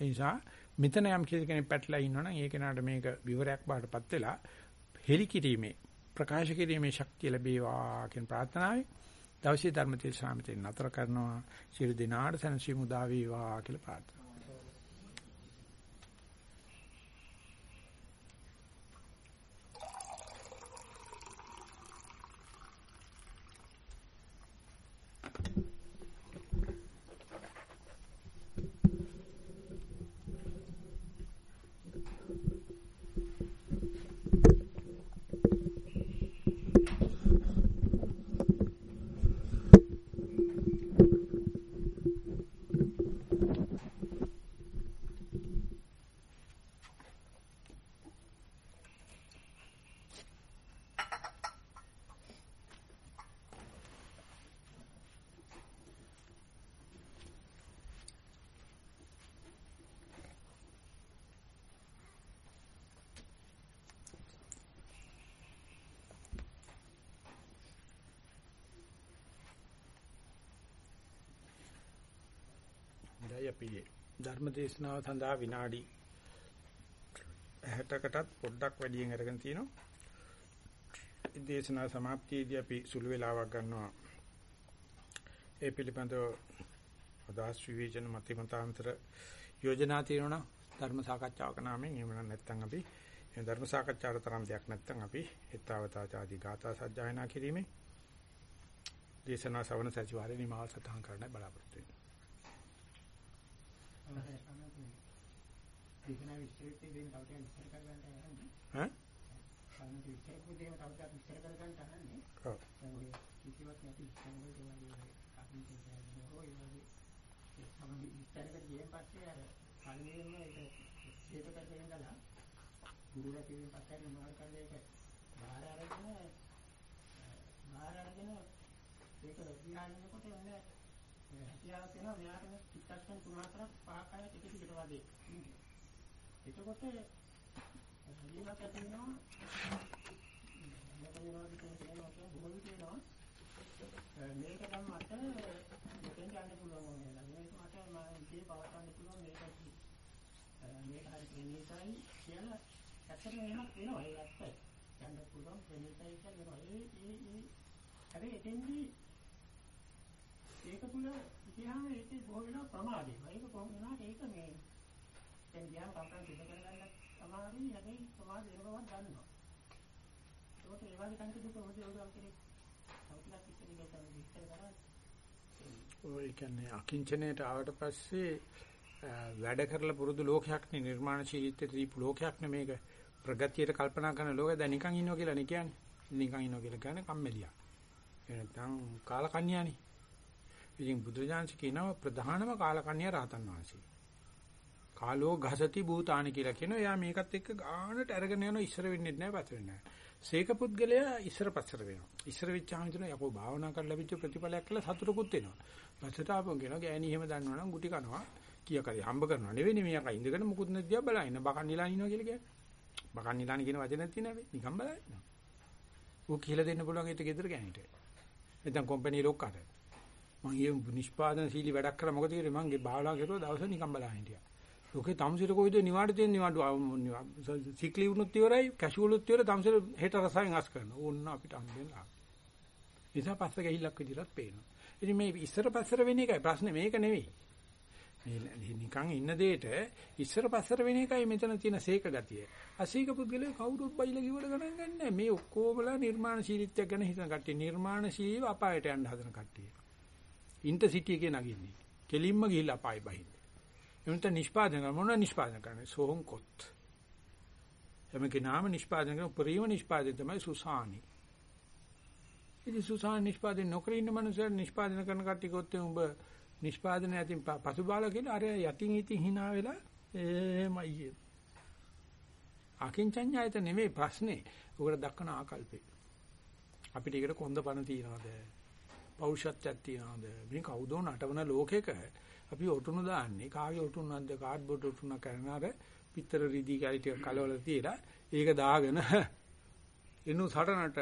ඒ නිසා මෙතන යම් කෙනෙක් පැටලලා ඉන්නවනම් ඒ කෙනාට මේක විවරයක් බාටපත් වෙලා හෙලි කිරීමේ ප්‍රකාශ කිරීමේ ශක්තිය ලැබේවා කියන ප්‍රාර්ථනාවයි දවසේ ධර්මතිල් ස්වාමීන් නතර කරනවා සියලු දෙනාට සැනසීම උදා වේවා කියලා ප්‍රාර්ථනා අපි ධර්ම දේශනාව සඳහා විනාඩි 60කටත් පොඩ්ඩක් වැඩියෙන් අරගෙන තිනවා. දේශනා સમાප්තියේදී අපි සුළු වේලාවක් ගන්නවා. ඒ පිළිබඳව අදහස් විවේචන මතිමතාන්තර යෝජනා තියෙනවා ධර්ම සාකච්ඡාවක නාමයෙන් එහෙම නැත්නම් අපි මේ ධර්ම සාකච්ඡාට තරම් දෙයක් නැත්නම් අපි හිතාවතාචාදී ගාථා සජ්ජායනා කිරීමේ දේශනා ශ්‍රවණ සතිවාරේ නිමාව සතහන් කරන්න බලාපොරොත්තු වෙනවා. ගුරුලා කියන පස්සේ මොනවද කරන්නේ ඒක බාහිර අරගෙන බාහිර අරගෙන ඒක විඥානනකොට ඔන්න හැකියාව තියෙනවා. මෙයාට චිත්තක්ෂණ තුන හතරක් පහක් අය ටික ටිකට වගේ එතකොට ජීවිතයක් තියෙනවා මොකද වෙනවද කියන කෙනා බොහෝ විටේනවා මේක නම් මට මෙතෙන් යන්න පුළුවන් වුණා නේද මේක මට මම ඉතින් පවත්වන්න පුළුවන් මේක මේක හරි ප්‍රණීතයි කියලා ඇත්තටම එහෙමත් වෙනවා. ඒ ඇත්ත. යන්න පුළුවන් ප්‍රණීතයි කියලා ඒ ඒ ඒ. හැබැයි එතෙන්දී ඒක තුල ඉතිහාම ඒක බොහෝ වෙනවා ප්‍රමාදේ. ඒක කොහොම වුණාට ඒක මේ දැන් ගියාම කම්පන සිද්ධ කරගන්න අමාරුයි. හැබැයි ප්‍රමාද වෙන බවක් දන්නවා. ඒකට ඒ වගේ තන්ති දුක මොකද යෝගම් කෙනෙක් සෞඛ්‍යයක් ඉස්සෙල්ලා තමයි විස්තර කරා. ඔය කියන්නේ අකිංචනයට ආවට පස්සේ වැඩ කරලා පුරුදු ලෝකයක් නේ නිර්මාණශීලීත්වයට දීපු ලෝකයක් නේ මේක ප්‍රගතියට කල්පනා කරන ලෝකය දැන් නිකන් ඉන්නවා කියලා නේ කියන්නේ. නිකන් ඉන්නවා කියලා කියන්නේ කම්මැලියා. ඒ නැත්නම් කාලකන්‍යානේ. ඉතින් බුදුජානක කියනවා ප්‍රධානම කාලකන්‍යා රහතන් වහන්සේ. කාලෝ ගසති භූතානි කියලා කියනවා. එයා මේකත් එක්ක ගානට අරගෙන යනවා ඉස්සර වෙන්නේ නැහැ පස්ස වෙන්නේ නැහැ. සීක පුද්ගලයා ඉස්සර පස්සර වෙනවා. ඉස්සර වෙච්චාම හිතන යකෝ භාවනා කරලා ලැබිච්ච ප්‍රතිඵලයක් කියලා සතුටකුත් වෙනවා. පස්සට ආපහු කියනවා ගෑණි එහෙම දන්නවනම් ගුටි කනවා. කිය කරේ හම්බ කරනවා නෙවෙයි මේක ඉඳගෙන මුකුත් නැතිව බලන්න. බකන් නිලා ඉන්නවා කියලා කියන්නේ. බකන් නිලාන කියන වචනයක් තියෙනවා නිකන් බලන්න. ඌ කියලා දෙන්න පුළුවන් ඒත් ගෙදර ගෑනිට. නැත්නම් කම්පැනි ලොක්කට. මම ඊ නිෂ්පාදනශීලී වැඩක් කරා මොකද කියන්නේ මම භාවනා කරුවා දවස් නිකන් බලන් හිටියා. ලෝකේ තමුසිර කොයිද නිවාඩු තියෙන නිවාඩු සික්ලි වුණොත් ඉවරයි කැෂුවල් උත් ඉවරයි තමුසිර හෙට රසයෙන් අස් කරනවා. ඕන්න අපිට හම්බෙන්න ආ. නිසා පස්ස ගහිල්ලක් විදිහට පේනවා. ඉතින් මේ ඉස්සර පස්සර වෙන එකයි ප්‍රශ්නේ මේක නෙවෙයි. මේ නිකන් ඉන්න දෙයට ඉස්සර පස්සර වෙන එකයි මෙතන තියෙන සීක ගතිය. අසීක පුද්ගලයා කවුරුත් බයිලා කිව්වට ගණන් ගන්නෑ. මේ ඔක්කොමලා නිර්මාණශීලීත්වයක් ගැන හිතන කට්ටිය නිර්මාණශීලීව අපායට යන්න හදන කට්ටිය. ඉන්ටර්සිටි එකේ නගින්නේ. කෙලින්ම ගිහිල්ලා අපායි බහින්නේ. එමුන්ට නිෂ්පාදන කරන මොන නිෂ්පාදන කරන්නේ? සෝහන් කොත්. එමෙකේ නාම නිෂ්පාදන කරන පරිම නිෂ්පාදනය තමයි සුසානි. ඉතින් සුසාන නිෂ්පාදනය නොකර ඉන්න මනුස්සයන් නිෂ්පාදනය කරන කට්ටිය කොත් උඹ නිෂ්පාදනය යටින් පසුබාල කියලා අර යටින් ඉතින් hina වෙලා එහෙමයි. අකින්චඤ්ඤායත නෙමෙයි ප්‍රශ්නේ. උකට දක්වන ආකල්පේ. අපිට ඒකට කොන්ද පණ තියනවාද? පෞරුෂත්වයක් තියනවාද? මේ කවුදෝ නටවන ලෝකෙක? අපි ඔටුනු දාන්නේ කාගේ ඔටුනක්ද? කාඩ්බෝඩ් ඔටුනක් කරන අර පිටර රිදී කැලි ටික කලවල තියලා ඒක දාගෙන එනු සටනට.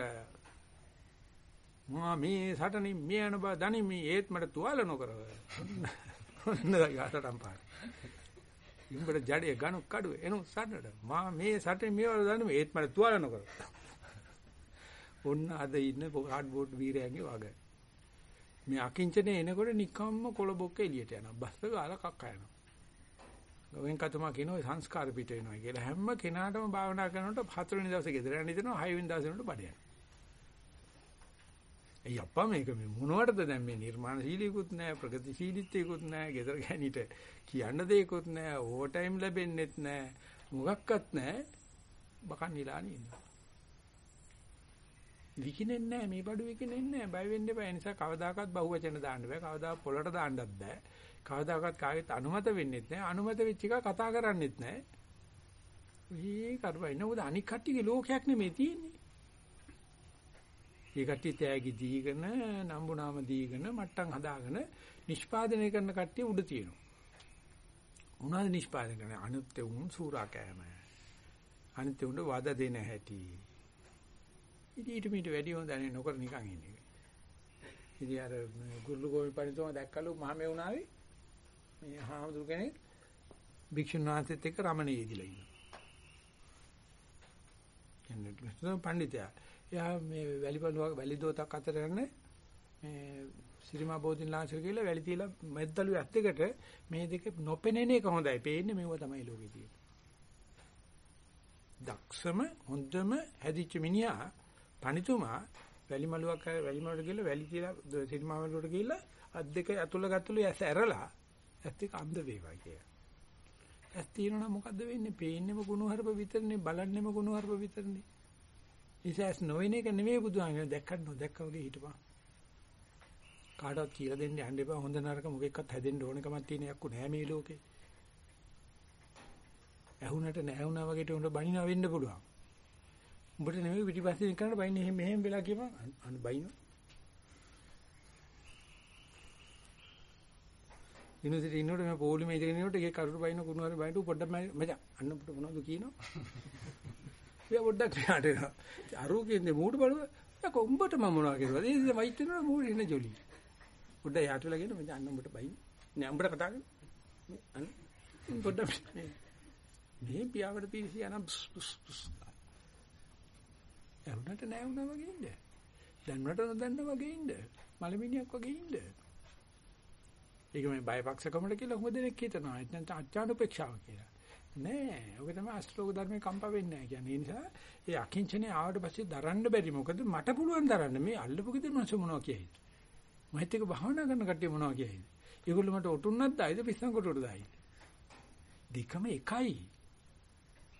මා මේ සටනේ මේ යන බව දනි මේ ඒත් මට තුවාල නොකර ඔන්න ගාටටම් පාර ඉඹට ජඩේ ගණු කඩුව. එනු සටනට. මා මේ සටනේ මේවල දනි ඒත් මට තුවාල නොකර ඔන්න අද ඉන්න කාඩ්බෝඩ් වීරයන්ගේ වගේ. මේ අකිංචනේ එනකොට නිකම්ම කොළබොක්ක එළියට යනවා. බස්ස ගාලා කක්ක යනවා. ගවෙන් කතුමා කියනවා සංස්කාර පිට වෙනවා කියලා. හැම කෙනාටම භාවනා කරනකොට හතරවෙනි දවසේ ගෙදර යන්න හිතනවා හයවෙනි දවසේ උන්ට බඩ යනවා. එයි අප්පා මේක මේ මොනවටද දැන් මේ නිර්මාණශීලීකුත් නැහැ ප්‍රගතිශීලීත්වයකුත් නැහැ ගෙදර ගෑනිට කියන්න දෙයක්කුත් නැහැ ඕවර් ටයිම් ලැබෙන්නෙත් නැහැ මොකක්වත් නැහැ බකන් නිලානේ ඉන්නවා විකිනෙන්නේ නැහැ මේ බඩු විකිනෙන්නේ නැහැ. බය වෙන්න එපා. ඒ නිසා කවදාකවත් බහුවචන දාන්න බෑ. කවදාවත් පොළට දාන්නත් බෑ. කවදාකවත් කාගෙත් අනුමත වෙන්නෙත් නැහැ. අනුමත වෙච්ච එක කතා කරන්නෙත් නැහැ. මේ කරවයි නෝද අනික් කට්ටියගේ ලෝකයක් නෙමෙයි තියෙන්නේ. ඒ කට්ටිය තෑගි දීගෙන නම්බුනාම දීගෙන මට්ටම් හදාගෙන නිෂ්පාදනය කරන කට්ටිය උඩ තියෙනවා. මොනවද නිෂ්පාදනය කරන්නේ? අනුත් උන් සූරා කෑම. අනිත් උන්ට වද දෙන හැටි. ඉතින් ඊට මීට වැඩි හොඳ නැහැ නොකර නිකන් ඉන්නේ. ඉතින් අර ගුරුළු ගෝවි පරිතුමා දැක්කලු මහමෙ වුණාවේ මේ හාමුදුරු කෙනෙක් භික්ෂුන් වහන්සේත් එක්ක රමණේ ඉදිලා ඉන්නවා. කියන්නේ පඬිතයා. එයා මේ වැලිපලුවක් වැලිදෝතක් අතර යන මේ සිරිමා බෝධින් ලාංශර කියලා වැලි තියලා මෙද්දලු ඇත් දෙකට මේ දෙක නොපෙනෙන එක හොඳයි. පේන්නේ මේව තමයි ලෝකේ තියෙන්නේ. දක්ෂම හොඳම හැදිච්ච මිනිහා පණිතුමා වැලිමලුවක් වැලිමලුවට ගිහලා වැලි තියලා සිරිමා වලට ගිහලා අත් දෙක ඇතුළ ගත්තලු ඇස් ඇරලා ඇස් දෙක අන්ධ වේවා කියලා. ඇස් තියෙනවා මොකද්ද වෙන්නේ? පේන්නේම ගුණහරප විතරනේ බලන්නෙම ගුණහරප විතරනේ. ඉතින් නොවන එක නෙමෙයි බුදුහාමර දැක්කත් නොදැක්ක වගේ හිටපන්. කාටවත් කියලා දෙන්න යන්න එපා හොඳ නරක මොකෙක්වත් හැදෙන්න ඕනකමක් තියෙන යක්කු නෑ මේ ලෝකේ. ඇහුනට නැහුණා වගේට උඹ බනිනා වෙන්න පුළුවන්. උඹට නෙමෙයි පිටිපස්සේ නිකන් බයින්නේ එහෙම මෙහෙම වෙලා කියපන් අන්න බයිනෝ. යුනිවර්සිටි ඉන්නකොට මම පොලිමේ ඉඳගෙන ඉන්නකොට ඒකේ කරුට බයින කුණු හරි බයින්ට පොඩ්ඩක් මචං අන්න පුට මොනවද කියනවා. එයා පොඩ්ඩක් යාට එනවා. අරෝ කියන්නේ මූඩ බලව. යකෝ උඹට මම මොනවා කියනවාද? ඒ ඉතින් වයිත් වෙනවා මූඩ එන ජොලි. පොඩ්ඩක් යාට වෙලා කියන මචං අන්න උඹට බයින්. නෑ උඹට කතා කරන්නේ. අන්න පොඩ්ඩක් මේ පියාවට පිරිසි යන එවුනට නෑ වුණා වගේ ඉන්න. දැන්නට නොදන්න වගේ ඉන්න. මලමිනියක් වගේ ඉන්න. ඒක මේ බයපක්ෂකමට කියලා හුඟ දෙනෙක් හිතනවා. නැත්නම් අච්චානුපේක්ෂාව කියලා. නෑ. ඔක තමයි අස්ලෝක ධර්මේ කම්ප වෙන්නේ නැහැ කියන්නේ. ඒ නිසා ඒ අකිංචනේ ආවට පස්සේ දරන්න බැරි. මොකද මට පුළුවන් දරන්න. මේ අල්ලපු ගෙදර මොනස මොනවා කියයිද? මහිත එක භාවනා කරන කට්ටිය මොනවා කියයිද? ඒගොල්ලෝ මට ඔටුන්නක් දායිද පිස්සන් කොටුවට දායිද? දෙකම එකයි.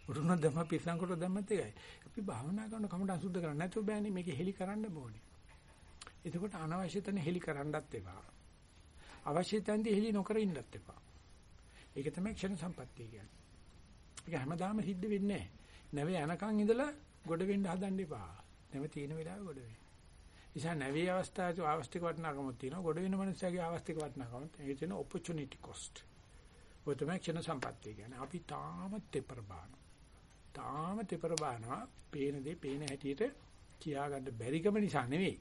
උරුණ ධම්ම පිස්සන් කොට ධම්මත් එකයි. අපි භාවනා කරන කමට අසුද්ධ කරන්නේ නැතුව බෑනේ මේක හෙලි කරන්න ඕනේ. එතකොට අනවශ්‍ය තැන හෙලි කරන්නත් එපා. අවශ්‍ය තැනදී හෙලි නොකර ඉන්නත් එපා. ඒක තමයි ක්ෂණ සම්පත්තිය කියන්නේ. ඒක හැමදාම සිද්ධ වෙන්නේ නැහැ. නැවේ යනකන් ඉඳලා ගොඩ වෙන්න හදන්න එපා. නැව තියෙන වෙලාවෙ ගොඩ වෙන්න. නිසා නැවේ අවස්ථාවේ ආවස්තික වටිනාකමක් තියෙනවා. ගොඩ වෙන මනුස්සයගේ ආවස්තික වටිනාකමක්. ඒ කියන opportunity cost. ඔය තමයි ක්ෂණ සම්පත්තිය කියන්නේ. අපි තාම තෙපර බාන. තාම තෙපර බානවා. පේන දේ පේන හැටියට කියාගන්න බැරිකම නිසා නෙවෙයි.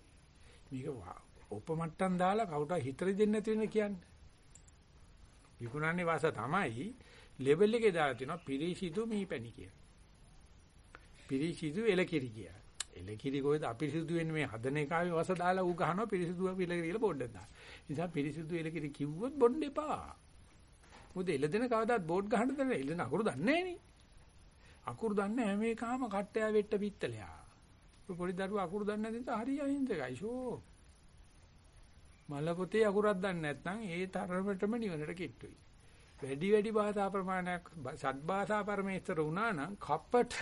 මේක උපමට්ටම් දාලා කවුරුට හිතර දෙන්නේ නැති වෙන කියන්නේ. විකුණන්නේ වාස තමයි ලේබල් එකේ දාලා තියෙනවා පිරිසිදු මීපැණි කියලා. පිරිසිදු එලකිරි කියලා. එලකිරි කොහෙද අපිරිසිදු වෙන්නේ මේ හදන එකාවේ වාස දාලා ඌ ගහනවා පිරිසිදු එලකිරි කියලා බෝඩ් දාන්න. නිසා පිරිසිදු එලකිරි කිව්වොත් බොන්න එපා. මොකද එළදෙන කවදාත් බෝඩ් ගහන්න දෙන්න එළදෙන අකුරු දන්නේ නැහැ අකුරු දන්නේ හැම එකම කට්ටය වෙට්ට පිත්තලයා. පොඩි දරුවා අකුරු දන්නේ නැති නිසා හරි අහිංසකයි ෂෝ. මල පොතේ අකුරක් දන්නේ නැත්නම් ඒ තරමටම නිවනට කිට්ටුයි. වැඩි වැඩි භාෂා ප්‍රමාණයක් සත් භාෂා පරමේස්තර වුණා නම් කප්පට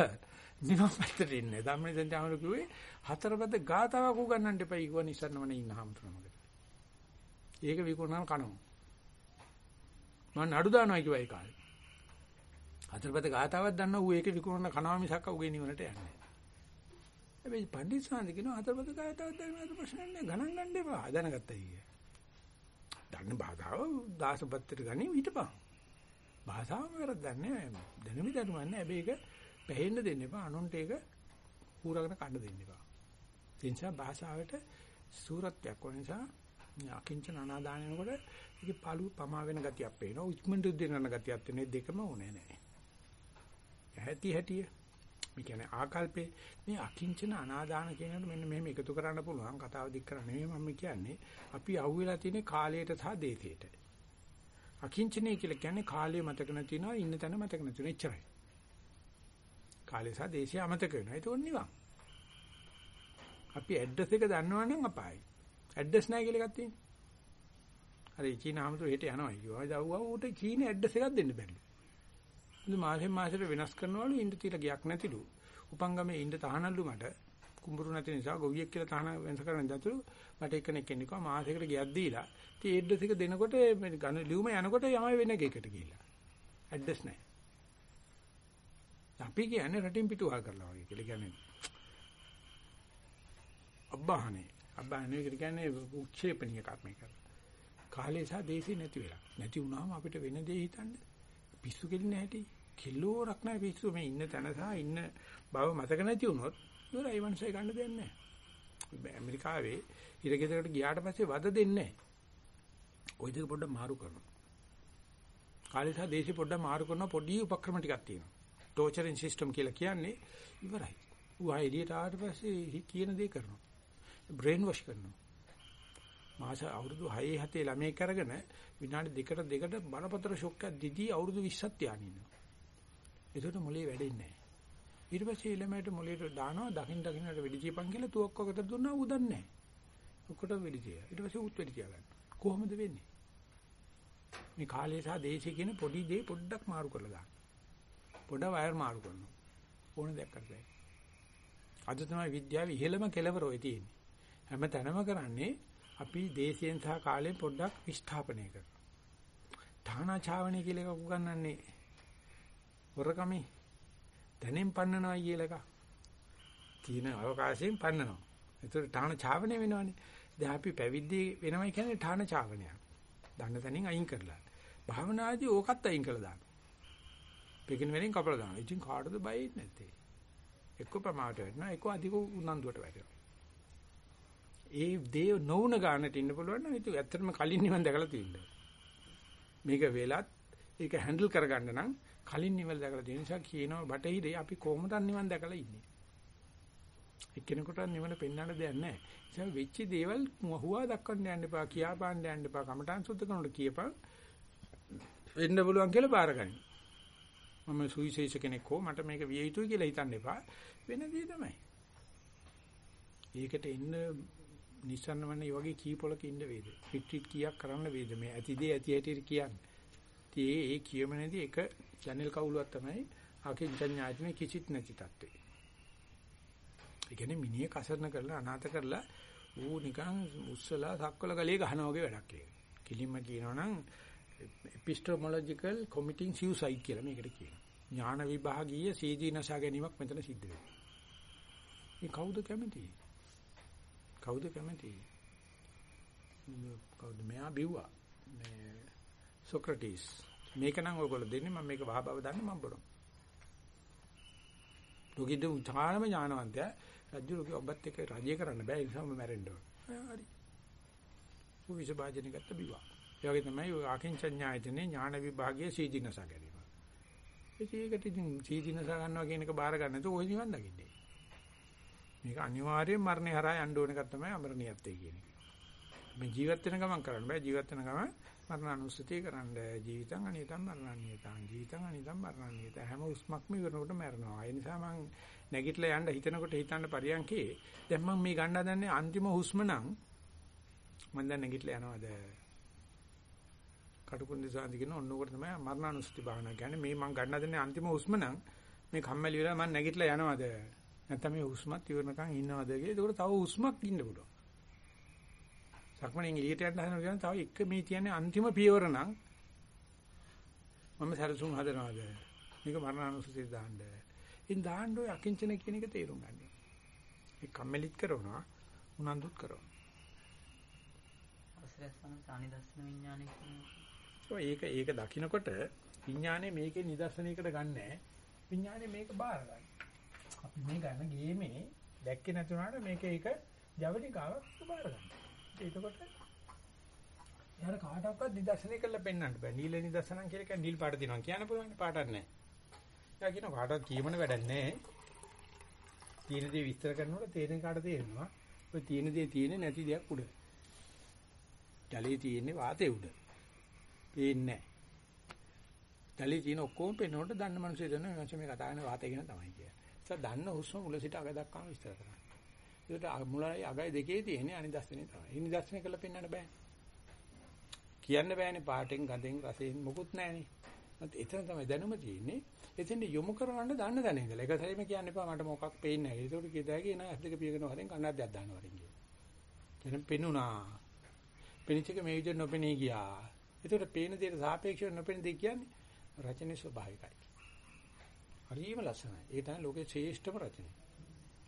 නිවන් පැත්තට ඉන්නේ. ධම්මනිසෙන් තමයි කිව්වේ හතරපද ගාතාවක් උගන්නන්න එපා ඊගොන ඉස්සන්නවනේ ඉන්න හැමතුනමකට. ඒක විකුණන කනවා. මම නඩු දානවා කිව්වා ඒ කාලේ. හතරපද ගාතාවක් දන්නා ඌ ඒක විකුණන කනවා මිසක් ඌගේ නිවනට යන්නේ නැහැ. හැබැයි පඬිත් සාන්ති කියනවා හතරපද ගාතාවක් දන්නා ප්‍රශ්න නැහැ ගණන් ගන්න එපා. දැනගත්තා ඊයේ. දන්න භාෂාව දාසපත්තට ගනි හිටපන්. භාෂාව වැරද්දක් නෑ. දැනුමි දැනුමක් නෑ. හැබැයි ඒක පැහෙන්න දෙන්න එපා. අනුන්ට ඒක හුරගෙන කන්න දෙන්න එපා. ඒ නිසා භාෂාවට සූරත්වයක් වන නිසා අකිංචන අනාදානනකොට ඒකේ පළු පමා වෙන ගතියක් පේනවා. උච්මන්ට දෙන්න ගතියක් තියෙන දෙකම ඕනේ නෑ. ඇහැටි හැටිය. මේ කියන්නේ ආකල්පේ මේ අකිංචන අනාදාන කියනකොට මෙන්න මෙහෙම එකතු කරන්න පුළුවන්. කතාව දික් කරන්න නෙමෙයි මම කියන්නේ. අපි අහුවෙලා තියෙන කාලයට සහ දේශයට අකිංචනය කියලා කියන්නේ කාලය මතක නැතිනවා ඉන්න තැන මතක නැතිනවා එච්චරයි. කාලය සහ දේශය අමතක වෙනවා. ඒක නිවන්. අපි ඇඩ්‍රස් එක දන්නවනම් අපායි ඇඩ්‍රස් නැහැ කියලා එකක් තියෙනවා හරි චීන ආමතු හෙට යනවා කිව්වා. දවුවා ඌට චීන ඇඩ්‍රස් එකක් දෙන්න බැරිලු ඉතින් මාසෙන් මාසෙට වෙනස් කරනවලු ඉන්න තියලා ගියක් නැතිලු. උපංගමේ ඉන්න තහනල්ලු මට කුඹුරු නැති නිසා ගොවියෙක් කියලා තහන වෙනස කරන්න දතුරු මට එක්කෙනෙක් එන්නිකවා මාසෙකට ගියක් දීලා. ඉතින් ඇඩ්‍රස් එක දෙනකොට මේ ගණ ලියුම යනකොට යමයි වෙන එකකට ගිහිල්ලා. ඇඩ්‍රස් නැහැ. අපි කියන්නේ රටින් පිටුවහල් කරලා වගේ කියලා කියන්නේ. අබ්බාහනේ. අබ්බාහනේ කියන්නේ උච්චේපණීය කර්මය කරලා. කාලේ සහ දේශේ නැති වෙලා. නැති වුණාම අපිට වෙන දේ හිතන්නේ. පිස්සු කෙලින්නේ නැහැටි. කිලෝරක් නැහැ පිස්සු මේ ඉන්න තැන සහ ඉන්න බව මතක නැති වුණොත් ඉවරයි මනුස්සය ගන්න දෙයක් නැහැ. ඇමරිකාවේ ඉරගෙදරකට ගියාට පස්සේ වද දෙන්නේ නැහැ. ওই දෙක පොඩ්ඩක් මාරු කරනවා. කාලේ සහ දේශේ පොඩ්ඩක් මාරු කරන පොඩි උපක්‍රම ටිකක් තියෙනවා. ටෝචරින් සිස්ටම් කියලා කියන්නේ ඉවරයි. ඌ ආ එළියට ආවට පස්සේ කියන දේ කරනවා. බ්‍රේන් වොෂ් කරනවා. මාස අවුරුදු 6 7 ළමයි කරගෙන විනාඩි දෙකට දෙකට බරපතල ෂොක් එකක් දීදී අවුරුදු 20ක් තියාගෙන ඉන්නවා. ඒකට මොලේ වැඩෙන්නේ නැහැ. ඊට පස්සේ ළමයට මොලේට දානවා දකින් දකින්නට වෙඩි තියපන් කියලා තුවක්කකට දුන්නා උදන්නේ නැහැ. ඔක්කොට වෙඩි තියා. ඊට පස්සේ උත් වෙඩි තියා ගන්න. කොහොමද වෙන්නේ? මේ කාලය සහ දේශය කියන පොඩි දේ පොඩ්ඩක් මාරු කරලා දාන්න. පොඩ වයර් මාරු කරනවා. ඕන දෙයක් කරලා. අද තමයි විද්‍යාවේ ඉහළම කෙලවර ඔය තියෙන්නේ. හැම තැනම කරන්නේ අපි දේශයෙන් සහ කාලයෙන් පොඩ්ඩක් විස්ථාපනය කරනවා. ඨානාචාවණය කියලා එකක් උගන්වන්නේ වරකමේ දැනෙන් පන්නනවා කියලා එකක්. තීන අවකාශයෙන් පන්නනවා. ඒතර ඨානාචාවණය වෙනවනේ. දැන් අපි පැවිදි වෙනවයි කියන්නේ ඨානාචාවණයක්. දන්න තැනින් අයින් කරලා. භාවනාදී ඕකත් අයින් කරලා දානවා. පෙකින වෙනින් කපලා දානවා. ඉතින් කාටද බය නැත්තේ? එක්ක ප්‍රමාදයට වැටෙනවා, එක්ක අධික උනන්දුවට වැටෙනවා. ඒ දේ නොවුන ගන්නට ඉන්න පුළුවන් නම් ඒක ඇත්තටම කලින් නිවන් දැකලා තියෙනවා. මේක වෙලත් ඒක හැන්ඩල් කරගන්න නම් කලින් නිවන් දැකලා තියෙන නිසා කියනවා බටහිරේ අපි කොහොමද නිවන් දැකලා ඉන්නේ. එක්කෙනෙකුට නිවන පෙන්වන්න දෙයක් නැහැ. ඒ නිසා වෙච්ච දේවල් හුවා දක්වන්න යන්න එපා, කියා පාන්න යන්න එපා, කමඨාන් සුද්ධ කරනකොට කියපන්. වෙන්න පුළුවන් කියලා බාරගන්න. මම සුවිශේෂ කෙනෙක් හෝ මට මේක විය යුතුයි කියලා හිතන්න එපා. වෙන දේ තමයි. ඒකට එන්න නිසන්නවන්නේ වගේ කීපොලක ඉන්න වේද. රිට්‍රීට් කීයක් කරන්න වේද මේ ඇති දේ ඇති හැටියට කියන්නේ. ඉතින් ඒ කියමනේදී එක channel කවුලුවක් තමයි අකින්චඤ්ඤායතන කිසිත් නැති තත්ත්වේ. ඒ කියන්නේ මිනිහ කසරණ කරලා අනාථ කරලා ඌ නිකන් උස්සලා සක්වල ගලේ ගහනවා වගේ වැඩක් ඒක. කිලින්ම කියනවනම් epistemological committing suicide කියලා මේකට කියනවා. ඥාන විභාගීය සීදීනසා ගැනීමක් මෙතන සිද්ධ වෙනවා. මේ කවුද කැමති? කවුද කැමති? කවුද මෙයා බිව්වා. මේ සොක්‍රටිස්. මේක නම් ඔයගොල්ලෝ දෙන්නේ මම මේක වහබව දන්නේ මම බොරොම්. ලෝකෙද උචාරම ඥානවන්තයා රජුගේ ඔබත් එක්ක රජය කරන්න බෑ ඒ නිසාම මැරෙන්න ඕන. හරි. ඌ විසභාජන ගත්ත බිව්වා. ඒ වගේ තමයි ඔය අකින්චඤ්ඤායතනේ ඥාන විභාගයේ සීදීනස ගැනීම. ඒකට ඉතින් සීදීනස ගන්නවා කියන එක බාර ගන්න නැතුව ඔය නිවන් දකින්නේ. මේක අනිවාර්යයෙන් මරණය හරහා යන්න ඕන එකක් තමයි අමරණීයත්වය කියන්නේ. මේ ජීවත් වෙන ගමන් කරන්න බෑ ජීවත් වෙන ගමන් මරණානුස්සතිය කරන්න. ජීවිතං අනිතං මරණානියතං ජීවිතං අනිතං මරණානියත හැම උස්මක්ම ඉවරනකොට මරනවා. ඒ නිසා මං නැගිටලා යන්න හිතනකොට හිතන්න පරියන්කේ දැන් මම මේ ගන්න හදන්නේ අන්තිම හුස්ම නම් මම දැන් නැගිටලා යනවාද? කටුකුරුන්දි සාන්ති කියන ඔන්නෝකට තමයි මරණානුස්සති භාවනා කියන්නේ. මේ මම ගන්න හදන්නේ අන්තිම හුස්ම නම් මේ කම්මැලි වෙලා මම නැගිටලා යනවාද? නැත්නම් මේ හුස්මත් ඉවරනකන් ඉන්නවද කියලා. ඒකට තව හුස්මක් ඉන්න පුළුවන්. සක්මණෙන් එළියට යන්න හදනවා කියන තව එක මේ කියන්නේ අන්තිම පියවර නම් මම සැලසුම් හදනවාද මේක මරණානුස්සතිය දාන්න ඉතින් දාන්න ඔය අකිංචන කියන එක තේරුම් ගන්න. ඒ කම්මැලිත් කරනවා උනන්දුත් කරනවා. අසරසන සානිදස්සන විඥානය ඔය ඒක ඒක දකින්නකොට විඥානේ මේකේ නිදර්ශනයකට ගන්නෑ. විඥානේ මේක බාර ගන්න. අපි මේ ගන්න ගේමේ දැක්කේ නැතුණාට මේක ඒක ජවනිකාවක් බාර ගන්න. එතකොට යාර කාටවත් නිදර්ශනය කරලා පෙන්වන්න බෑ. නිල නිදර්ශනම් කියලා කියන්නේ නිල් පාට දිනවා කියන්න පුළුවන් පාටක් නැහැ. එයා කියන කාටවත් කියමන වැඩක් නැහැ. තියෙන දේ විස්තර කරනකොට තේරෙන කාට තේරෙනවා. ඔය තියෙන දේ තියෙන්නේ නැති දෙයක් උඩ. ජලයේ තියෙන්නේ වාතයේ උඩ. පේන්නේ නැහැ. ජලයේ තියෙන ඔක්කොම පේනකොට දන්න මිනිස්සු දෙන මේ කතා කරන වාතය ගැන තමයි කියන්නේ. ඒක දන්න හුස්ම මුල සිට අග දක්වාම විස්තර කරනවා. ඒකට මුලයි අගයි දෙකේ තියෙන්නේ අනිදස්සනේ තමයි. ඒ නිදර්ශනය කරලා පෙන්වන්න බෑ. කියන්න බෑනේ පාටෙන් ගඳෙන් රසෙන් මොකුත් නැහනේ. මත එතන තමයි දැනුම තියෙන්නේ. එතෙන්ද යොමු කරවන්න දන්න දැන ඉඳලා. ඒක සැරේම කියන්න එපා මට මොකක් පේන්නේ නැහැ. ඒකට කියදාගේ එන ඇස් දෙක පියගෙන වරෙන් කන්නක් දෙයක් දානවා වරින් කියන. එතන පෙනුණා. පෙනිච්ච එක මේ විදිහට නොපෙනී ගියා. ඒකට පේන දෙයට සාපේක්ෂව නොපෙන දෙයක් කියන්නේ රචනයේ ස්වභාවිකයි. හරිම ලස්සනයි. ඒ තමයි ලෝකේ ශ්‍රේෂ්ඨම රචනය.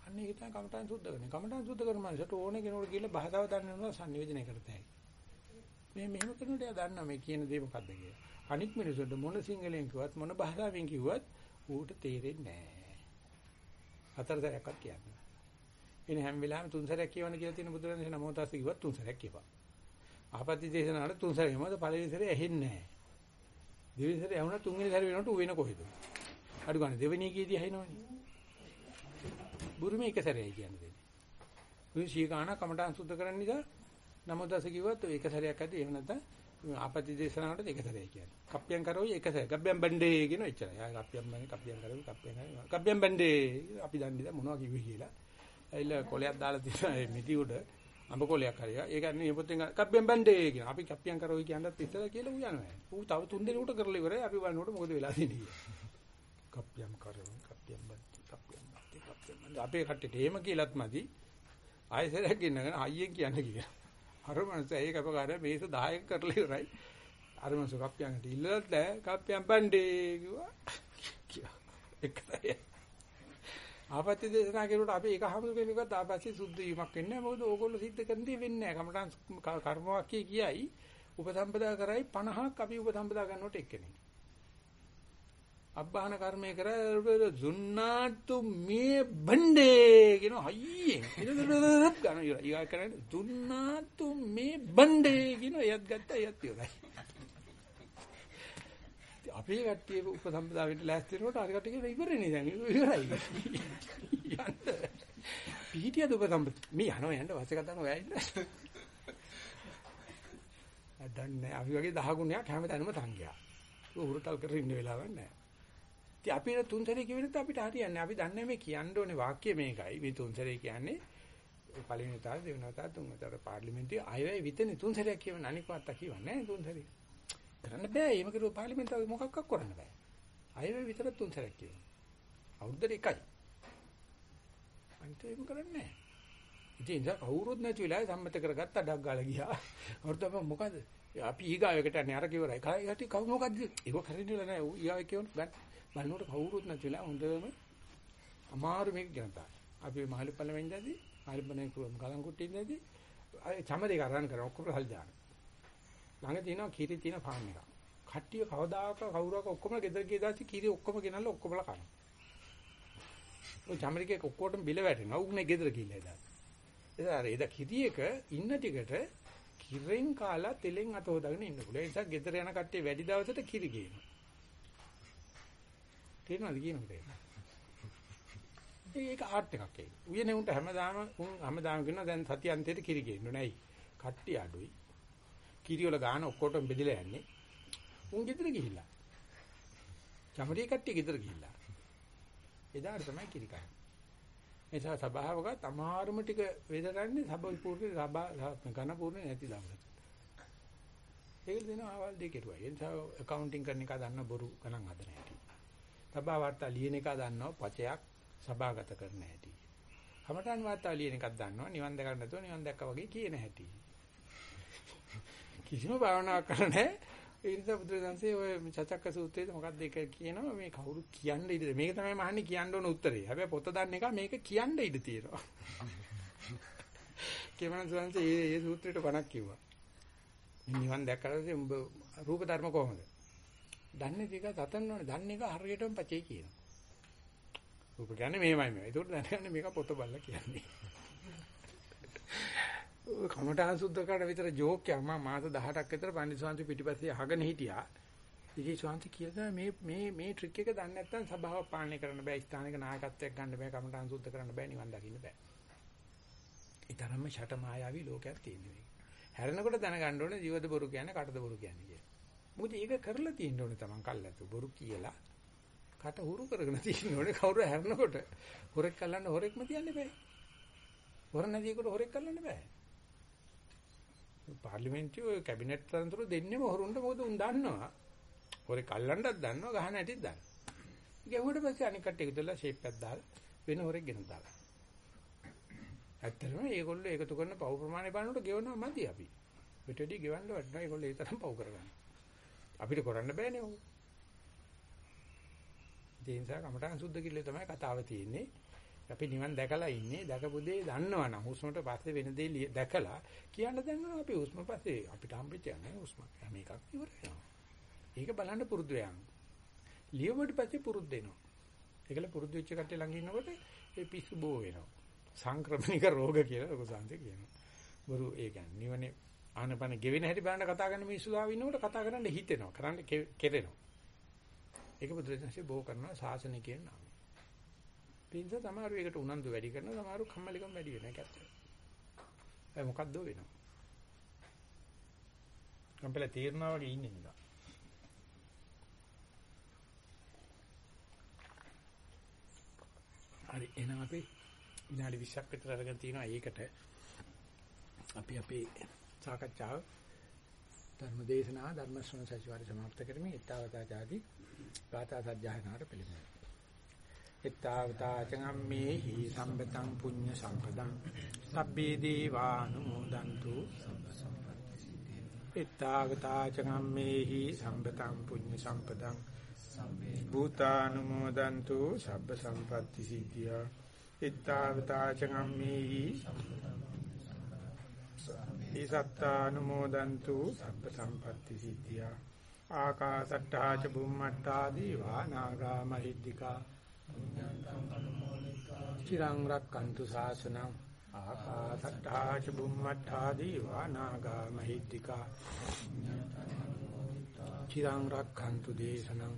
අන්න ඒක තමයි කමඨාන් සුද්ධ කරන්නේ. කමඨාන් සුද්ධ කරන මනසට ඕනේ කෙනෙකුට කියලා භාෂාව දන්නවනවා සංනිවේදනය කරතයි. මේ මෙහෙම කෙනෙකුට එයා දන්නවා මේ කියන දේ මොකද්ද කියලා. අනික් මිනිසුන්ට මොන සිංහලෙන් කිව්වත් මොන භාෂාවෙන් කිව්වත් ඌට තේරෙන්නේ නැහැ. හතර සැරයක්වත් කියන්නේ. එනේ හැම වෙලාවෙම තුන් සැරයක් කියවන්න කියලා තියෙන බුදුරජාණන් නමෝ තස් කිව්වත් තුන් සැරයක් කියපන්. ආපත්‍ය දේශනාවට තුන් සැරේමද පළවෙනි සැරේ ඇහෙන්නේ නැහැ. දෙවෙනි සැරේ ඇහුණා තුන්වෙනි සැරේ වෙනකොට ඌ වෙන කොහෙද? අඩු ගන්න දෙවෙනි කීදී ඇහිනවනේ. බුරුමේ එක සැරේයි කියන්නේ දෙන්නේ. උන් සීකාන කමටහන් සුද්ධ කරන්න නිසා නමෝදස කිව්වත් ඒක සැරයක් ඇති එහෙම නැත්නම් ආපති දේශනාවට එක සැරේ කියන්නේ. කප්පියන් කරෝයි එක සැරේ. කප්පියන් බණ්ඩේ කියන එච්චරයි. ආ කප්පියන් බණ්ඩේ කප්පියන් කරෝයි කප්පියන් කරෝයි. කප්පියන් බණ්ඩේ අපි දන්නේ මොනවා කිව්වේ කියලා. ඇයිලා කොලයක් දාලා තියෙනවා මිටි උඩ අඹ කොලයක් හරිය. ඒක නේ පොතෙන් කප්පියන් බණ්ඩේ කියන. අපි කප්පියන් කරෝයි කියනවත් ඉස්සලා කියලා ඌ යනවා. ඌ තව තුන් දෙනෙකුට කරලා ඉවරයි. අපි බලනකොට මොකද වෙලා තියෙන්නේ. කප්පියන් කරෝයි කප්පියන් බණ්ඩේ කප්පියන් බණ්ඩේ කප්පියන් බණ්ඩේ අපේ කට්ටියට එහෙම කියලාත් මදි. ආයෙසරයක් ඉන්නගෙන හයියෙන් කියන්න කියලා. අර මනස ඒ කපකාරය මේස 10ක් කරලා ඉවරයි. අර මනස කප්පියන්ට ඉල්ලලත් නැහැ. කප්පියන් බණ්ඩේ කිව්වා. එකයි. ආපත්‍ය දේශනා කරුවට අපි ඒක හමුදු කෙනෙක්වත් ආපස්සේ සුද්ධ වීමක් වෙන්නේ නැහැ. මොකද ඕගොල්ලෝ සිද්ධ කරන දේ වෙන්නේ නැහැ. කමටන් කර්මවාක්‍ය කියයි උපසම්පදා කරයි 50ක් අපි උපසම්පදා ගන්නකොට එක්කෙනෙක්. අබ්බාහන කර්මය කර දුන්නාතු මේ බණ්ඩේ කියන හයියෙන් ඉරදරදරප් ගන්න ඉවරයි. ඊගා කරන්නේ දුන්නාතු මේ බණ්ඩේ කියන එයත් ගත්තා එයත් ඉවරයි. අපේ කට්ටිය උපසම්පදා වෙන්න ලෑස්ති වෙනකොට අර කට්ටිය කියන ඉවරනේ දැන් ඉවරයි. යන්න. පිටියද උපසම්පද මේ යනවා යන්න වාසේ කතාන ඔයා ඉන්න. අදන්නේ අපි වගේ දහ ගුණයක් හැමතැනම සංගයා. උහුරුතල් කරගෙන ඉන්න වෙලාවක් නැහැ. ඉතින් අපි න තුන්සරේ කියවෙනත් අපිට හරියන්නේ. අපි දන්නේ මේ කියන්න ඕනේ වාක්‍ය මේකයි. මේ තුන්සරේ කියන්නේ පළවෙනි තාර දෙවෙනි තාර තුන්වෙනි තාර පාර්ලිමේන්තුවේ අයවැය විතනේ තුන්සරයක් කියවන අනික වාර්තා කියවන්නේ නැහැ තුන්සරේ. කරන්න බෑ. එහෙම කරුවොත් පාර්ලිමේන්තුවේ මොකක්වත් කරන්න බෑ. අයවැය විතර තුන්සරයක් කියවන. අවුරුද්දට එකයි. අනිත් ඒම කරන්නේ නැහැ. ඉතින් ඉතින් කවුරුත් නැති වෙලාවේ සම්මත කරගත්ත ඩක් ගාලා ගියා. අවුරුද්දම මොකද? අපි ඊගාවකට යන්නේ අර කිවරයි. කායි යටි කවු මොකද්ද? ඒක කරන්නේ නැහැ. ඊගාව කියවන ගන්න. බලනකොට කවුරුත් නැති වෙලා හොඳම අමාරු මේක ගණතා. අපි මහලු පළවෙනිදාදී මහලු පළවෙනි කුලම් ගලන් කුට්ටින් ඉඳදී චමරේ කරන් කරන ඔක්කොම හල් දාන. ළඟ තියෙනවා කිරි තියෙන ෆාම් එකක්. කට්ටිය කවදාක කවුරක ඔක්කොම ගෙදර ගිය දාසි කිරි ඔක්කොම ගෙනල්ලා ඔක්කොමලා කනවා. ඔය චමරිකේ ඔක්කොටම බිල වැටෙනවා. උන්නේ ගෙදර ගිහිල්ලා එදා. එදා අර එදා කිරි එක ඉන්න ටිකට කිරෙන් කාලා තෙලෙන් අත හොදාගෙන ඉන්න පුළුවන්. ඒ නිසා ගෙදර යන කට්ටිය වැඩි දවසට කිරි ගේනවා. තේරෙනවද කියනකොට? ඒක ආර්ට් එකක් ඒක. උයනේ උන්ට හැමදාම උන් හැමදාම කියනවා දැන් සති අන්තයට කිරි ගේන්න නෑයි. කට්ටිය අඩුයි. කිරි වල ගාන ඔක්කොටම බෙදලා යන්නේ. උන් ගෙදර ගිහිල්ලා. චමරිය කට්ටිය ගෙදර ගිහිල්ලා. එදාට තමයි කිරි කන්නේ. එසා සභාවක තමාරුම ටික වේදරන්නේ සභාවේ පූර්ණේ සභා ඝන පූර්ණේ නැති දවසට. ඒක දෙනවා ආවල් දෙක කෙරුවා. ඒ නිසා accounting කරන එක දන්න බොරු ගණන් හදන හැටි. සභා වාර්තා ලියන එක දන්නවා පචයක් සභාගත කරන හැටි. කමඨාන් වාර්තා ලියන එකක් දන්නවා නිවන් දැකලා නැතුව නිවන් දැක්කා වගේ කියන හැටි. කිසිම භාවනාවක් කරන්නේ නැහැ. ඒ නිසා බුදුරජාන්සේ ඔය චචක්ක සූත්‍රයේ මොකක්ද ඒක කියනවා මේ කවුරු කියන්න ඉඩද මේක තමයි මහන්නේ කියන්න ඕන උත්තරේ. හැබැයි පොත දන්න එක මේක කියන්න ඉඩ තියෙනවා. කෙමන සුවන්සේ මේ මේ සූත්‍රයට බණක් කිව්වා. නිවන් දැක්කම උඹ රූප ධර්ම කොහොමද? දන්නේ ටික තතන්න ඕනේ. දන්නේ එක හරියටම පචේ කියනවා. රූප කියන්නේ මෙහෙමයි මේ. ඒකට දැනගන්න මේක පොත බලලා කියන්නේ. කමඨාන් සුද්ධ කරන විතර ජෝක් එකක් මම මාස 18ක් විතර පන්දි ස්වාමීන් පිටිපස්සේ අහගෙන හිටියා. ඉතින් ස්වාමීන් කියනවා මේ මේ මේ ට්‍රික් එක දන්නේ නැත්නම් සභාව පාලනය කරන්න බෑ. ස්ථානික නායකත්වයක් ගන්න බෑ. කමඨාන් සුද්ධ කරන්න බෑ. නිවන් දකින්න බෑ. ඒ තරම්ම ෂට මායාවී ලෝකයක් තියෙනවා. හැරෙනකොට දැනගන්න ඕනේ ජීවද බොරු කියන්නේ කටද බොරු කියන්නේ කියලා. මොකද ඒක කරලා තියෙන්න ඕනේ Taman කල්ලාතු බොරු කියලා. කට හුරු කරගෙන තියෙන්න ඕනේ කවුරු හැරෙනකොට හොරෙක් කල්ලන්න හොරෙක්ම තියන්න බෑ. හොර නැතිකොට හොරෙක් කල්ලන්න බෑ. පාර්ලිමේන්තුවේ කැබිනට් තනතුරු දෙන්නේම හොරුන්ට මොකද උන් දන්නවා. හොරෙක් අල්ලන්නත් දන්නවා ගහන හැටිත් දන්නවා. ගැහුවට පස්සේ අනික් කට්ටිය එකතුලා ෂේප් එකක් දාලා වෙන හොරෙක් ගෙන දාලා. ඇත්තටම මේගොල්ලෝ එකතු කරන පව් ප්‍රමාණය බලනකොට ගෙවනවා මදි අපි. පිටෙඩි ගෙවන්න වටනවා ඒගොල්ලෝ ඒ තරම් පව් කරගන්න. අපිට කරන්න බෑනේ ඕක. ඒ නිසා කමටහන් සුද්ධ කිල්ලේ තමයි කතාව තියෙන්නේ. අපි නිවන් දැකලා ඉන්නේ දැකපු දේ දන්නවනම් හුස්මට පස්සේ වෙන දේ දැකලා කියන්න දන්නවා අපි හුස්ම පස්සේ අපිට හම්බෙච්ච යන්නේ හුස්ම හැම එකක් ඉවර වෙනවා. ඒක බලන්න පුරුදු වෙනවා. ලියවුවට පස්සේ පුරුදු වෙනවා. ඒකල පුරුදු වෙච්ච කට්ටිය ළඟ ඉන්නකොට ඒ පිස්සු බෝ වෙනවා. සංක්‍රමණික රෝග කියලා ලොකු සංසේ කියනවා. බරු ඒ කියන්නේ නිවනේ ආනපන ගෙවෙන හැටි බලන්න කතා කරන මිනිස්සු ගාව ඉන්නකොට කතා කරන්න හිතෙනවා. කරන්න කෙරෙනවා. ඒක බුදුරජාණන්සේ බොහෝ කරනවා ශාසනය කියන නම. පින්ස සමහර වෙකට උනන්දු වැඩි කරනවා සමහර කම්මැලිකම් වැඩි වෙනවා ඒක ඇත්තට. ඒ මොකද්ද වෙනවා. කම්පල තීරණා වගේ ඉන්නේ නිකන්. හරි එහෙනම් අපි විනාඩි 20ක් විතර අරගෙන තිනවා ඒකට අපි අපේ සාකච්ඡාව ධර්ම දේශනා ධර්ම ශ්‍රවණ සතිවාරි સમાપ્ત කරමින් ඊතාවතා ආදී ගාථා සජ්ජායනාට පිළිමයි. ඊතාවතා චංගම්මේ හි සම්පතං පුඤ්ඤ සම්පදං සබ්බේ දීවානුමෝදන්තු ඊතාවතා චංගම්මේ හි සම්පතං පුඤ්ඤ සම්පදං භූතානුමෝදන්තු සබ්බ සම්පatti සිද්ධියා ඊතාවතා චංගම්මේ ඉති සත්තානුමෝදන්තු සබ්බ සම්පත්ති සිද්ධියා. ආකාසට්ටා ච බුම්මට්ටා දීවා නාග මහිද්దికා. චිරං රක්칸තු සාසනං. ආකාසට්ටා ච බුම්මට්ටා දීවා නාග මහිද්దికා. චිරං රක්칸තු දේශනං.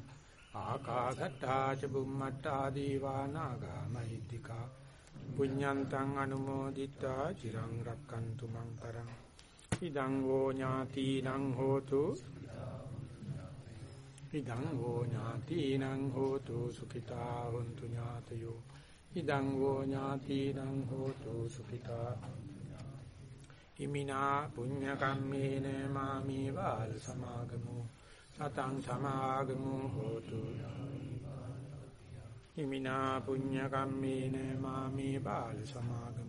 ආකාසට්ටා ච බුම්මට්ටා දීවා නාග මහිද්దికා. පුඤ්ඤන්තං අනුමෝදිතා චිරං රක්칸තු මං පරං. ඉදං වූ ඥාතිනං හෝතු. ඉදං වූ ඥාතිනං හෝතු සුඛිතා හොන්තු ඥාතයෝ. ඉදං වූ ඥාතිනං හෝතු සුඛිතා. ඉමිනා පුඤ්ඤ කම්මේන මාමි වාල් සමාගමු. සතං සමාගමු හෝතු. ඉමිනා පුඤ්ඤ කම්මේන මාමි වාල් සමාගමු.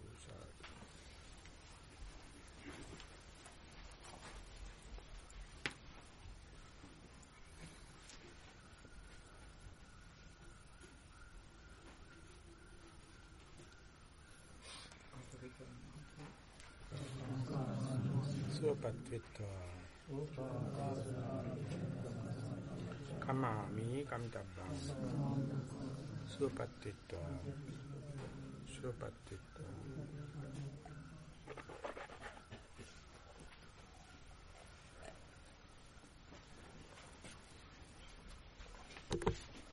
සුවපත්ත්වා කමාමි කම්තබ්බං සුවපත්ත්වා සුවපත්ත්වා